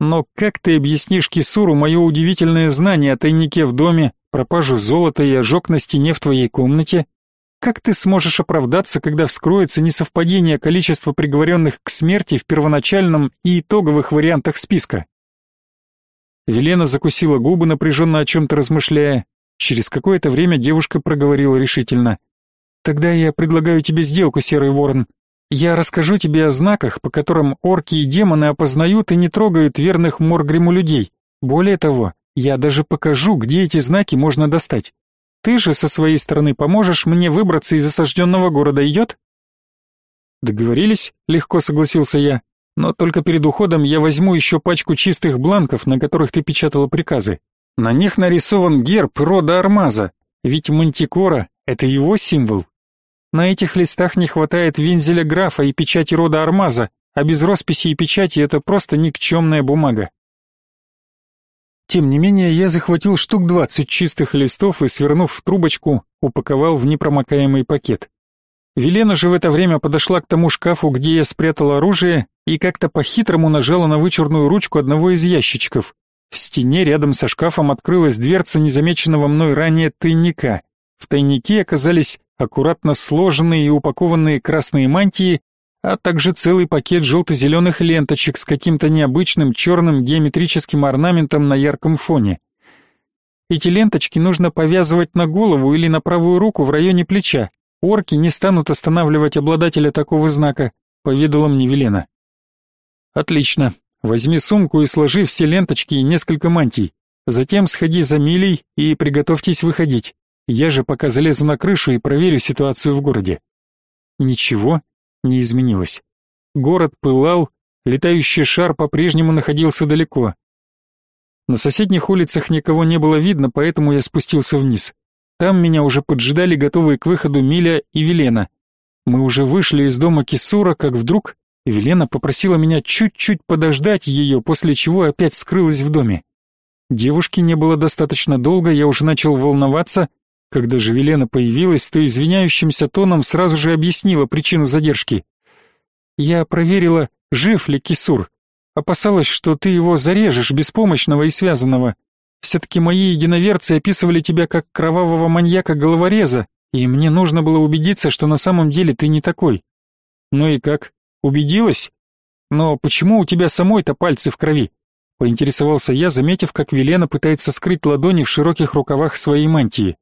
Но как ты объяснишь Кисуру мое удивительное знание о тайнике в доме, пропажу золота и ожог на стене в твоей комнате? Как ты сможешь оправдаться, когда вскроется несовпадение количества приговоренных к смерти в первоначальном и итоговых вариантах списка? Велена закусила губы, напряженно о чем-то размышляя. Через какое-то время девушка проговорила решительно. Тогда я предлагаю тебе сделку, Серый Ворон. Я расскажу тебе о знаках, по которым орки и демоны опознают и не трогают верных Моргриму людей. Более того, я даже покажу, где эти знаки можно достать. Ты же со своей стороны поможешь мне выбраться из осажденного города, идет?» Договорились, легко согласился я. Но только перед уходом я возьму еще пачку чистых бланков, на которых ты печатала приказы. На них нарисован герб рода Армаза, ведь Мантикора — это его символ. На этих листах не хватает вензеля графа и печати рода Армаза, а без росписи и печати это просто никчемная бумага. Тем не менее, я захватил штук двадцать чистых листов и, свернув в трубочку, упаковал в непромокаемый пакет. Велена же в это время подошла к тому шкафу, где я спрятал оружие, и как-то по-хитрому нажала на вычурную ручку одного из ящичков. В стене рядом со шкафом открылась дверца незамеченного мной ранее тайника. В тайнике оказались аккуратно сложенные и упакованные красные мантии, а также целый пакет желто-зеленых ленточек с каким-то необычным черным геометрическим орнаментом на ярком фоне. Эти ленточки нужно повязывать на голову или на правую руку в районе плеча. Орки не станут останавливать обладателя такого знака, поведала мне Велена. Отлично. Возьми сумку и сложи все ленточки и несколько мантий. Затем сходи за Милей и приготовьтесь выходить. Я же пока залезу на крышу и проверю ситуацию в городе. Ничего не изменилось. Город пылал, летающий шар по-прежнему находился далеко. На соседних улицах никого не было видно, поэтому я спустился вниз. Там меня уже поджидали готовые к выходу Миля и Велена. Мы уже вышли из дома Кисура, как вдруг Велена попросила меня чуть-чуть подождать ее, после чего опять скрылась в доме. Девушки не было достаточно долго, я уже начал волноваться. Когда же Велена появилась, то извиняющимся тоном сразу же объяснила причину задержки. Я проверила, жив ли Кисур. Опасалась, что ты его зарежешь, беспомощного и связанного. Все-таки мои единоверцы описывали тебя как кровавого маньяка-головореза, и мне нужно было убедиться, что на самом деле ты не такой. Ну и как? Убедилась? Но почему у тебя самой-то пальцы в крови? Поинтересовался я, заметив, как Велена пытается скрыть ладони в широких рукавах своей мантии.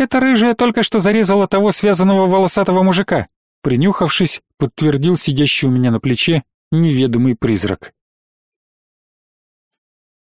«Это рыжая только что зарезала того связанного волосатого мужика», принюхавшись, подтвердил сидящий у меня на плече неведомый призрак.